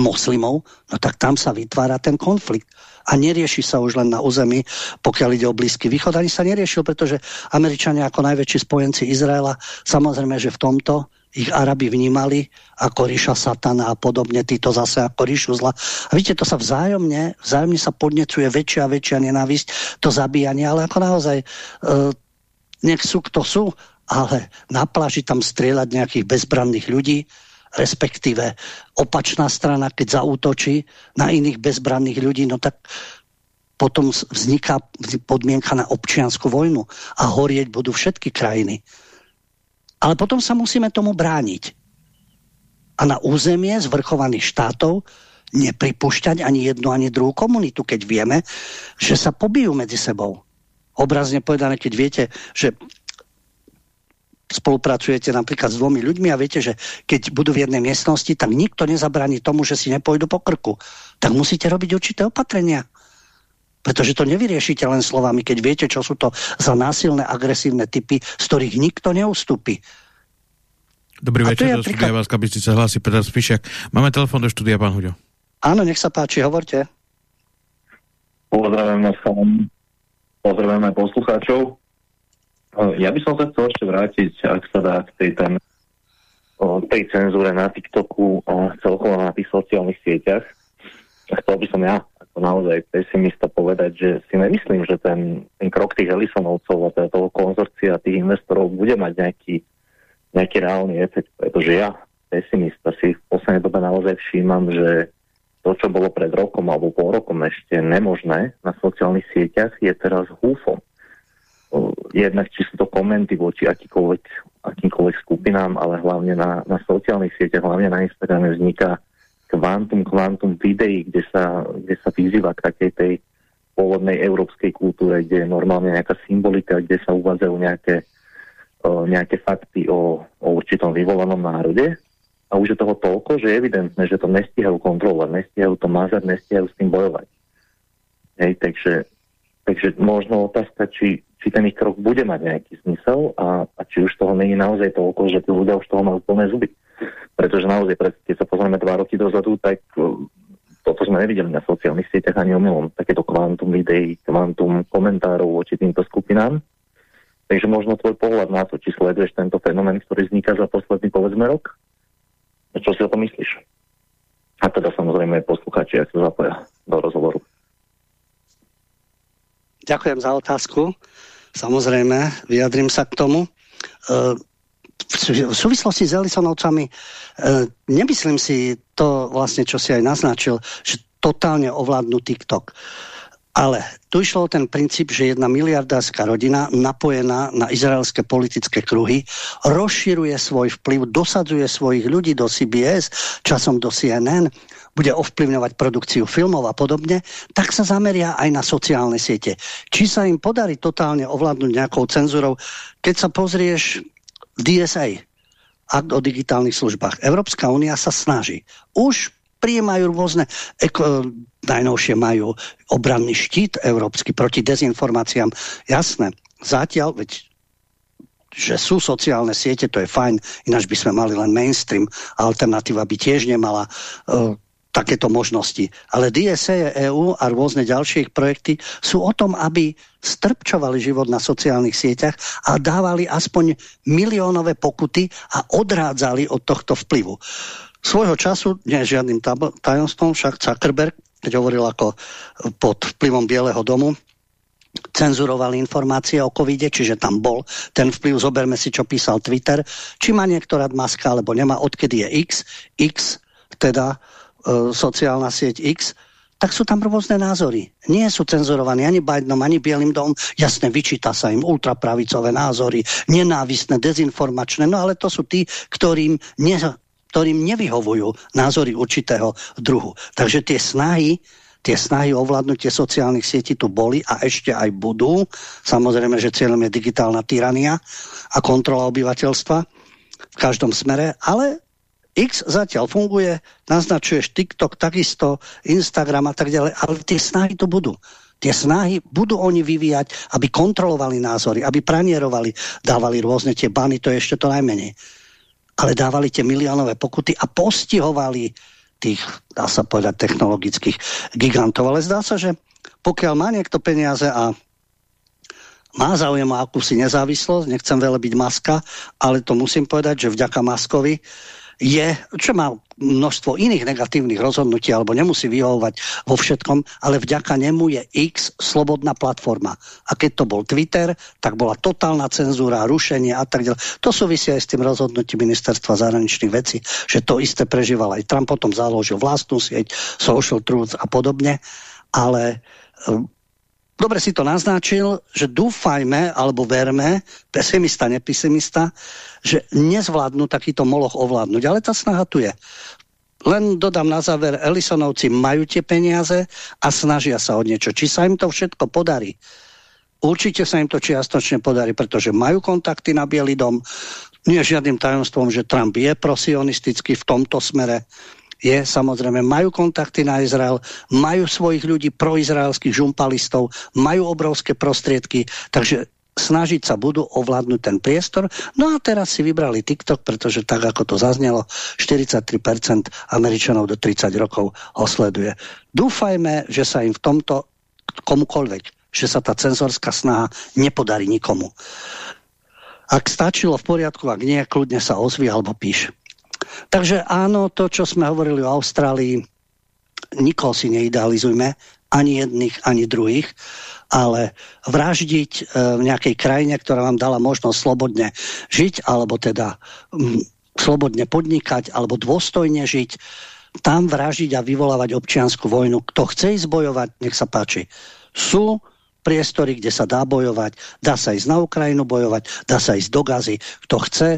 moslimov, no tak tam sa vytvára ten konflikt. A nerieši sa už len na území, pokiaľ ide o Blízky východ. Ani sa neriešil, pretože Američania ako najväčší spojenci Izraela, samozrejme, že v tomto ich Arabi vnímali ako ríša satana a podobne, títo zase ako ríšu zla. A vidíte, to sa vzájomne, vzájomne sa podnecuje väčšia a väčšia nenávisť, to zabíjanie, ale ako naozaj, e, nech sú kto sú, ale na pláži tam strieľať nejakých bezbranných ľudí, respektíve opačná strana, keď zaútočí na iných bezbranných ľudí, no tak potom vzniká podmienka na občianskú vojnu a horieť budú všetky krajiny. Ale potom sa musíme tomu brániť. A na územie zvrchovaných štátov nepripúšťať ani jednu, ani druhú komunitu, keď vieme, že sa pobijú medzi sebou. Obrazne povedané, keď viete, že spolupracujete napríklad s dvomi ľuďmi a viete, že keď budú v jednej miestnosti, tak nikto nezabraní tomu, že si nepôjdu po krku. Tak musíte robiť určité opatrenia. Pretože to nevyriešite len slovami, keď viete, čo sú to za násilné, agresívne typy, z ktorých nikto neustúpi. Dobrý A večer, do štúdia vás sa hlási Peter Spišiak. Máme telefón do štúdia, pán Huďo. Áno, nech sa páči, hovorte. Pozdravujem vás, pozdravujem aj poslucháčov. Ja by som sa chcel ešte vrátiť, ak sa dá, k tej téme tej cenzúre na TikToku a celkovo na tých sociálnych sieťach. Chcel by som ja naozaj pesimista povedať, že si nemyslím, že ten, ten krok tých Elisonovcov a teda toho konzorcia tých investorov bude mať nejaký, nejaký reálny efekt, pretože ja, pesimista, si v poslednej dobe naozaj všímam, že to, čo bolo pred rokom alebo pol rokom ešte nemožné na sociálnych sieťach, je teraz húfom. Jednak či sú to komenty voči akýkoľvek, akýmkoľvek skupinám, ale hlavne na, na sociálnych sieťach, hlavne na Instagrame vzniká kvantum, kvantum videí, kde sa, kde sa vyzýva k takej tej pôvodnej európskej kultúre, kde je normálne nejaká symbolika, kde sa uvádzajú nejaké, nejaké fakty o, o určitom vyvolanom národe. A už je toho toľko, že je evidentné, že to nestíhajú kontrolovať, nestíhajú to mázať, nestíhajú s tým bojovať. Hej, takže, takže možno otázka, či, či ten ich krok bude mať nejaký zmysel a, a či už toho není naozaj toľko, že tí ľudia už toho majú plné zuby. Pretože naozaj, keď sa pozrieme dva roky dozadu, tak e, toto sme nevideli na sociálnych sieťach ani omylom. Takéto kvantum videí, kvantum komentárov voči týmto skupinám. Takže možno tvoj pohľad na to, či sleduješ tento fenomén, ktorý vzniká za posledný povedzme rok? Čo si o to myslíš? A teda samozrejme posluchači, ak sa zapoja do rozhovoru. Ďakujem za otázku. Samozrejme, vyjadrím sa k tomu. E, v súvislosti s Elisonovcami e, nemyslím si to vlastne, čo si aj naznačil, že totálne ovládnu TikTok. Ale tu išlo o ten princíp, že jedna miliardárska rodina napojená na izraelské politické kruhy rozširuje svoj vplyv, dosadzuje svojich ľudí do CBS, časom do CNN, bude ovplyvňovať produkciu filmov a podobne, tak sa zameria aj na sociálne siete. Či sa im podarí totálne ovládnuť nejakou cenzúrou, keď sa pozrieš DSA, akt o digitálnych službách. Európska únia sa snaží. Už prijímajú rôzne, eko, najnovšie majú obranný štít európsky proti dezinformáciám. Jasné, zatiaľ, veď že sú sociálne siete, to je fajn, ináč by sme mali len mainstream, alternatíva by tiež nemala uh, takéto možnosti. Ale DSA EU a rôzne ďalšie projekty sú o tom, aby strpčovali život na sociálnych sieťach a dávali aspoň miliónové pokuty a odrádzali od tohto vplyvu. Svojho času, nie žiadnym tajomstvom, však Zuckerberg, keď hovoril ako pod vplyvom Bieleho domu, cenzurovali informácie o covide, čiže tam bol ten vplyv, zoberme si, čo písal Twitter, či má niektorá maska, alebo nemá, odkedy je X, X, teda e, sociálna sieť X, tak sú tam rôzne názory. Nie sú cenzurovaní ani Bidenom, ani Bielým dom. Jasne, vyčíta sa im ultrapravicové názory, nenávisné, dezinformačné, no ale to sú tí, ktorým ne, ktorým nevyhovujú názory určitého druhu. Takže tie snahy, tie snahy o ovládnutie sociálnych sietí tu boli a ešte aj budú. Samozrejme, že cieľom je digitálna tyrania a kontrola obyvateľstva v každom smere, ale X zatiaľ funguje, naznačuješ TikTok, takisto Instagram a tak ďalej, ale tie snahy tu budú. Tie snahy budú oni vyvíjať, aby kontrolovali názory, aby pranierovali, dávali rôzne tie bany, to je ešte to najmenej ale dávali tie miliónové pokuty a postihovali tých, dá sa povedať, technologických gigantov. Ale zdá sa, že pokiaľ má niekto peniaze a má záujem o akúsi nezávislosť, nechcem veľa byť maska, ale to musím povedať, že vďaka Maskovi je, čo má množstvo iných negatívnych rozhodnutí alebo nemusí vyhovovať vo všetkom, ale vďaka nemu je X slobodná platforma. A keď to bol Twitter, tak bola totálna cenzúra, rušenie a tak ďalej. To súvisí aj s tým rozhodnutím ministerstva zahraničných vecí, že to isté prežíval aj Trump, potom založil vlastnú sieť, social truth a podobne, ale dobre si to naznačil, že dúfajme, alebo verme, pesimista, nepesimista, že nezvládnu takýto moloch ovládnuť. Ale tá snaha tu je. Len dodám na záver, Elisonovci majú tie peniaze a snažia sa o niečo. Či sa im to všetko podarí? Určite sa im to čiastočne podarí, pretože majú kontakty na Bielý dom. Nie žiadnym tajomstvom, že Trump je prosionistický v tomto smere je, samozrejme, majú kontakty na Izrael, majú svojich ľudí proizraelských žumpalistov, majú obrovské prostriedky, takže snažiť sa budú ovládnuť ten priestor. No a teraz si vybrali TikTok, pretože tak, ako to zaznelo, 43% Američanov do 30 rokov ho sleduje. Dúfajme, že sa im v tomto komukoľvek, že sa tá cenzorská snaha nepodarí nikomu. Ak stačilo v poriadku, ak nie, kľudne sa ozvi alebo píš. Takže áno, to, čo sme hovorili o Austrálii, nikoho si neidealizujme, ani jedných, ani druhých, ale vraždiť e, v nejakej krajine, ktorá vám dala možnosť slobodne žiť, alebo teda slobodne podnikať, alebo dôstojne žiť, tam vraždiť a vyvolávať občianskú vojnu. Kto chce ísť bojovať, nech sa páči. Sú priestory, kde sa dá bojovať, dá sa ísť na Ukrajinu bojovať, dá sa ísť do Gazy. Kto chce,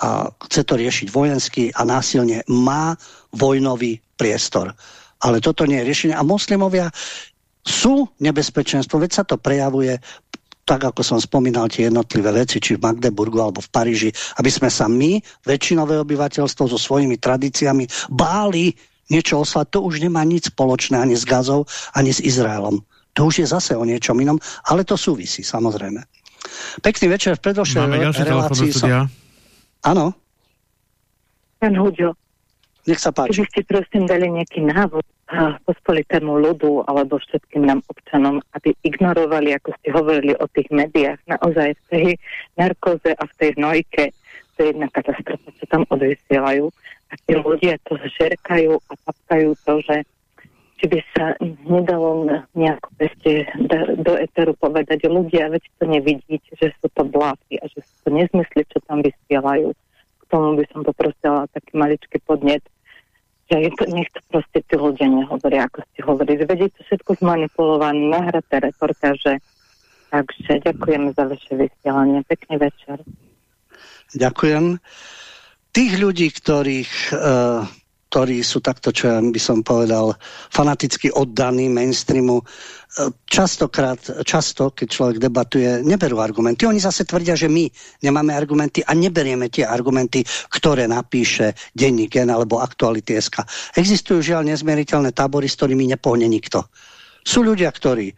a chce to riešiť vojensky a násilne, má vojnový priestor. Ale toto nie je riešenie. A moslimovia sú nebezpečenstvo, veď sa to prejavuje tak ako som spomínal tie jednotlivé veci, či v Magdeburgu alebo v Paríži, aby sme sa my, väčšinové obyvateľstvo so svojimi tradíciami, báli niečo oslať. To už nemá nič spoločné ani s Gazou, ani s Izraelom. To už je zase o niečom inom, ale to súvisí, samozrejme. Pekný večer v predošlej relácii som... Áno. Pán Huďo. Nech sa páči. Keby ste prosím dali nejaký návod pospolitému ľudu alebo všetkým nám občanom, aby ignorovali, ako ste hovorili o tých médiách, naozaj v tej narkoze a v tej hnojke, to je jedna katastrofa, čo tam odvysielajú. A tí ľudia to žerkajú a papkajú to, že či by sa nedalo nejako peste do eteru povedať, ľudia, veď to nevidíte, že sú to bláty a že sú to nezmysly, čo tam vysielajú. K tomu by som poprosila taký maličký podnet, že je to, nech to proste tí ľudia nehovoria, ako ste hovorili. Veď je to všetko zmanipulované, nahraté reportáže. Takže ďakujem za vaše vysielanie. Pekný večer. Ďakujem. Tých ľudí, ktorých uh, ktorí sú takto, čo ja by som povedal, fanaticky oddaní mainstreamu, e, častokrát, často, keď človek debatuje, neberú argumenty. Oni zase tvrdia, že my nemáme argumenty a neberieme tie argumenty, ktoré napíše denník N alebo Aktuality.sk. Existujú žiaľ nezmieriteľné tábory, s ktorými nepohne nikto. Sú ľudia, ktorí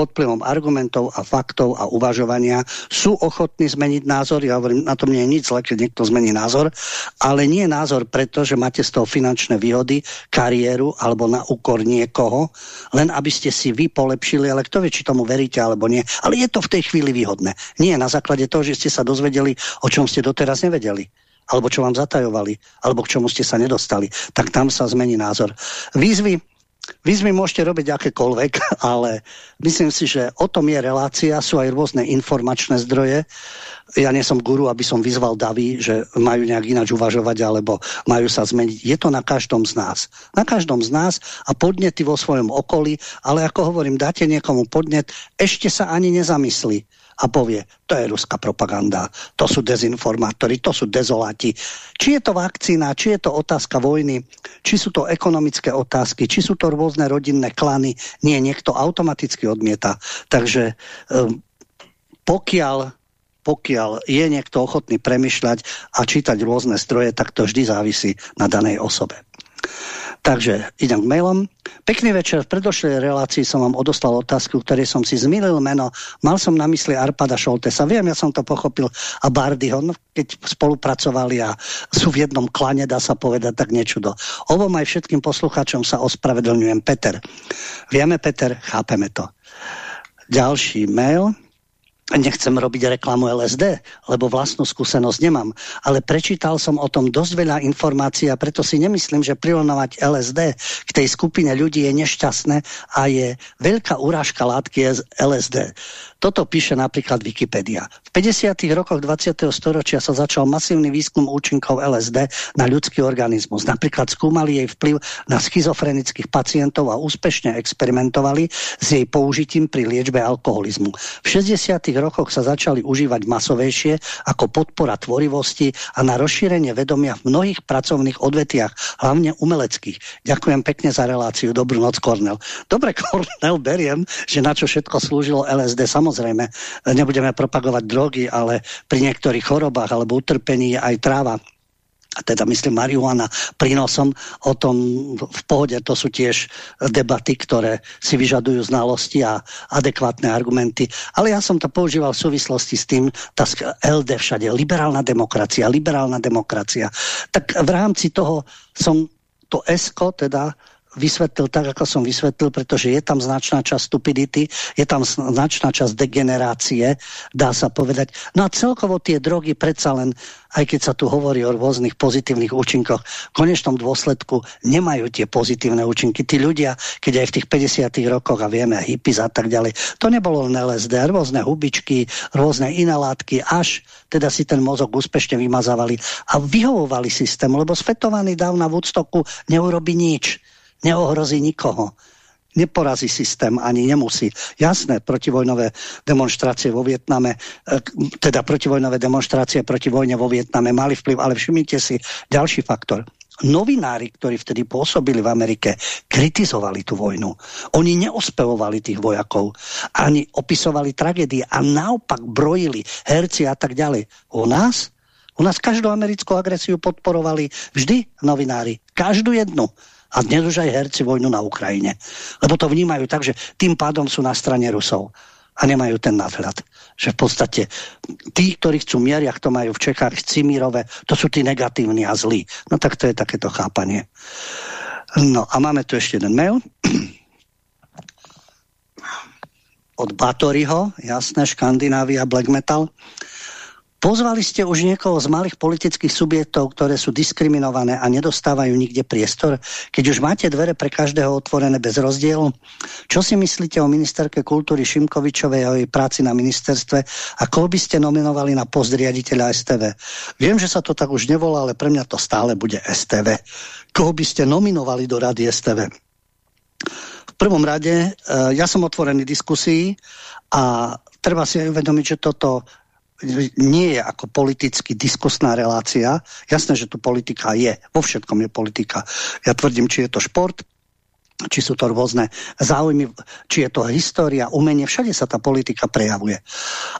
pod vplyvom argumentov a faktov a uvažovania sú ochotní zmeniť názor. Ja hovorím, na tom nie je nič zle, keď niekto zmení názor, ale nie názor preto, že máte z toho finančné výhody, kariéru alebo na úkor niekoho, len aby ste si vy polepšili, ale kto vie, či tomu veríte alebo nie. Ale je to v tej chvíli výhodné. Nie na základe toho, že ste sa dozvedeli, o čom ste doteraz nevedeli alebo čo vám zatajovali, alebo k čomu ste sa nedostali, tak tam sa zmení názor. Výzvy Výzvy môžete robiť akékoľvek, ale myslím si, že o tom je relácia, sú aj rôzne informačné zdroje. Ja nie som guru, aby som vyzval davy, že majú nejak ináč uvažovať alebo majú sa zmeniť. Je to na každom z nás. Na každom z nás a podnety vo svojom okolí, ale ako hovorím, dáte niekomu podnet, ešte sa ani nezamyslí a povie, to je ruská propaganda, to sú dezinformátori, to sú dezoláti. Či je to vakcína, či je to otázka vojny, či sú to ekonomické otázky, či sú to rôzne rodinné klany, nie, niekto automaticky odmieta. Takže um, pokiaľ pokiaľ je niekto ochotný premyšľať a čítať rôzne stroje, tak to vždy závisí na danej osobe. Takže idem k mailom. Pekný večer. V predošlej relácii som vám odostal otázku, ktorej som si zmilil meno. Mal som na mysli Arpada Šoltesa. Viem, ja som to pochopil. A Bardyho, no, keď spolupracovali a sú v jednom klane, dá sa povedať, tak do. Ovom aj všetkým poslucháčom sa ospravedlňujem. Peter. Vieme, Peter, chápeme to. Ďalší mail nechcem robiť reklamu LSD, lebo vlastnú skúsenosť nemám, ale prečítal som o tom dosť veľa informácií a preto si nemyslím, že prirovnávať LSD k tej skupine ľudí je nešťastné a je veľká urážka látky LSD. Toto píše napríklad Wikipedia. V 50. rokoch 20. storočia sa začal masívny výskum účinkov LSD na ľudský organizmus. Napríklad skúmali jej vplyv na schizofrenických pacientov a úspešne experimentovali s jej použitím pri liečbe alkoholizmu. V 60. rokoch sa začali užívať masovejšie ako podpora tvorivosti a na rozšírenie vedomia v mnohých pracovných odvetiach, hlavne umeleckých. Ďakujem pekne za reláciu. Dobrú noc, Kornel. Dobre, Kornel, beriem, že na čo všetko slúžilo LSD. Samozrejme, Samozrejme, nebudeme propagovať drogy, ale pri niektorých chorobách alebo utrpení aj tráva a teda myslím marihuana prínosom o tom v pohode, to sú tiež debaty, ktoré si vyžadujú znalosti a adekvátne argumenty. Ale ja som to používal v súvislosti s tým, tá LD všade, liberálna demokracia, liberálna demokracia. Tak v rámci toho som to ESCO, teda vysvetlil tak, ako som vysvetlil, pretože je tam značná časť stupidity, je tam značná časť degenerácie, dá sa povedať. No a celkovo tie drogy predsa len, aj keď sa tu hovorí o rôznych pozitívnych účinkoch, v konečnom dôsledku nemajú tie pozitívne účinky. Tí ľudia, keď aj v tých 50 rokoch a vieme, hippies a tak ďalej, to nebolo len LSD, rôzne hubičky, rôzne iné látky, až teda si ten mozog úspešne vymazávali a vyhovovali systému, lebo svetovaný dáv na Woodstocku neurobi nič neohrozí nikoho. Neporazí systém, ani nemusí. Jasné, protivojnové demonstrácie vo Vietname, e, teda protivojnové demonstrácie proti vojne vo Vietname mali vplyv, ale všimnite si ďalší faktor novinári, ktorí vtedy pôsobili v Amerike, kritizovali tú vojnu. Oni neospevovali tých vojakov, ani opisovali tragédie a naopak brojili herci a tak ďalej. U nás? U nás každú americkú agresiu podporovali vždy novinári. Každú jednu. A dnes už aj herci vojnu na Ukrajine. Lebo to vnímajú tak, že tým pádom sú na strane Rusov a nemajú ten nadhľad. Že v podstate tí, ktorí chcú mier, jak to majú v Čechách, Cimírové, to sú tí negatívni a zlí. No tak to je takéto chápanie. No a máme tu ešte jeden mail. Od Batoriho, jasné, Škandinávia, Black Metal. Pozvali ste už niekoho z malých politických subjektov, ktoré sú diskriminované a nedostávajú nikde priestor? Keď už máte dvere pre každého otvorené bez rozdielu? Čo si myslíte o ministerke kultúry Šimkovičovej a jej práci na ministerstve a koho by ste nominovali na post riaditeľa STV? Viem, že sa to tak už nevolá, ale pre mňa to stále bude STV. Koho by ste nominovali do rady STV? V prvom rade, e, ja som otvorený diskusii a treba si aj uvedomiť, že toto nie je ako politicky diskusná relácia. Jasné, že tu politika je. Vo všetkom je politika. Ja tvrdím, či je to šport, či sú to rôzne záujmy, či je to história, umenie, všade sa tá politika prejavuje.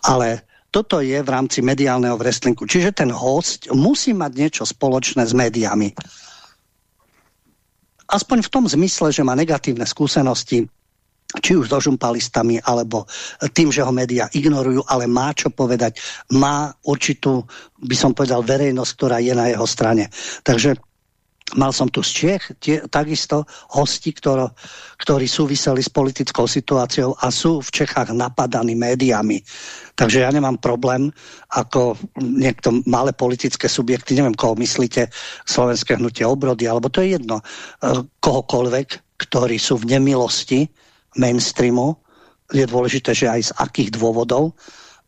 Ale toto je v rámci mediálneho wrestlingu. Čiže ten host musí mať niečo spoločné s médiami. Aspoň v tom zmysle, že má negatívne skúsenosti či už so žumpalistami, alebo tým, že ho médiá ignorujú, ale má čo povedať, má určitú, by som povedal, verejnosť, ktorá je na jeho strane. Takže mal som tu z Čech tie, takisto hosti, ktoré, ktorí súviseli s politickou situáciou a sú v Čechách napadaní médiami. Takže ja nemám problém, ako niekto malé politické subjekty, neviem, koho myslíte, Slovenské hnutie obrody, alebo to je jedno, eh, kohokoľvek, ktorí sú v nemilosti, mainstreamu. Je dôležité, že aj z akých dôvodov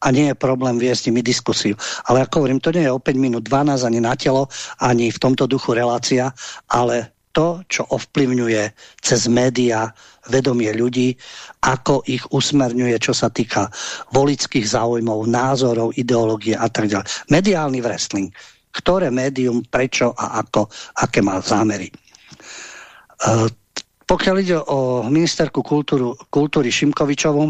a nie je problém viesť nimi diskusiu. Ale ako hovorím, to nie je o 5 minút 12 ani na telo, ani v tomto duchu relácia, ale to, čo ovplyvňuje cez média vedomie ľudí, ako ich usmerňuje, čo sa týka volických záujmov, názorov, ideológie a tak ďalej. Mediálny wrestling. Ktoré médium, prečo a ako, aké má zámery. Pokiaľ ide o ministerku kultúru, kultúry Šimkovičovu,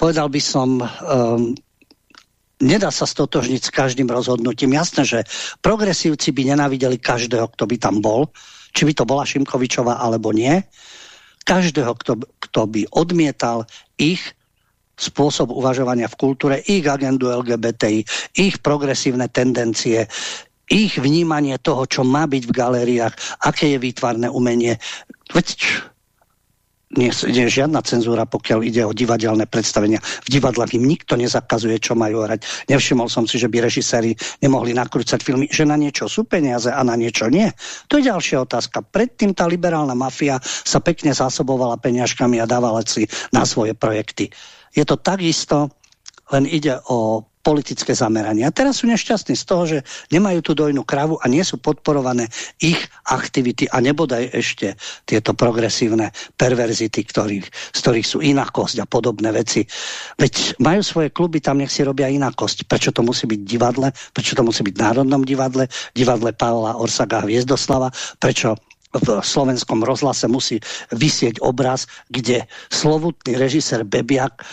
povedal by som, um, nedá sa stotožniť s každým rozhodnutím. Jasné, že progresívci by nenávideli každého, kto by tam bol, či by to bola Šimkovičová alebo nie. Každého, kto, kto by odmietal ich spôsob uvažovania v kultúre, ich agendu LGBTI, ich progresívne tendencie, ich vnímanie toho, čo má byť v galériách, aké je výtvarné umenie. Veď nie, je žiadna cenzúra, pokiaľ ide o divadelné predstavenia. V divadlách im nikto nezakazuje, čo majú hrať. Nevšimol som si, že by režiséri nemohli nakrúcať filmy, že na niečo sú peniaze a na niečo nie. To je ďalšia otázka. Predtým tá liberálna mafia sa pekne zásobovala peňažkami a dávala si na svoje projekty. Je to takisto, len ide o politické zameranie. A teraz sú nešťastní z toho, že nemajú tú dojnú kravu a nie sú podporované ich aktivity a nebodaj ešte tieto progresívne perverzity, ktorých, z ktorých sú inakosť a podobné veci. Veď majú svoje kluby, tam nech si robia inakosť. Prečo to musí byť divadle? Prečo to musí byť v Národnom divadle? Divadle Pavla Orsaga Hviezdoslava? Prečo v slovenskom rozhlase musí vysieť obraz, kde slovutný režisér Bebiak,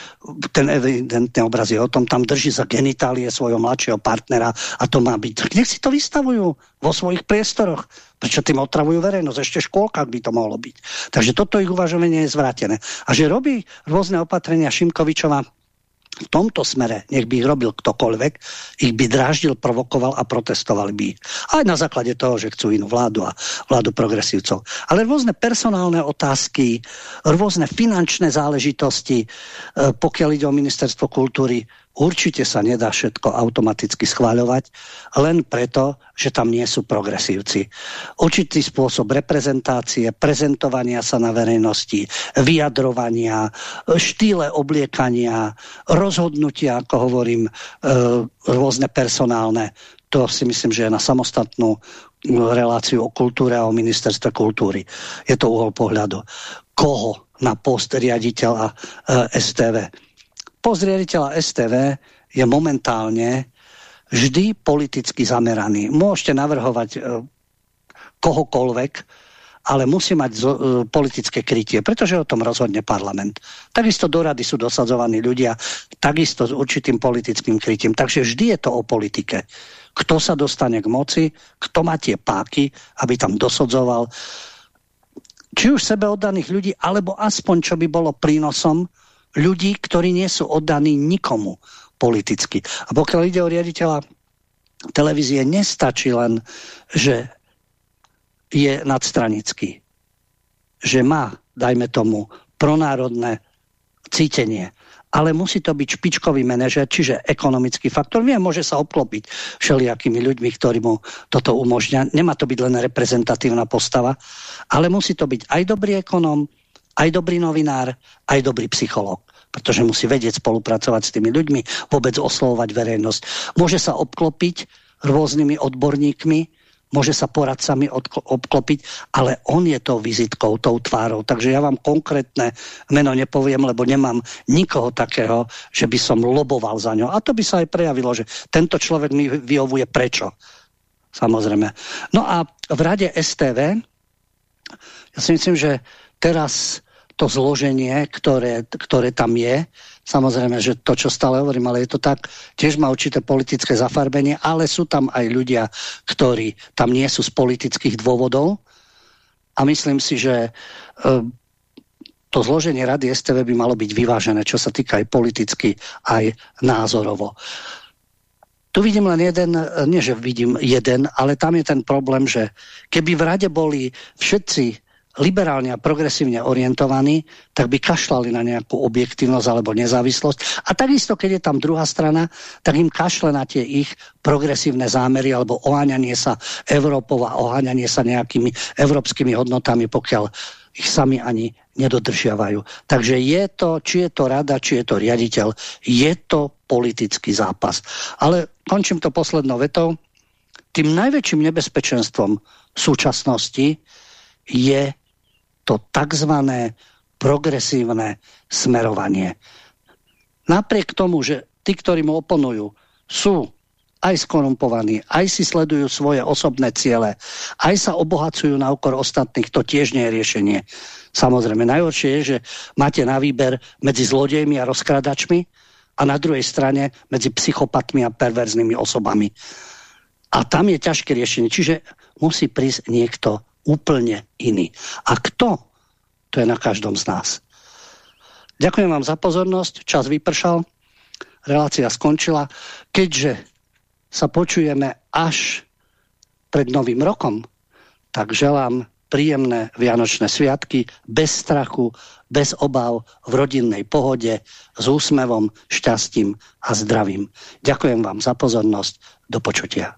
ten evidentný obraz je o tom, tam drží za genitálie svojho mladšieho partnera a to má byť. Nech si to vystavujú vo svojich priestoroch. Prečo tým otravujú verejnosť? Ešte škôlka by to mohlo byť. Takže toto ich uvažovanie je zvrátené. A že robí rôzne opatrenia Šimkovičova v tomto smere, nech by ich robil ktokoľvek, ich by dráždil, provokoval a protestovali by. Aj na základe toho, že chcú inú vládu a vládu progresívcov. Ale rôzne personálne otázky, rôzne finančné záležitosti, e, pokiaľ ide o ministerstvo kultúry, Určite sa nedá všetko automaticky schváľovať, len preto, že tam nie sú progresívci. Určitý spôsob reprezentácie, prezentovania sa na verejnosti, vyjadrovania, štýle obliekania, rozhodnutia, ako hovorím, e, rôzne personálne, to si myslím, že je na samostatnú reláciu o kultúre a o ministerstve kultúry. Je to uhol pohľadu. Koho na post riaditeľa e, STV? Post STV je momentálne vždy politicky zameraný. Môžete navrhovať e, kohokoľvek, ale musí mať e, politické krytie, pretože o tom rozhodne parlament. Takisto do rady sú dosadzovaní ľudia, takisto s určitým politickým krytím. Takže vždy je to o politike. Kto sa dostane k moci, kto má tie páky, aby tam dosodzoval či už sebe oddaných ľudí, alebo aspoň čo by bolo prínosom ľudí, ktorí nie sú oddaní nikomu politicky. A pokiaľ ide o riaditeľa televízie, nestačí len, že je nadstranický. Že má, dajme tomu, pronárodné cítenie ale musí to byť špičkový manažer, čiže ekonomický faktor. Vie, môže sa obklopiť všelijakými ľuďmi, ktorí mu toto umožňa. Nemá to byť len reprezentatívna postava, ale musí to byť aj dobrý ekonom, aj dobrý novinár, aj dobrý psychológ pretože musí vedieť spolupracovať s tými ľuďmi, vôbec oslovovať verejnosť. Môže sa obklopiť rôznymi odborníkmi, môže sa poradcami obklopiť, ale on je tou vizitkou, tou tvárou. Takže ja vám konkrétne meno nepoviem, lebo nemám nikoho takého, že by som loboval za ňo. A to by sa aj prejavilo, že tento človek mi vyhovuje prečo. Samozrejme. No a v rade STV, ja si myslím, že teraz to zloženie, ktoré, ktoré tam je, Samozrejme, že to, čo stále hovorím, ale je to tak, tiež má určité politické zafarbenie, ale sú tam aj ľudia, ktorí tam nie sú z politických dôvodov a myslím si, že e, to zloženie Rady STV by malo byť vyvážené, čo sa týka aj politicky, aj názorovo. Tu vidím len jeden, nie že vidím jeden, ale tam je ten problém, že keby v rade boli všetci liberálne a progresívne orientovaní, tak by kašlali na nejakú objektívnosť alebo nezávislosť. A takisto, keď je tam druhá strana, tak im kašle na tie ich progresívne zámery alebo oháňanie sa Európou a oháňanie sa nejakými európskymi hodnotami, pokiaľ ich sami ani nedodržiavajú. Takže je to, či je to rada, či je to riaditeľ, je to politický zápas. Ale končím to poslednou vetou. Tým najväčším nebezpečenstvom súčasnosti je to tzv. progresívne smerovanie. Napriek tomu, že tí, ktorí mu oponujú, sú aj skorumpovaní, aj si sledujú svoje osobné ciele, aj sa obohacujú na úkor ostatných, to tiež nie je riešenie. Samozrejme, najhoršie je, že máte na výber medzi zlodejmi a rozkradačmi a na druhej strane medzi psychopatmi a perverznými osobami. A tam je ťažké riešenie. Čiže musí prísť niekto úplne iný. A kto? To je na každom z nás. Ďakujem vám za pozornosť, čas vypršal, relácia skončila. Keďže sa počujeme až pred novým rokom, tak želám príjemné Vianočné sviatky, bez strachu, bez obav, v rodinnej pohode, s úsmevom, šťastím a zdravím. Ďakujem vám za pozornosť. Do počutia.